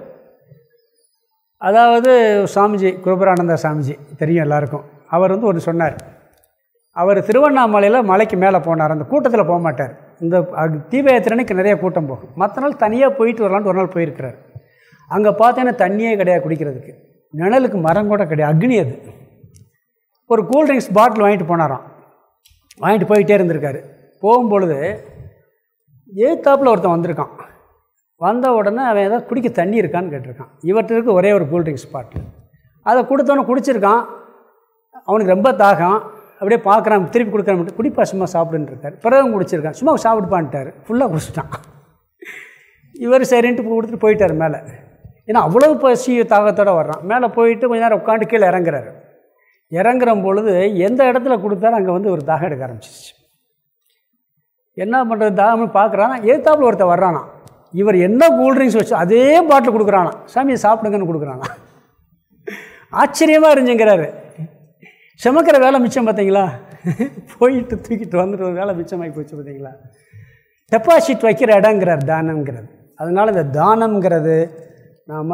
அதாவது சாமிஜி குருபரானந்த சாமிஜி தெரியும் எல்லாருக்கும். அவர் வந்து ஒன்று சொன்னார். அவர் திருவண்ணாமலையில் மலைக்கு மேலே போனார். அந்த கூட்டத்தில் போக மாட்டார். இந்த தீபயாத்திரனுக்கு நிறைய கூட்டம் போகும். மற்ற நாள் தனியாக போயிட்டு வரலான்ட்டு ஒரு நாள் போயிருக்கிறார். அங்கே பார்த்தீங்கன்னா தண்ணியே கிடையாது குடிக்கிறதுக்கு. நிழலுக்கு மரம் கூட கிடையாது. அக்னி அது. ஒரு கூல்ட்ரிங்க்ஸ் பாட்டில் வாங்கிட்டு போனாராம். வாங்கிட்டு போயிட்டே இருந்திருக்காரு. போகும்பொழுது ஏத்தாப்பில் ஒருத்தன் வந்திருக்கான். வந்த உடனே அவன் ஏதாவது குடிக்க தண்ணி இருக்கான்னு கேட்டிருக்கான். இவற்றிற்கு ஒரே ஒரு கூல்ட்ரிங்க்ஸ் பாட்டில் அதை கொடுத்தவொன்னே குடிச்சிருக்கான். அவனுக்கு ரொம்ப தாகம். அப்படியே பார்க்குறான் திருப்பி கொடுக்குறான் குடிப்பா சும்மா சாப்பிடுன்னு இருக்கார். பிறகு குடிச்சிருக்கான். சும்மா சாப்பிடுப்பான்ட்டார் ஃபுல்லாக குடிச்சிட்டான். இவர் சரின்ட்டு கொடுத்துட்டு போயிட்டார் மேலே. ஏன்னா அவ்வளவு பசி தாகத்தோடு வர்றான். மேலே போயிட்டு கொஞ்ச நேரம் உட்காந்து கீழே இறங்குறாரு. இறங்குற பொழுது எந்த இடத்துல கொடுத்தாலும் அங்கே வந்து ஒரு தாகம் எடுக்க ஆரம்பிச்சிச்சு என்ன பண்ணுறது தாகம்னு பார்க்குறான்? ஏத்தாப்பில் ஒருத்தர் வர்றானா. இவர் என்ன கூல்ட்ரிங்க்ஸ் வச்சு அதே பாட்டில் கொடுக்குறானா. சாமியை சாப்பிடுங்கன்னு கொடுக்குறானா. ஆச்சரியமாக இருந்துங்கிறாரு. சுமக்கிற வேலை மிச்சம் பார்த்தீங்களா? போயிட்டு தூக்கிட்டு வந்துட்டு ஒரு வேலை மிச்சமாகி போச்சு பார்த்தீங்களா? டெபாசிட் வைக்கிற இடங்கிறார் தானங்கிறது அதனால் இந்த தானங்கிறது நாம்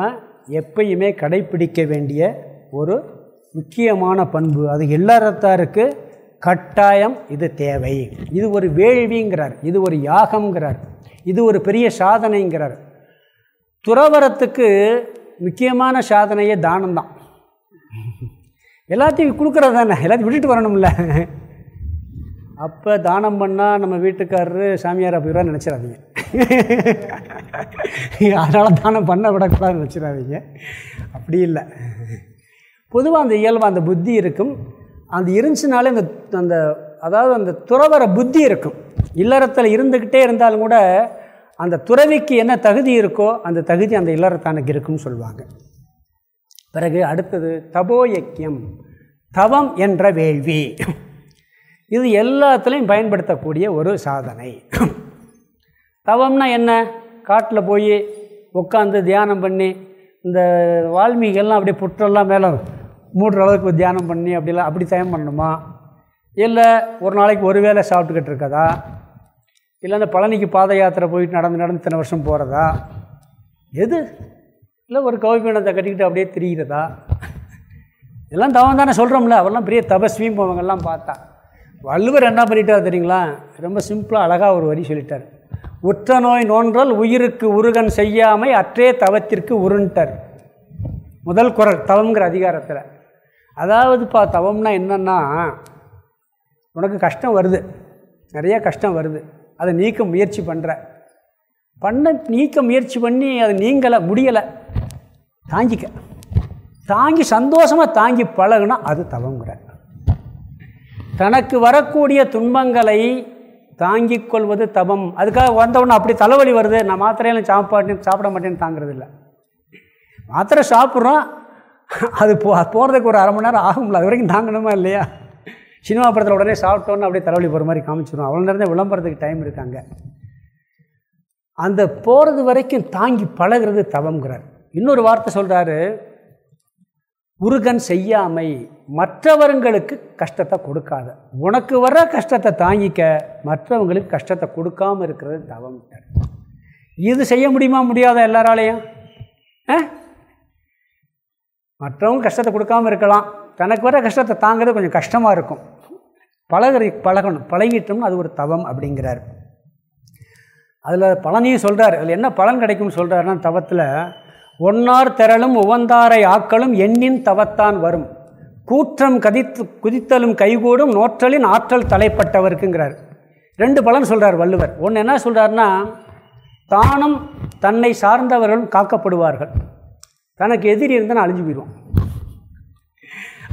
எப்பயுமே கடைப்பிடிக்க வேண்டிய ஒரு முக்கியமான பண்பு. அது எல்லாரத்தாருக்கு கட்டாயம் இது தேவை. இது ஒரு வேள்விங்கிறார். இது ஒரு யாகம்ங்கிறார். இது ஒரு பெரிய சாதனைங்கிறார். துறவரத்துக்கு முக்கியமான சாதனையே தானம் தான் எல்லாத்தையும் கொடுக்குறது தானே எல்லாத்தையும் விட்டுட்டு வரணும்ல. அப்போ தானம் பண்ணால் நம்ம வீட்டுக்காரரு சாமியார் போயிடுவா நினச்சிடாதீங்க. அதனால் தானம் பண்ண விடக்கூடாதுன்னு நினச்சிடாதீங்க. அப்படி இல்லை. பொதுவாக அந்த இயல்பு அந்த புத்தி இருக்கும். அந்த இருந்துச்சுனாலே அந்த அந்த அதாவது அந்த துறவர புத்தி இருக்கும். இல்லறத்தில் இருந்துக்கிட்டே இருந்தாலும் கூட அந்த துறவிக்கு என்ன தகுதி இருக்கோ அந்த தகுதி அந்த இல்லறத்தானுக்கு இருக்குன்னு சொல்லுவாங்க. பிறகு அடுத்தது தபோயக்கியம் தவம் என்ற வேள்வி. இது எல்லாத்துலேயும் பயன்படுத்தக்கூடிய ஒரு சாதனை. தவம்னா என்ன? காட்டில் போய் உட்காந்து தியானம் பண்ணி இந்த வால்மீகெல்லாம் அப்படியே புற்றெல்லாம் மேலே மூடுற அளவுக்கு தியானம் பண்ணி அப்படிலாம் அப்படி தயம் பண்ணணுமா? இல்லை ஒரு நாளைக்கு ஒரு வேளை சாப்பிட்டுக்கிட்டு இருக்கதா? இல்லை அந்த பழனிக்கு பாத யாத்திரை போயிட்டு நடந்து நடந்து இத்தனை வருஷம் போகிறதா எது? இல்லை ஒரு கவிப்பீனத்தை கட்டிக்கிட்டு அப்படியே திரிகிறதா இதெல்லாம் தவம் தானே சொல்கிறோம்ல அவெல்லாம் பெரிய தபஸ்வியும் போவங்கள்லாம் பார்த்தா. வள்ளுவர் என்ன பண்ணிட்டார் தெரியுங்களா? ரொம்ப சிம்பிளாக அழகாக ஒரு வரி சொல்லிட்டார். உற்ற நோய் நோன்றல் உயிருக்கு உருகன் செய்யாமை அற்றே தவத்திற்கு உருண்டர். முதல் குரல் தவங்கிற அதிகாரத்தில். அதாவதுப்பா தவம்னா என்னென்னா உனக்கு கஷ்டம் வருது. நிறையா கஷ்டம் வருது. அதை நீக்க முயற்சி பண்ணுற பண்ண நீக்க முயற்சி பண்ணி அதை நீங்கலை முடியலை. தாங்கிக்க. தாங்கி சந்தோஷமாக தாங்கி பழகுனா அது தவங்கிற தனக்கு வரக்கூடிய துன்பங்களை தாங்கிக் கொள்வது தபம் அதுக்காக வந்தவொடனே அப்படி தலைவலி வருது. நான் மாத்திரையெல்லாம் சாப்பாட்டு சாப்பிட மாட்டேன்னு தாங்கிறது இல்லை மாத்திரை சாப்பிட்றோம். அது போ போகிறதுக்கு ஒரு அரை மணி நேரம் ஆகும்ல. அது வரைக்கும் தாங்கணுமா இல்லையா? சினிமா படத்தில் உடனே சாப்பிட்டோன்னு அப்படியே தலைவலி போகிற மாதிரி காமிச்சிடும் அவ்வளோ நேரம் விளம்பரத்துக்கு டைம் இருக்காங்க. அந்த போகிறது வரைக்கும் தாங்கி பழகிறது தவங்கிறார் இன்னொரு வார்த்தை சொல்கிறாரு முருகன் செய்யாமை மற்றவர்களுக்கு கஷ்டத்தை கொடுக்காத. உனக்கு வர கஷ்டத்தை தாங்கிக்க மற்றவங்களுக்கு கஷ்டத்தை கொடுக்காம இருக்கிறது தவம். இது செய்ய முடியுமா முடியாத எல்லாராலையும்? மற்றவங்க கஷ்டத்தை கொடுக்காம இருக்கலாம். தனக்கு வர கஷ்டத்தை தாங்கிறது கொஞ்சம் கஷ்டமாக இருக்கும். பழகிற பழகணும். பழகிட்டோம்னு அது ஒரு தவம் அப்படிங்கிறார். அதில் பலனையும் சொல்கிறார் அதில் என்ன பலன் கிடைக்கும்னு சொல்கிறாருன்னா தவத்தில் ஒன்னார் திரளும் உவந்தாரை ஆக்களும் எண்ணின் தவத்தான் வரும். கூற்றம் கதித்து குதித்தலும் கைகூடும் நோற்றலின் ஆற்றல் தலைப்பட்டவருக்குங்கிறார். ரெண்டு பலன் சொல்கிறார் வள்ளுவர். ஒன்று என்ன சொல்கிறாருன்னா தானும் தன்னை சார்ந்தவர்களும் காக்கப்படுவார்கள். தனக்கு எதிரி இருந்தால் அழிஞ்சு போயிடுவான்.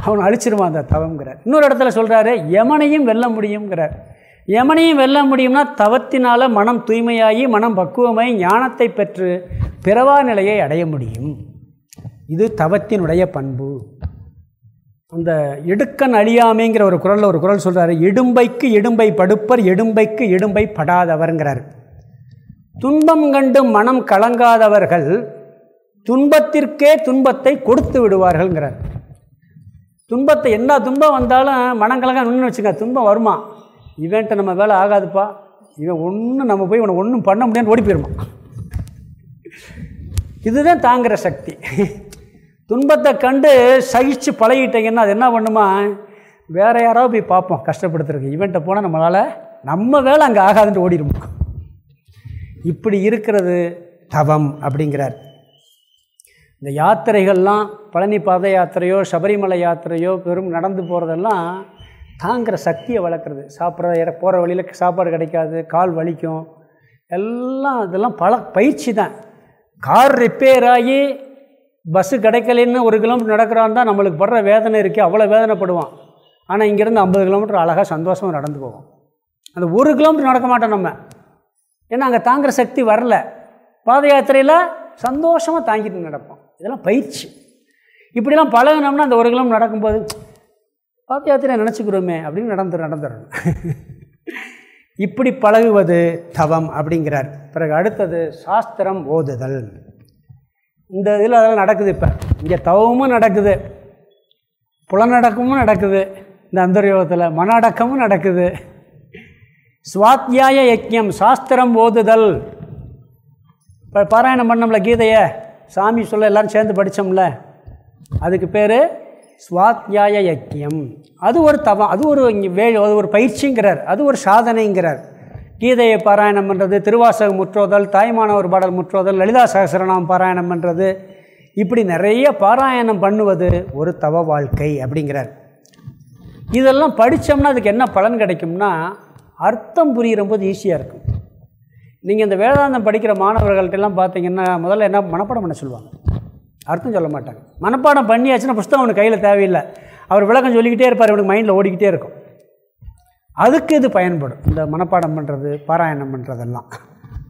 அவன் அழிச்சிருவான் அந்த தவங்கிறார் இன்னொரு இடத்துல சொல்கிறாரு யமனையும் வெல்ல முடியுங்கிறார் யமனையும் வெல்ல முடியும்னா தவத்தினால் மனம் தூய்மையாகி மனம் பக்குவமாய் ஞானத்தை பெற்று பிறவா நிலையை அடைய முடியும். இது தவத்தினுடைய பண்பு. அந்த இடுக்கன் அழியாமைங்கிற ஒரு குரலில் ஒரு குரல் சொல்கிறாரு இடும்பைக்கு இடும்பை படுப்பர் எடும்பைக்கு இடும்பை படாதவர்ங்கிறார். துன்பம் கண்டு மனம் கலங்காதவர்கள் துன்பத்திற்கே துன்பத்தை கொடுத்து விடுவார்கள்ங்கிறார். துன்பத்தை என்ன துன்பம் வந்தாலும் மனங்கலங்க நின்று வச்சுங்க துன்பம் வருமா? இவன்ட்ட நம்ம வேலை ஆகாதுப்பா. இவன் ஒன்றும் நம்ம போய் இவனை ஒன்றும் பண்ண முடியாதுன்னு ஓடி போயிருமா இதுதான் தாங்குகிற சக்தி. துன்பத்தை கண்டு சகிச்சு பழகிட்டீங்கன்னா அது என்ன பண்ணுமா? வேறு யாராவது போய் பார்ப்போம். கஷ்டப்படுத்துறதுக்கு இவன்ட்ட போனால் நம்மளால் நம்ம வேலை அங்கே ஆகாதுன்ட்டு ஓடிடும் இப்படி இருக்கிறது தவம் அப்படிங்கிறார். இந்த யாத்திரைகள்லாம் பழனி பாத யாத்திரையோ சபரிமலை யாத்திரையோ பெரும் நடந்து போகிறதெல்லாம் தாங்கிற சக்தியை வளர்க்குறது. சாப்பிட்ற இட போகிற வழியில் சாப்பாடு கிடைக்காது கால் வலிக்கும். எல்லாம் இதெல்லாம் பல பயிற்சி தான். கார் ரிப்பேர் ஆகி பஸ்ஸு கிடைக்கலன்னு ஒரு கிலோமீட்டர் நடக்கிறான் தான் நம்மளுக்கு படுற வேதனை இருக்குது அவ்வளோ வேதனைப்படுவான். ஆனால் இங்கேருந்து ஐம்பது கிலோமீட்டர் அழகாக சந்தோஷமாக நடந்து போவோம் அந்த ஒரு கிலோமீட்டர் நடக்க மாட்டோம் நம்ம. ஏன்னா அங்கே தாங்குகிற சக்தி வரல. பாத யாத்திரையில் சந்தோஷமாக தாங்கிட்டு நடப்போம். இதெல்லாம் பயிற்சி. இப்படிலாம் பழகினோம்னா அந்த ஒரு கிலோமீட்டர் நடக்கும்போது பாத யாத்திரையை நினச்சிக்கிறோமே அப்படின்னு நடந்து நடந்துடணும். [LAUGHS] இப்படி பழகுவது தவம் அப்படிங்கிறார். பிறகு அடுத்தது சாஸ்திரம் ஓதுதல். இந்த இதில் அதெல்லாம் நடக்குது இப்போ. இங்கே தவமும் நடக்குது. புலநடக்கமும் நடக்குது. இந்த அந்தர்யோகத்தில் மன அடக்கமும் நடக்குது. சுவாத்தியாய யஜ்யம் சாஸ்திரம் ஓதுதல். இப்போ பாராயணம் பண்ணோம்ல கீதையை? சாமி சொல்ல எல்லோரும் சேர்ந்து படித்தோம்ல அதுக்கு பேர் சுவாத்தியாய யக்கியம் அது ஒரு தவம் அது ஒரு வே அது ஒரு பயிற்சிங்கிறார். அது ஒரு சாதனைங்கிறார். கீதையை பாராயணம் பண்ணுறது திருவாசகம் முற்றோதல் தாய்மானவர் பாடல் முற்றோதல் லலிதா சகசரநாம் பாராயணம் பண்ணுறது இப்படி நிறைய பாராயணம் பண்ணுவது ஒரு தவ வாழ்க்கை அப்படிங்கிறார். இதெல்லாம் படித்தோம்னா அதுக்கு என்ன பலன் கிடைக்கும்னா அர்த்தம் புரிகிற போது ஈஸியாக இருக்கும். நீங்கள் இந்த வேதாந்தம் படிக்கிற மாணவர்கள்ட்டெல்லாம் பார்த்தீங்கன்னா முதல்ல என்ன மனப்பாடம் பண்ண சொல்லுவாங்க. அர்த்தம் சொல்ல மாட்டாங்க. மனப்பாடம் பண்ணியாச்சுன்னா புஸ்தகம் அவனுக்கு கையில் தேவையில்லை. அவர் விளக்கம் சொல்லிக்கிட்டே இருப்பார் இவனுக்கு மைண்டில் ஓடிக்கிட்டே இருக்கும். அதுக்கு இது பயன்படும். இந்த மனப்பாடம் பண்ணுறது பாராயணம் பண்ணுறதெல்லாம்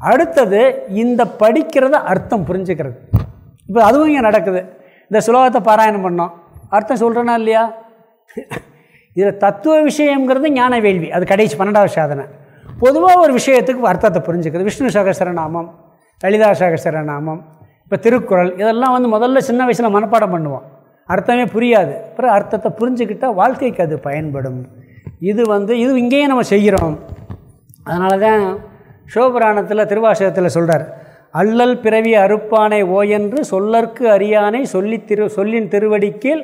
அடுத்தது இந்த படிக்கிறத அர்த்தம் புரிஞ்சுக்கிறது. இப்போ அதுவும் இங்கே நடக்குது. இந்த சுலோகத்தை பாராயணம் பண்ணோம். அர்த்தம் சொல்கிறேன்னா இல்லையா? இதில் தத்துவ விஷயங்கிறது ஞான வேள்வி. அது கடைசி பன்னெண்டாவது சாதனை. பொதுவாக ஒரு விஷயத்துக்கு அர்த்தத்தை புரிஞ்சுக்கிறது. விஷ்ணு சகசரநாமம் லலிதா சகசரநாமம் இப்போ திருக்குறள் இதெல்லாம் வந்து முதல்ல சின்ன வயசில் மனப்பாடம் பண்ணுவோம். அர்த்தமே புரியாது. அப்புறம் அர்த்தத்தை புரிஞ்சுக்கிட்டால் வாழ்க்கைக்கு அது பயன்படும். இது வந்து இது இங்கேயும் நம்ம செய்கிறோம். அதனால தான் சிவபுராணத்தில் திருவாசகத்தில் சொல்கிறார் அல்லல் பிறவி அறுப்பானை ஓயென்று சொல்லற்கு அறியானை சொல்லி திரு சொல்லின் திருவடிக்கீழ்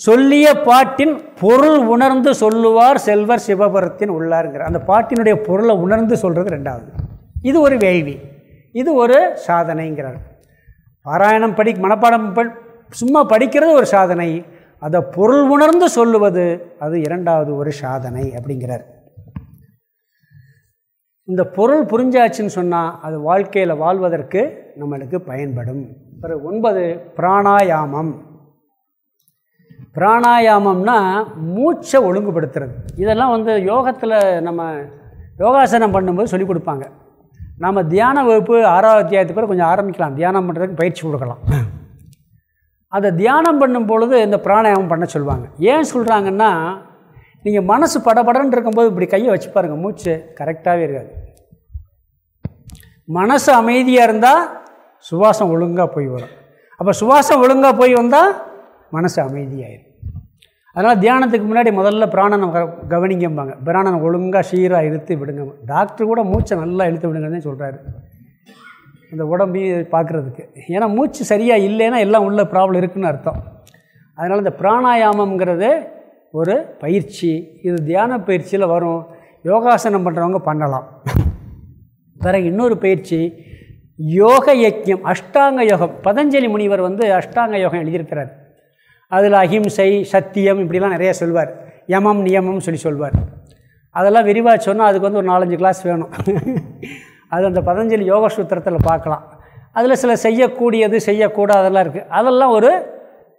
சொல்லிய பாட்டின் பொருள் உணர்ந்து சொல்லுவார் செல்வர் சிவபுரத்தின் உள்ளாருங்கிற அந்த பாட்டினுடைய பொருளை உணர்ந்து சொல்கிறது ரெண்டாவது. இது ஒரு வேள்வி. இது ஒரு சாதனைங்கிறார். பாராயணம் படி மனப்பாடம் சும்மா படிக்கிறது ஒரு சாதனை. அதை பொருள் உணர்ந்து சொல்லுவது அது இரண்டாவது ஒரு சாதனை அப்படிங்கிறார். இந்த பொருள் புரிஞ்சாச்சுன்னு சொன்னால் அது வாழ்க்கையில் வாழ்வதற்கு நம்மளுக்கு பயன்படும். பிறகு ஒன்பது பிராணாயாமம். பிராணாயாமம்னா மூச்சை ஒழுங்குபடுத்துறது. இதெல்லாம் வந்து யோகத்தில் நம்ம யோகாசனம் பண்ணும்போது சொல்லிக் கொடுப்பாங்க. நாம் தியான வகுப்பு ஆறாவது அத்தியாயத்து பேர் கொஞ்சம் ஆரம்பிக்கலாம். தியானம் பண்ணுறதுக்கு பயிற்சி கொடுக்கலாம். அதை தியானம் பண்ணும் பொழுது இந்த பிராணாயாமம் பண்ண சொல்லுவாங்க. ஏன் சொல்கிறாங்கன்னா நீங்கள் மனசு படபடன்னு இருக்கும்போது இப்படி கையை வச்சு பாருங்கள் மூச்சு கரெக்டாகவே இருக்காது. மனசு அமைதியாக இருந்தால் சுவாசம் ஒழுங்காக போய் வரும். அப்போ சுவாசம் ஒழுங்காக போய் வந்தால் மனசு அமைதியாகிடும் அதனால் தியானத்துக்கு முன்னாடி முதல்ல பிராணனை க கவனிங்கம்பாங்க. பிராணனை ஒழுங்காக சீராக இழுத்து விடுங்க. டாக்டர் கூட மூச்சை நல்லா இழுத்து விடுங்கன்னு சொல்கிறாரு இந்த உடம்பையும் பார்க்குறதுக்கு ஏன்னா மூச்சு சரியாக இல்லைன்னா எல்லாம் உள்ள ப்ராப்ளம் இருக்குன்னு அர்த்தம். அதனால் இந்த பிராணாயாமங்கிறது ஒரு பயிற்சி. இது தியான பயிற்சியில் வரும். யோகாசனம் பண்ணுறவங்க பண்ணலாம். வேறு இன்னொரு பயிற்சி யோக யஜ்யம் அஷ்டாங்க யோகம். பதஞ்சலி முனிவர் வந்து அஷ்டாங்க யோகம் எழுதியிருக்கிறார். அதில் அஹிம்சை சத்தியம் இப்படிலாம் நிறைய சொல்வார். யமம் நியமம் சொல்லி சொல்வார். அதெல்லாம் விரிவாக சொன்னால் அதுக்கு வந்து ஒரு நாலஞ்சு கிளாஸ் வேணும். [LAUGHS] அது அந்த பதஞ்சலி யோக சூத்திரத்தில் பார்க்கலாம். அதில் சில செய்யக்கூடியது செய்யக்கூடாதெல்லாம் இருக்குது அதெல்லாம் ஒரு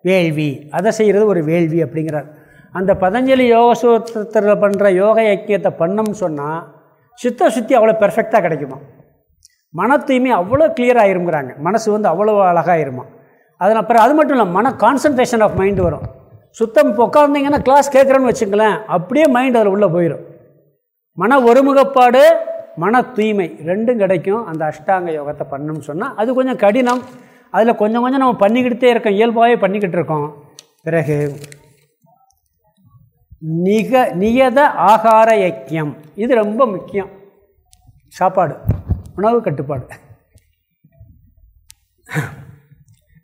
வேள்வி. அதை செய்கிறது ஒரு வேள்வி அப்படிங்கிறார். அந்த பதஞ்சலி யோக சூத்திரத்தில் பண்ணுற யோக ஐக்கியத்தை பண்ணோம்னு சொன்னால் சித்த சுத்தி அவ்வளோ பெர்ஃபெக்டாக கிடைக்குமா? மன தூய்மை அவ்வளோ கிளியர் ஆயிருங்கிறாங்க. மனசு வந்து அவ்வளோ அழகாயிருமா அதில் அப்புறம் அது மட்டும் இல்லை மன கான்சன்ட்ரேஷன் ஆஃப் மைண்டு வரும். சுத்தம் உட்காந்திங்கன்னா கிளாஸ் கேட்குறேன்னு வச்சுங்களேன் அப்படியே மைண்ட் அதில் உள்ளே போயிடும் மன ஒருமுகப்பாடு மன தூய்மை ரெண்டும் கிடைக்கும். அந்த அஷ்டாங்க யோகத்தை பண்ணணும்னு சொன்னால் அது கொஞ்சம் கடினம். அதில் கொஞ்சம் கொஞ்சம் நம்ம பண்ணிக்கிட்டே இருக்கோம் இயல்பாகவே பண்ணிக்கிட்டு இருக்கோம். பிறகு நிக நியத ஆகார யக்கியம் இது ரொம்ப முக்கியம். சாப்பாடு உணவு கட்டுப்பாடு.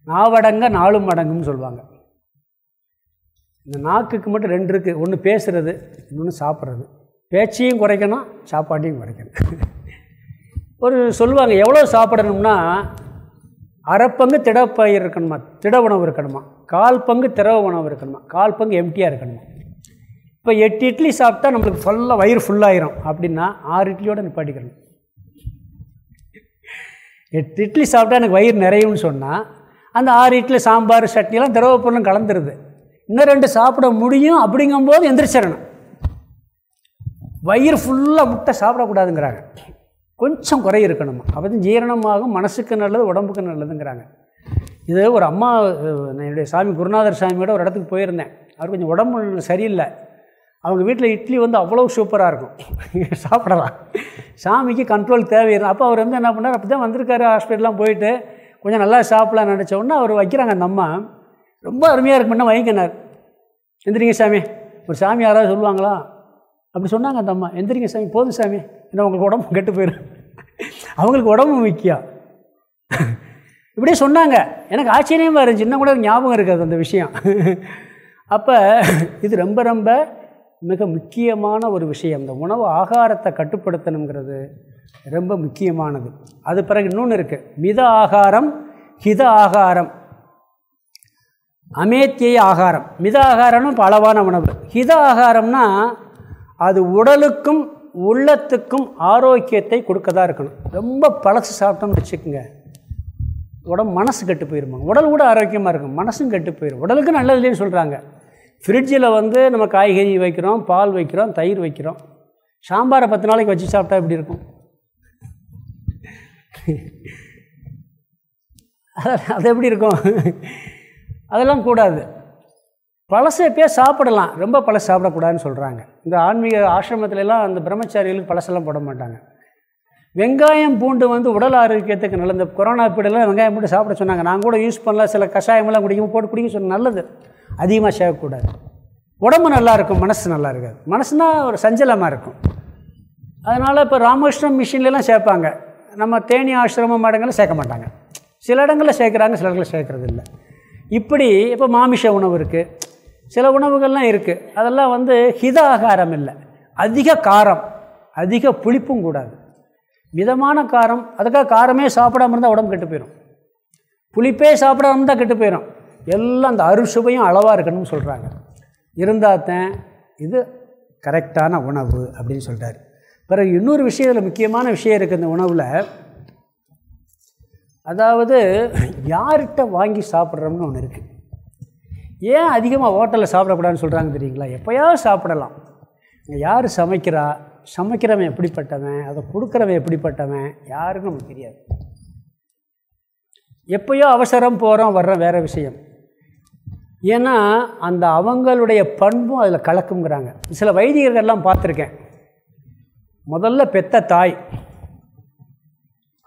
நாவடங்க நாலும் மடங்குன்னு சொல்லுவாங்க. இந்த நாக்குக்கு மட்டும் ரெண்டு இருக்குது ஒன்று பேசுகிறது இன்னொன்று சாப்பிட்றது. பேச்சையும் குறைக்கணும் சாப்பாட்டையும் குறைக்கணும். ஒரு சொல்லுவாங்க எவ்வளோ சாப்பிடணும்னா அரைப்பங்கு திடப்பயிர் இருக்கணுமா? திட உணவு இருக்கணுமா? கால் பங்கு திரவ உணவு இருக்கணுமா? கால் பங்கு எம்டியாக இருக்கணுமா? இப்போ எட்டு இட்லி சாப்பிட்டா நம்மளுக்கு ஃபுல்லாக வயிறு ஃபுல்லாயிரும் அப்படின்னா ஆறு இட்லியோடு நிப்பாட்டிக்கணும் எட்டு இட்லி சாப்பிட்டா எனக்கு வயிறு நிறையும்னு சொன்னால் அந்த ஆறு இட்லி சாம்பார் சட்னியெல்லாம் திரவ பொருளும் கலந்துருது. இன்னும் ரெண்டு சாப்பிட முடியும் அப்படிங்கும்போது எந்திரிச்சிடணும். வயிறு ஃபுல்லாக முட்டை சாப்பிடக்கூடாதுங்கிறாங்க. கொஞ்சம் குறை இருக்கணுமா. அப்போ தான் ஜீரணமாகும் மனசுக்கு நல்லது உடம்புக்கு நல்லதுங்கிறாங்க. இது ஒரு அம்மா என்னுடைய சாமி குருநாதர் சாமியோட ஒரு இடத்துக்கு போயிருந்தேன். அவர் கொஞ்சம் உடம்பு சரியில்லை. அவங்க வீட்டில் இட்லி வந்து அவ்வளோ சூப்பராக இருக்கும். [LAUGHS] சாப்பிடலாம். சாமிக்கு கண்ட்ரோல் தேவையில்லை. அப்போ அவர் வந்து என்ன பண்ணார்? அப்படி தான் வந்திருக்காரு ஹாஸ்பிட்டலாம் போயிட்டு கொஞ்சம் நல்லா சாப்பிடலாம் நினச்ச உடனே அவர் வைக்கிறாங்க அந்த அம்மா. ரொம்ப அருமையாக இருக்குமென்னா வாங்கிக்கினார் எந்திரிங்க சாமி. ஒரு சாமி யாராவது சொல்லுவாங்களா? அப்படி சொன்னாங்க அந்த அம்மா. எந்திரிங்க சாமி போதும் சாமி. என்ன உங்களுக்கு உடம்பு [LAUGHS] கெட்டு போயிடும் அவங்களுக்கு உடம்பு முக்கியம். [LAUGHS] இப்படியே சொன்னாங்க. எனக்கு ஆச்சரியமாக இருந்துச்சு. இன்னும் கூட ஞாபகம் இருக்காது அந்த விஷயம். [LAUGHS] அப்போ இது ரொம்ப ரொம்ப மிக முக்கியமான ஒரு விஷயம். இந்த உணவு ஆகாரத்தை கட்டுப்படுத்தணுங்கிறது ரொம்ப முக்கியமானது. அது பிறகு இன்னொன்று இருக்குது மித ஆகாரம் ஹித ஆகாரம். அமேத்திய ஆகாரம். மித ஆகாரம்னு இப்போ அளவான உணவு. ஹித ஆகாரம்னா அது உடலுக்கும் உள்ளத்துக்கும் ஆரோக்கியத்தை கொடுக்க தான் இருக்கணும். ரொம்ப பழசு சாப்பிட்டோம்னு வச்சுக்கோங்க. உடம்பு மனசு கெட்டு போயிருமாங்க. உடல் கூட ஆரோக்கியமாக இருக்கும். மனசும் கெட்டு போயிடும் உடலுக்கு நல்லது இல்லைன்னு சொல்கிறாங்க ஃப்ரிட்ஜில் வந்து நம்ம காய்கறி வைக்கிறோம் பால் வைக்கிறோம் தயிர் வைக்கிறோம். சாம்பாரை பத்து நாளைக்கு வச்சு சாப்பிட்டா எப்படி இருக்கும்? அது எப்படி இருக்கும்? அதெல்லாம் கூடாது. பழசை எப்போயே சாப்பிடலாம். ரொம்ப பழசு சாப்பிடக்கூடாதுன்னு சொல்கிறாங்க இந்த ஆன்மீக ஆசிரமத்துலலாம் அந்த பிரம்மச்சாரிகளுக்கு பழசெல்லாம் போட மாட்டாங்க. வெங்காயம் பூண்டு வந்து உடல் ஆரோக்கியத்துக்கு நல்லது. இந்த கொரோனா பீடெல்லாம் வெங்காயம் பூண்டு சாப்பிட சொன்னாங்க. நான் கூட யூஸ் பண்ணல. சில கஷாயமெல்லாம் குடிக்கும் போட்டு குடிக்க சொன்ன நல்லது. அதிகமாக சேர்க்கக்கூடாது உடம்பு நல்லா இருக்கும் மனசு நல்லா இருக்காது. மனசுனா ஒரு சஞ்சலமாக இருக்கும். அதனால் இப்போ ராமகிருஷ்ணன் மிஷின்லாம் சேர்ப்பாங்க. நம்ம தேனி ஆசிரமம் இடங்களில் சேர்க்க மாட்டாங்க. சில இடங்களில் சேர்க்குறாங்க சில இடங்களில் சேர்க்குறது இல்லை. இப்படி இப்போ மாமிஷ உணவு இருக்குது சில உணவுகள்லாம் இருக்குது அதெல்லாம் வந்து ஹித ஆகாரம் இல்லை. அதிக காரம் அதிக புளிப்பும் கூடாது. மிதமான காரம் அதுக்காக காரமே சாப்பிடாம இருந்தால் உடம்பு கெட்டு போயிடும் புளிப்பே சாப்பிடாம இருந்தால் கெட்டு போயிடும் எல்லாம் அந்த அறுசுவையும் அளவாக இருக்கணும்னு சொல்கிறாங்க இருந்தால் தான் இது கரெக்டான உணவு அப்படின்னு சொல்கிறார் பிறகு இன்னொரு விஷயத்தில் முக்கியமான விஷயம் இருக்குது இந்த உணவில். அதாவது யார்கிட்ட வாங்கி சாப்பிட்றோம்னு ஒன்று இருக்குது ஏன் அதிகமாக ஹோட்டலில் சாப்பிடக்கூடாதுன்னு சொல்கிறாங்க தெரியுங்களா? எப்போயாவது சாப்பிடலாம். யார் சமைக்கிறா? சமைக்கிறவன் எப்படிப்பட்டவன்? அதை கொடுக்குறவன் எப்படிப்பட்டவன்? யாருக்கும் நமக்கு தெரியாது. எப்போயோ அவசரம் போகிறோம் வர்ற வேறு விஷயம். ஏன்னா அந்த அவங்களுடைய பண்பும் அதில் கலக்குங்கிறாங்க சில வைதிகர்கள்லாம் பார்த்துருக்கேன். முதல்ல பெத்த தாய்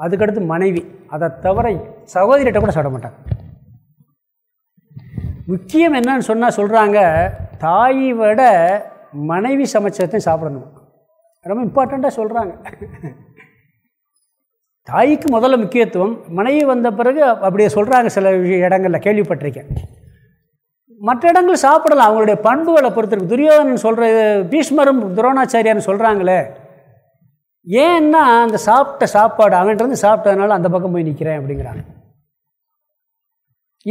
அதுக்கடுத்து மனைவி அதை தவிர சகோதரிகிட்ட கூட சாப்பிட மாட்டாங்க. முக்கியம் என்னன்னு சொன்னால் சொல்கிறாங்க தாயை விட மனைவி சமைச்சதையும் சாப்பிடணும். ரொம்ப இம்பார்ட்டண்ட்டாக சொல்கிறாங்க தாய்க்கு முதல்ல முக்கியத்துவம் மனைவி வந்த பிறகு அப்படியே சொல்கிறாங்க சில இடங்களில் கேள்விப்பட்டிருக்கேன். மற்ற இடங்கள் சாப்பிடலாம். அவங்களுடைய பண்புகளை பொறுத்திருக்கு. துரியோதனன் சொல்கிற பீஷ்மரும் துரோணாச்சாரியார்னு சொல்கிறாங்களே ஏன்னா அந்த சாப்பிட்ட சாப்பாடு அவன்கிட்டருந்து சாப்பிட்டதுனால அந்த பக்கம் போய் நிற்கிறேன் அப்படிங்கிறாங்க.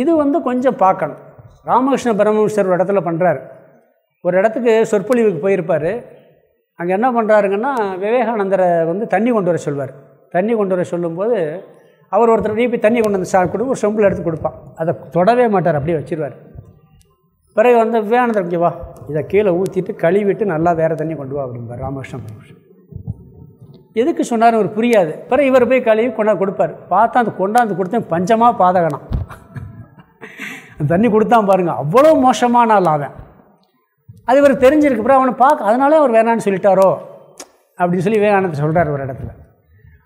இது வந்து கொஞ்சம் பார்க்கணும். ராமகிருஷ்ண பரமஹம்சர் ஒரு இடத்துல பண்ணுறாரு ஒரு இடத்துக்கு சொற்பொழிவுக்கு போயிருப்பார். அங்கே என்ன பண்ணுறாருங்கன்னா விவேகானந்தரை வந்து தண்ணி கொண்டு வர சொல்வார். தண்ணி கொண்டு வர சொல்லும்போது அவர் ஒருத்தர் நீ போய் தண்ணி கொண்டு வந்து சா ஒரு சொம்பில் எடுத்து கொடுப்பான். அதை தொடவே மாட்டார். அப்படியே வச்சிருவார். பிறகு வந்து விவேகானந்தர் இங்கே வா. இதை கீழே ஊற்றிட்டு கழுவிட்டு நல்லா வேறு தண்ணி கொண்டு வா அப்படிம்பார் ராமகிருஷ்ண எதுக்கு சொன்னார் அவர் புரியாது. பிறகு இவர் போய் கழுவி கொண்டாந்து கொடுப்பார். பார்த்தா அந்த கொண்டாந்து கொடுத்தேன் பஞ்சமாக பாதகனம் தண்ணி கொடுத்தான் பாருங்கள் அவ்வளோ மோசமான ஆள் அவன். அது இவர் தெரிஞ்சிருக்கு. அப்புறம் அவனை பார்க்க அதனாலே அவர் வேணான்னு சொல்லிட்டாரோ? அப்படின்னு சொல்லி விவேகானந்தர் சொல்கிறார் ஒரு இடத்துல.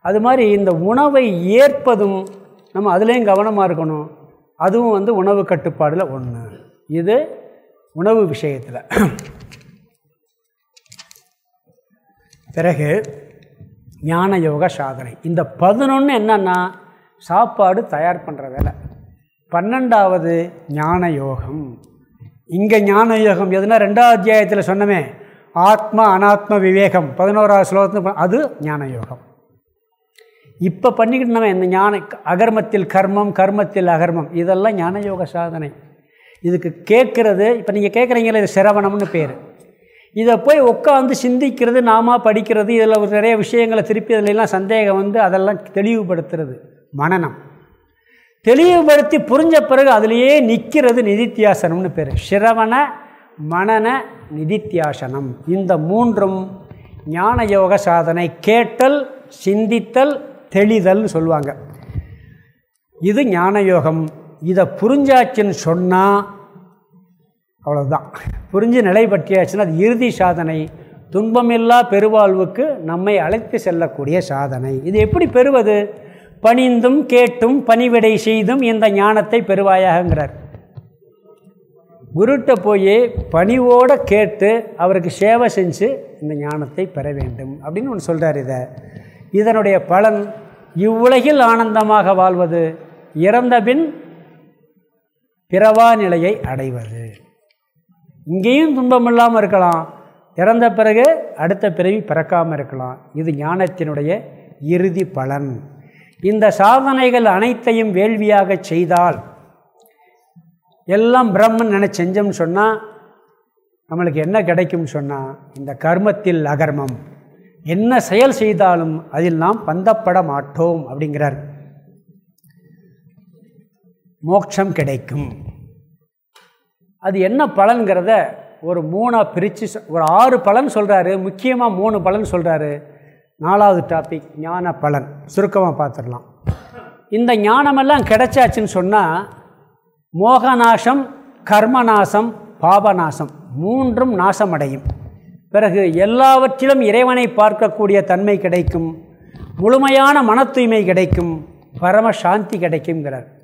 அது மாதிரி இந்த உணவை ஏற்பதும் நம்ம அதுலேயும் கவனமாக இருக்கணும். அதுவும் வந்து உணவு கட்டுப்பாடில் ஒன்று இது உணவு விஷயத்தில். பிறகு ஞான யோக சாதனை. இந்த பதினொன்று என்னன்னா சாப்பாடு தயார் பண்ணுற வேலை. பன்னெண்டாவது ஞான யோகம். இங்கே ஞான யோகம் எதுனா ரெண்டாவது அத்தியாயத்தில் சொன்னமே ஆத்ம அனாத்ம விவேகம். பதினோராவது ஸ்லோகத்தில் அது ஞான யோகம். இப்போ பண்ணிக்கிட்டு நம்ம இந்த ஞான அகர்மத்தில் கர்மம் கர்மத்தில் அகர்மம் இதெல்லாம் ஞான யோக சாதனை. இதுக்கு கேட்குறது இப்போ நீங்கள் கேட்குறீங்களே இது சிரவணம்னு பேர். இதை போய் உட்காந்து சிந்திக்கிறது நாம படிக்கிறது இதில் ஒரு நிறைய விஷயங்களை திருப்பி அதிலெல்லாம் சந்தேகம் வந்து அதெல்லாம் தெளிவுபடுத்துறது மனநம். தெளிவுபடுத்தி புரிஞ்ச பிறகு அதிலேயே நிற்கிறது நிதித்தியாசனம்னு பேர். சிரவண மனன நிதித்தியாசனம். இந்த மூன்றும் ஞான யோக சாதனை கேட்டல் சிந்தித்தல் தெளிதல்னு சொல்லுவாங்க. இது ஞான யோகம். இதை புரிஞ்சாச்சுன்னு சொன்னால் அவ்வளோதான் புரிஞ்சு நிலை பற்றியாச்சுன்னா அது இறுதி சாதனை. துன்பமில்லா பெருவாழ்வுக்கு நம்மை அழைத்து செல்லக்கூடிய சாதனை. இது எப்படி பெறுவது? பணிந்தும் கேட்டும் பணிவிடை செய்தும் இந்த ஞானத்தை பெறுவாயாகங்கிறார். குருட்ட போய் பணிவோடு கேட்டு அவருக்கு சேவை செஞ்சு இந்த ஞானத்தை பெற வேண்டும் அப்படின்னு ஒன்று சொல்கிறார் இதை. இதனுடைய பலன் இவ்வுலகில் ஆனந்தமாக வாழ்வது. இறந்த பின் பிறவா நிலையை அடைவது. இங்கேயும் துன்பம் இல்லாமல் இருக்கலாம். இறந்த பிறகு அடுத்த பிறவி பிறக்காமல் இருக்கலாம். இது ஞானத்தினுடைய இறுதி பலன். இந்த சாதனைகள் அனைத்தையும் வேள்வியாக செய்தால் எல்லாம் பிரம்மன் என செஞ்சோம்னு சொன்னால் நம்மளுக்கு என்ன கிடைக்கும்னு சொன்னால் இந்த கர்மத்தில் அகர்மம். என்ன செயல் செய்தாலும் அதில் நாம் பந்தப்பட மாட்டோம் அப்படிங்கிறார் மோட்சம் கிடைக்கும். அது என்ன பலன்கிறத ஒரு மூணாக பிரித்து ஒரு ஆறு பலன் சொல்கிறாரு முக்கியமாக மூணு பலன் சொல்கிறாரு நாலாவது டாபிக் ஞான பலன். சுருக்கமாக பார்த்துடலாம் இந்த ஞானமெல்லாம் கிடைச்சாச்சுன்னு சொன்னால் மோகநாசம் கர்மநாசம் பாபநாசம் மூன்றும் நாசமடையும். பிறகு எல்லாவற்றிலும் இறைவனை பார்க்கக்கூடிய தன்மை கிடைக்கும். முழுமையான மன தூய்மை கிடைக்கும். பரம சாந்தி கிடைக்குங்கிறார்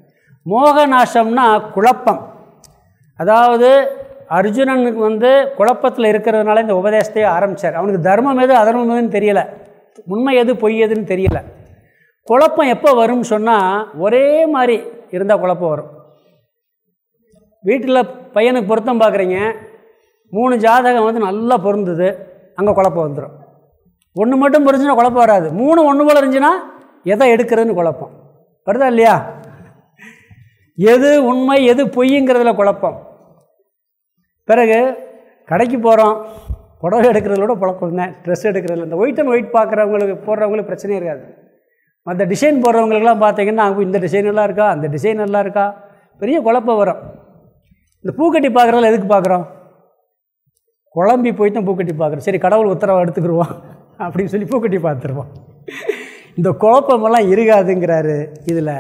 மோகநாசம்னா குழப்பம். அதாவது அர்ஜுனனுக்கு வந்து குழப்பத்தில் இருக்கிறதுனால இந்த உபதேசத்தையே ஆரம்பித்தார் அவனுக்கு தர்மம் எது அதர்மம் எதுன்னு தெரியலை. உண்மை எது பொய் எதுன்னு தெரியலை. குழப்பம் எப்போ வரும்னு சொன்னால் ஒரே மாதிரி இருந்தால் குழப்பம் வரும். வீட்டில் பையனுக்கு பொருத்தம் பார்க்குறீங்க மூணு ஜாதகம் வந்து நல்லா பொருந்தது. அங்கே குழப்பம் வந்துடும் ஒன்று மட்டும் பொருந்துச்சுன்னா குழப்பம் வராது. மூணு ஒன்று போல் இருந்துச்சுன்னா எதை எடுக்கிறதுன்னு குழப்பம். வருதா இல்லையா? எது உண்மை எது பொய்ங்கிறதுல குழப்பம். பிறகு கடைக்கு போகிறோம் புடவை எடுக்கிறதோட குழப்பம் தான் ட்ரெஸ் எடுக்கிறதுல இந்த ஒயிட் அண்ட் ஒயிட் பார்க்குறவங்களுக்கு போடுறவங்களுக்கு பிரச்சனையே இருக்காது. மற்ற டிசைன் போடுறவங்களுக்குலாம் பார்த்தீங்கன்னா அங்கே இந்த டிசைன் நல்லா இருக்கா? அந்த டிசைன் நல்லா இருக்கா? பெரிய குழப்பம் வரும். இந்த பூக்கட்டி பார்க்குறதுல எதுக்கு பார்க்குறோம் குழம்பி போய் தான் பூக்கட்டி பார்க்குறோம் சரி கடவுள் உத்தரவை எடுத்துக்கிடுவோம் [LAUGHS] அப்படின்னு சொல்லி பூக்கட்டி பார்த்துருவோம். இந்த குழப்பமெல்லாம் இருக்காதுங்கிறாரு இதில்.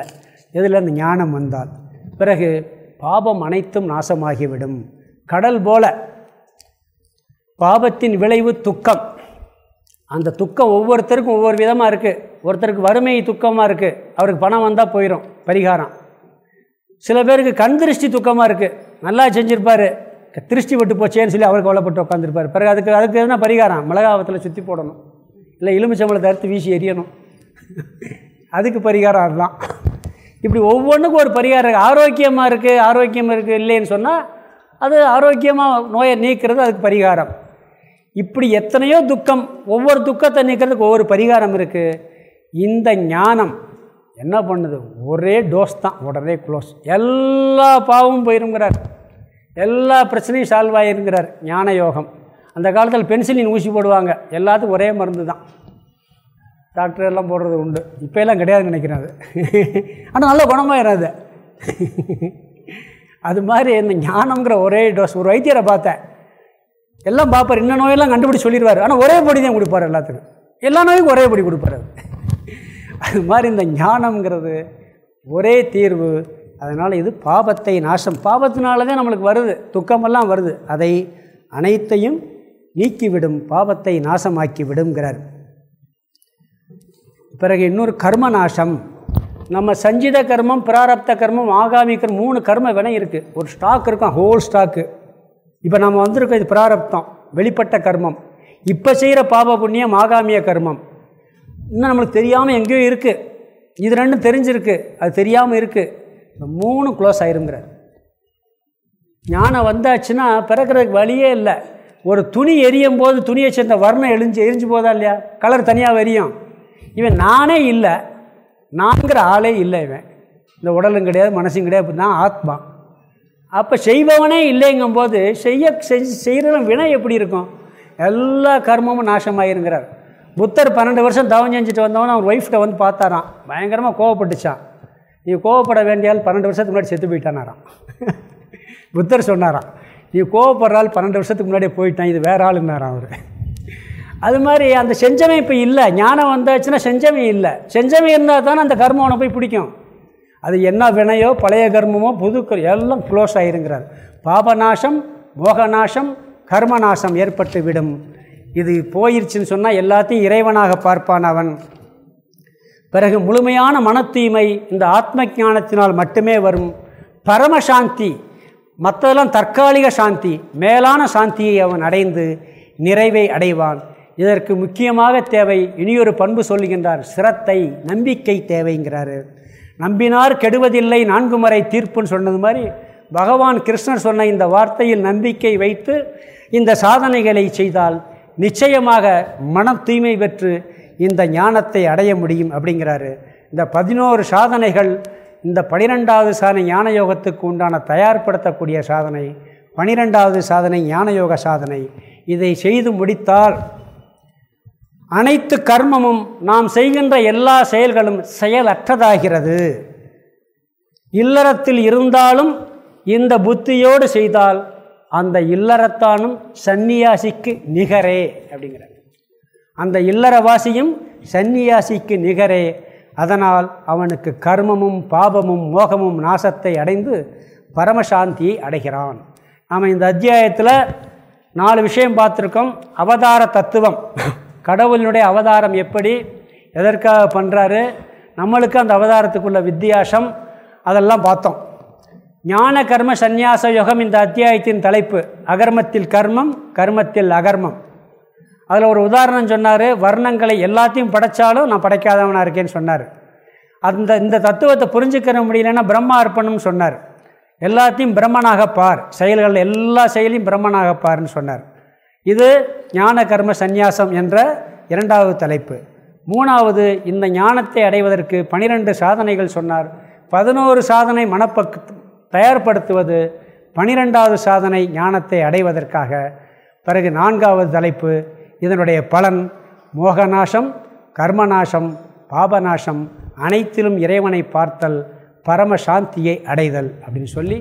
எதில்? இந்த ஞானம் வந்தால். பிறகு பாபம் அனைத்தும் நாசமாகிவிடும். கடல் போல பாபத்தின் விளைவு துக்கம். அந்த துக்கம் ஒவ்வொருத்தருக்கும் ஒவ்வொரு விதமாக இருக்குது ஒருத்தருக்கு வறுமை துக்கமாக இருக்குது அவருக்கு பணம் வந்தால் போயிடும் பரிகாரம். சில பேருக்கு கண் திருஷ்டி துக்கமாக இருக்குது நல்லா செஞ்சுருப்பார். திருஷ்டி விட்டு போச்சேன்னு சொல்லி அவர் கவலைப்பட்டு உட்காந்துருப்பார் பிறகு அதுக்கு அதுக்கு எதுனா பரிகாரம்? மிளகாவத்தில் சுற்றி போடணும். இல்லை எலுமிச்சம்பளத்தை அறுத்து வீசி எரியணும். அதுக்கு பரிகாரம் அதுதான் இப்படி ஒவ்வொன்றுக்கும் ஒரு பரிகாரம் ஆரோக்கியமாக இருக்குது ஆரோக்கியமாக இருக்குது இல்லைன்னு சொன்னால் அது ஆரோக்கியமாக நோயை நீக்கிறது அதுக்கு பரிகாரம். இப்படி எத்தனையோ துக்கம் ஒவ்வொரு துக்கத்தை நீக்கிறதுக்கு ஒவ்வொரு பரிகாரம் இருக்குது இந்த ஞானம் என்ன பண்ணுது? ஒரே டோஸ் தான் உடனே க்ளோஸ் எல்லா பாவமும் போயிருங்கிறார். எல்லா பிரச்சனையும் சால்வ் ஆகிருங்கிறார் ஞான யோகம் அந்த காலத்தில் பென்சிலின் ஊசி போடுவாங்க. எல்லாத்துக்கும் ஒரே மருந்து தான் டாக்டர் எல்லாம் போடுறது உண்டு. இப்போ எல்லாம் கிடையாதுன்னு நினைக்கிறேன் அது. ஆனால் நல்ல குணமாயிரும் அது அது மாதிரி இந்த ஞானம்ங்கிற ஒரே டோஸ் ஒரு வைத்தியரை பார்த்தேன். எல்லாம் பார்ப்பார் இன்ன நோயெல்லாம் கண்டுபிடிச்சி சொல்லிடுவார். ஆனால் ஒரே பொடி தான் கொடுப்பார் எல்லாத்துக்கும். எல்லா நோய்க்கும் ஒரே பொடி கொடுப்பார் அது. அது மாதிரி இந்த ஞானம்ங்கிறது ஒரே தீர்வு. அதனால் இது பாபத்தை நாசம். பாபத்தினால தான் நம்மளுக்கு வருது. துக்கமெல்லாம் வருது. அதை அனைத்தையும் நீக்கிவிடும். பாவத்தை நாசமாக்கி விடுங்கிறார் பிறகு இன்னொரு கர்ம நாசம் நம்ம சஞ்சித கர்மம் பிராரப்த கர்மம் ஆகாமி கர்மம் மூணு கர்ம வினை இருக்குது ஒரு ஸ்டாக் இருக்கும் ஹோல் ஸ்டாக்கு இப்போ நம்ம வந்திருக்கோம் இது பிராரப்தம் வெளிப்பட்ட கர்மம். இப்போ செய்கிற பாப புண்ணியம் ஆகாமிய கர்மம். இன்னும் நம்மளுக்கு தெரியாமல் எங்கேயோ இருக்குது இது ரெண்டும் தெரிஞ்சிருக்கு. அது தெரியாமல் இருக்குது இந்த மூணு க்ளோஸ் ஆயிருங்கிறார். ஞானம் வந்தாச்சுன்னா பிறக்கிறதுக்கு வழியே இல்லை. ஒரு துணி எரியும் போது துணியை சேர்ந்த வர்ணம் எழிஞ்சு எரிஞ்சு போதா இல்லையா? கலர் தனியாக எரியும். இவன் நானே இல்லை. நான்கிற ஆளே இல்லை இவன். இந்த உடலும் கிடையாது மனசும் கிடையாது நான் ஆத்மா. அப்போ செய்பவனே இல்லைங்கும்போது செய்ய செஞ்சு செய்கிற வினை எப்படி இருக்கும்? எல்லா கர்மமும் நாசமாயிருங்கிறார். புத்தர் பன்னெண்டு வருஷம் தவம் செஞ்சுட்டு வந்தவன் அவன் ஒய்ஃப்கிட்ட வந்து பார்த்தாரான் பயங்கரமாக கோவப்பட்டுச்சான் நீ கோவப்பட வேண்டியால் பன்னெண்டு வருஷத்துக்கு முன்னாடி செத்து போயிட்டானாராம். புத்தர் சொன்னாராம் நீ கோவப்படுறாள் பன்னெண்டு வருஷத்துக்கு முன்னாடியே போயிட்டான் இது வேற ஆளுன்னாரான் அவர். அது மாதிரி அந்த செஞ்சமை இப்போ இல்லை. ஞானம் வந்தாச்சுன்னா செஞ்சமை இல்லை. செஞ்சமை இருந்தால் தானே அந்த கர்மம் உனக்கு போய் பிடிக்கும். அது என்ன வினையோ பழைய கர்மமோ புது எல்லாம் க்ளோஸ் ஆகிருங்கிறார் பாபநாசம் மோகநாசம் கர்மநாசம் ஏற்பட்டு விடும். இது போயிருச்சுன்னு சொன்னால் எல்லாத்தையும் இறைவனாக பார்ப்பான் அவன். பிறகு முழுமையான மன தூய்மை இந்த ஆத்ம ஞானத்தினால் மட்டுமே வரும். பரமசாந்தி மற்றதெல்லாம் தற்காலிக சாந்தி மேலான சாந்தியை அவன் அடைந்து நிறைவை அடைவான். இதற்கு முக்கியமாக தேவை இனியொரு பண்பு சொல்லுகின்றார் சிரத்தை நம்பிக்கை தேவைங்கிறாரு. நம்பினார் கெடுவதில்லை நான்கு முறை தீர்ப்புன்னு சொன்னது மாதிரி பகவான் கிருஷ்ணர் சொன்ன இந்த வார்த்தையில் நம்பிக்கை வைத்து இந்த சாதனைகளை செய்தால் நிச்சயமாக மன தூய்மை பெற்று இந்த ஞானத்தை அடைய முடியும் அப்படிங்கிறாரு. இந்த பதினோரு சாதனைகள் இந்த பனிரெண்டாவது சாதனை ஞான யோகத்துக்கு உண்டான தயார்படுத்தக்கூடிய சாதனை பனிரெண்டாவது சாதனை ஞான யோக சாதனை. இதை செய்து முடித்தால் அனைத்து கர்மமும் நாம் செய்கின்ற எல்லா செயல்களும் செயலற்றதாகிறது. இல்லறத்தில் இருந்தாலும் இந்த புத்தியோடு செய்தால் அந்த இல்லறத்தானும் சந்நியாசிக்கு நிகரே அப்படிங்கிறார். அந்த இல்லறவாசியும் சந்நியாசிக்கு நிகரே. அதனால் அவனுக்கு கர்மமும் பாபமும் மோகமும் நாசத்தை அடைந்து பரமசாந்தியை அடைகிறான். நாம் இந்த அத்தியாயத்தில் நாலு விஷயம் பார்த்துருக்கோம். அவதார தத்துவம். கடவுளினுடைய அவதாரம் எப்படி எதற்காக பண்ணுறாரு நம்மளுக்கு அந்த அவதாரத்துக்குள்ள வித்தியாசம் அதெல்லாம் பார்த்தோம். ஞான கர்ம சந்நியாச யுகம் இந்த அத்தியாயத்தின் தலைப்பு. அகர்மத்தில் கர்மம் கர்மத்தில் அகர்மம். அதில் ஒரு உதாரணம் சொன்னார் வர்ணங்களை எல்லாத்தையும் படைத்தாலும் நான் படைக்காதவனாக இருக்கேன்னு சொன்னார். அந்த இந்த தத்துவத்தை புரிஞ்சுக்கிற முடியலன்னா பிரம்மா அர்ப்பணம்னு சொன்னார். எல்லாத்தையும் பிரம்மனாக பார் செயல்கள் எல்லா செயலையும் பிரம்மனாக பார்ன்னு சொன்னார். இது ஞான கர்ம சந்நியாசம் என்ற இரண்டாவது தலைப்பு. மூணாவது இந்த ஞானத்தை அடைவதற்கு பனிரெண்டு சாதனைகள் சொன்னார். பதினோரு சாதனை மனப்பக்கு தயார்படுத்துவது பனிரெண்டாவது சாதனை ஞானத்தை அடைவதற்காக. பிறகு நான்காவது தலைப்பு இதனுடைய பலன் மோகநாசம் கர்மநாசம் பாபநாசம் அனைத்திலும் இறைவனை பார்த்தல் பரம சாந்தியை அடைதல் அப்படின்னு சொல்லி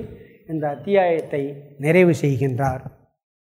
இந்த அத்தியாயத்தை நிறைவு செய்கின்றார்.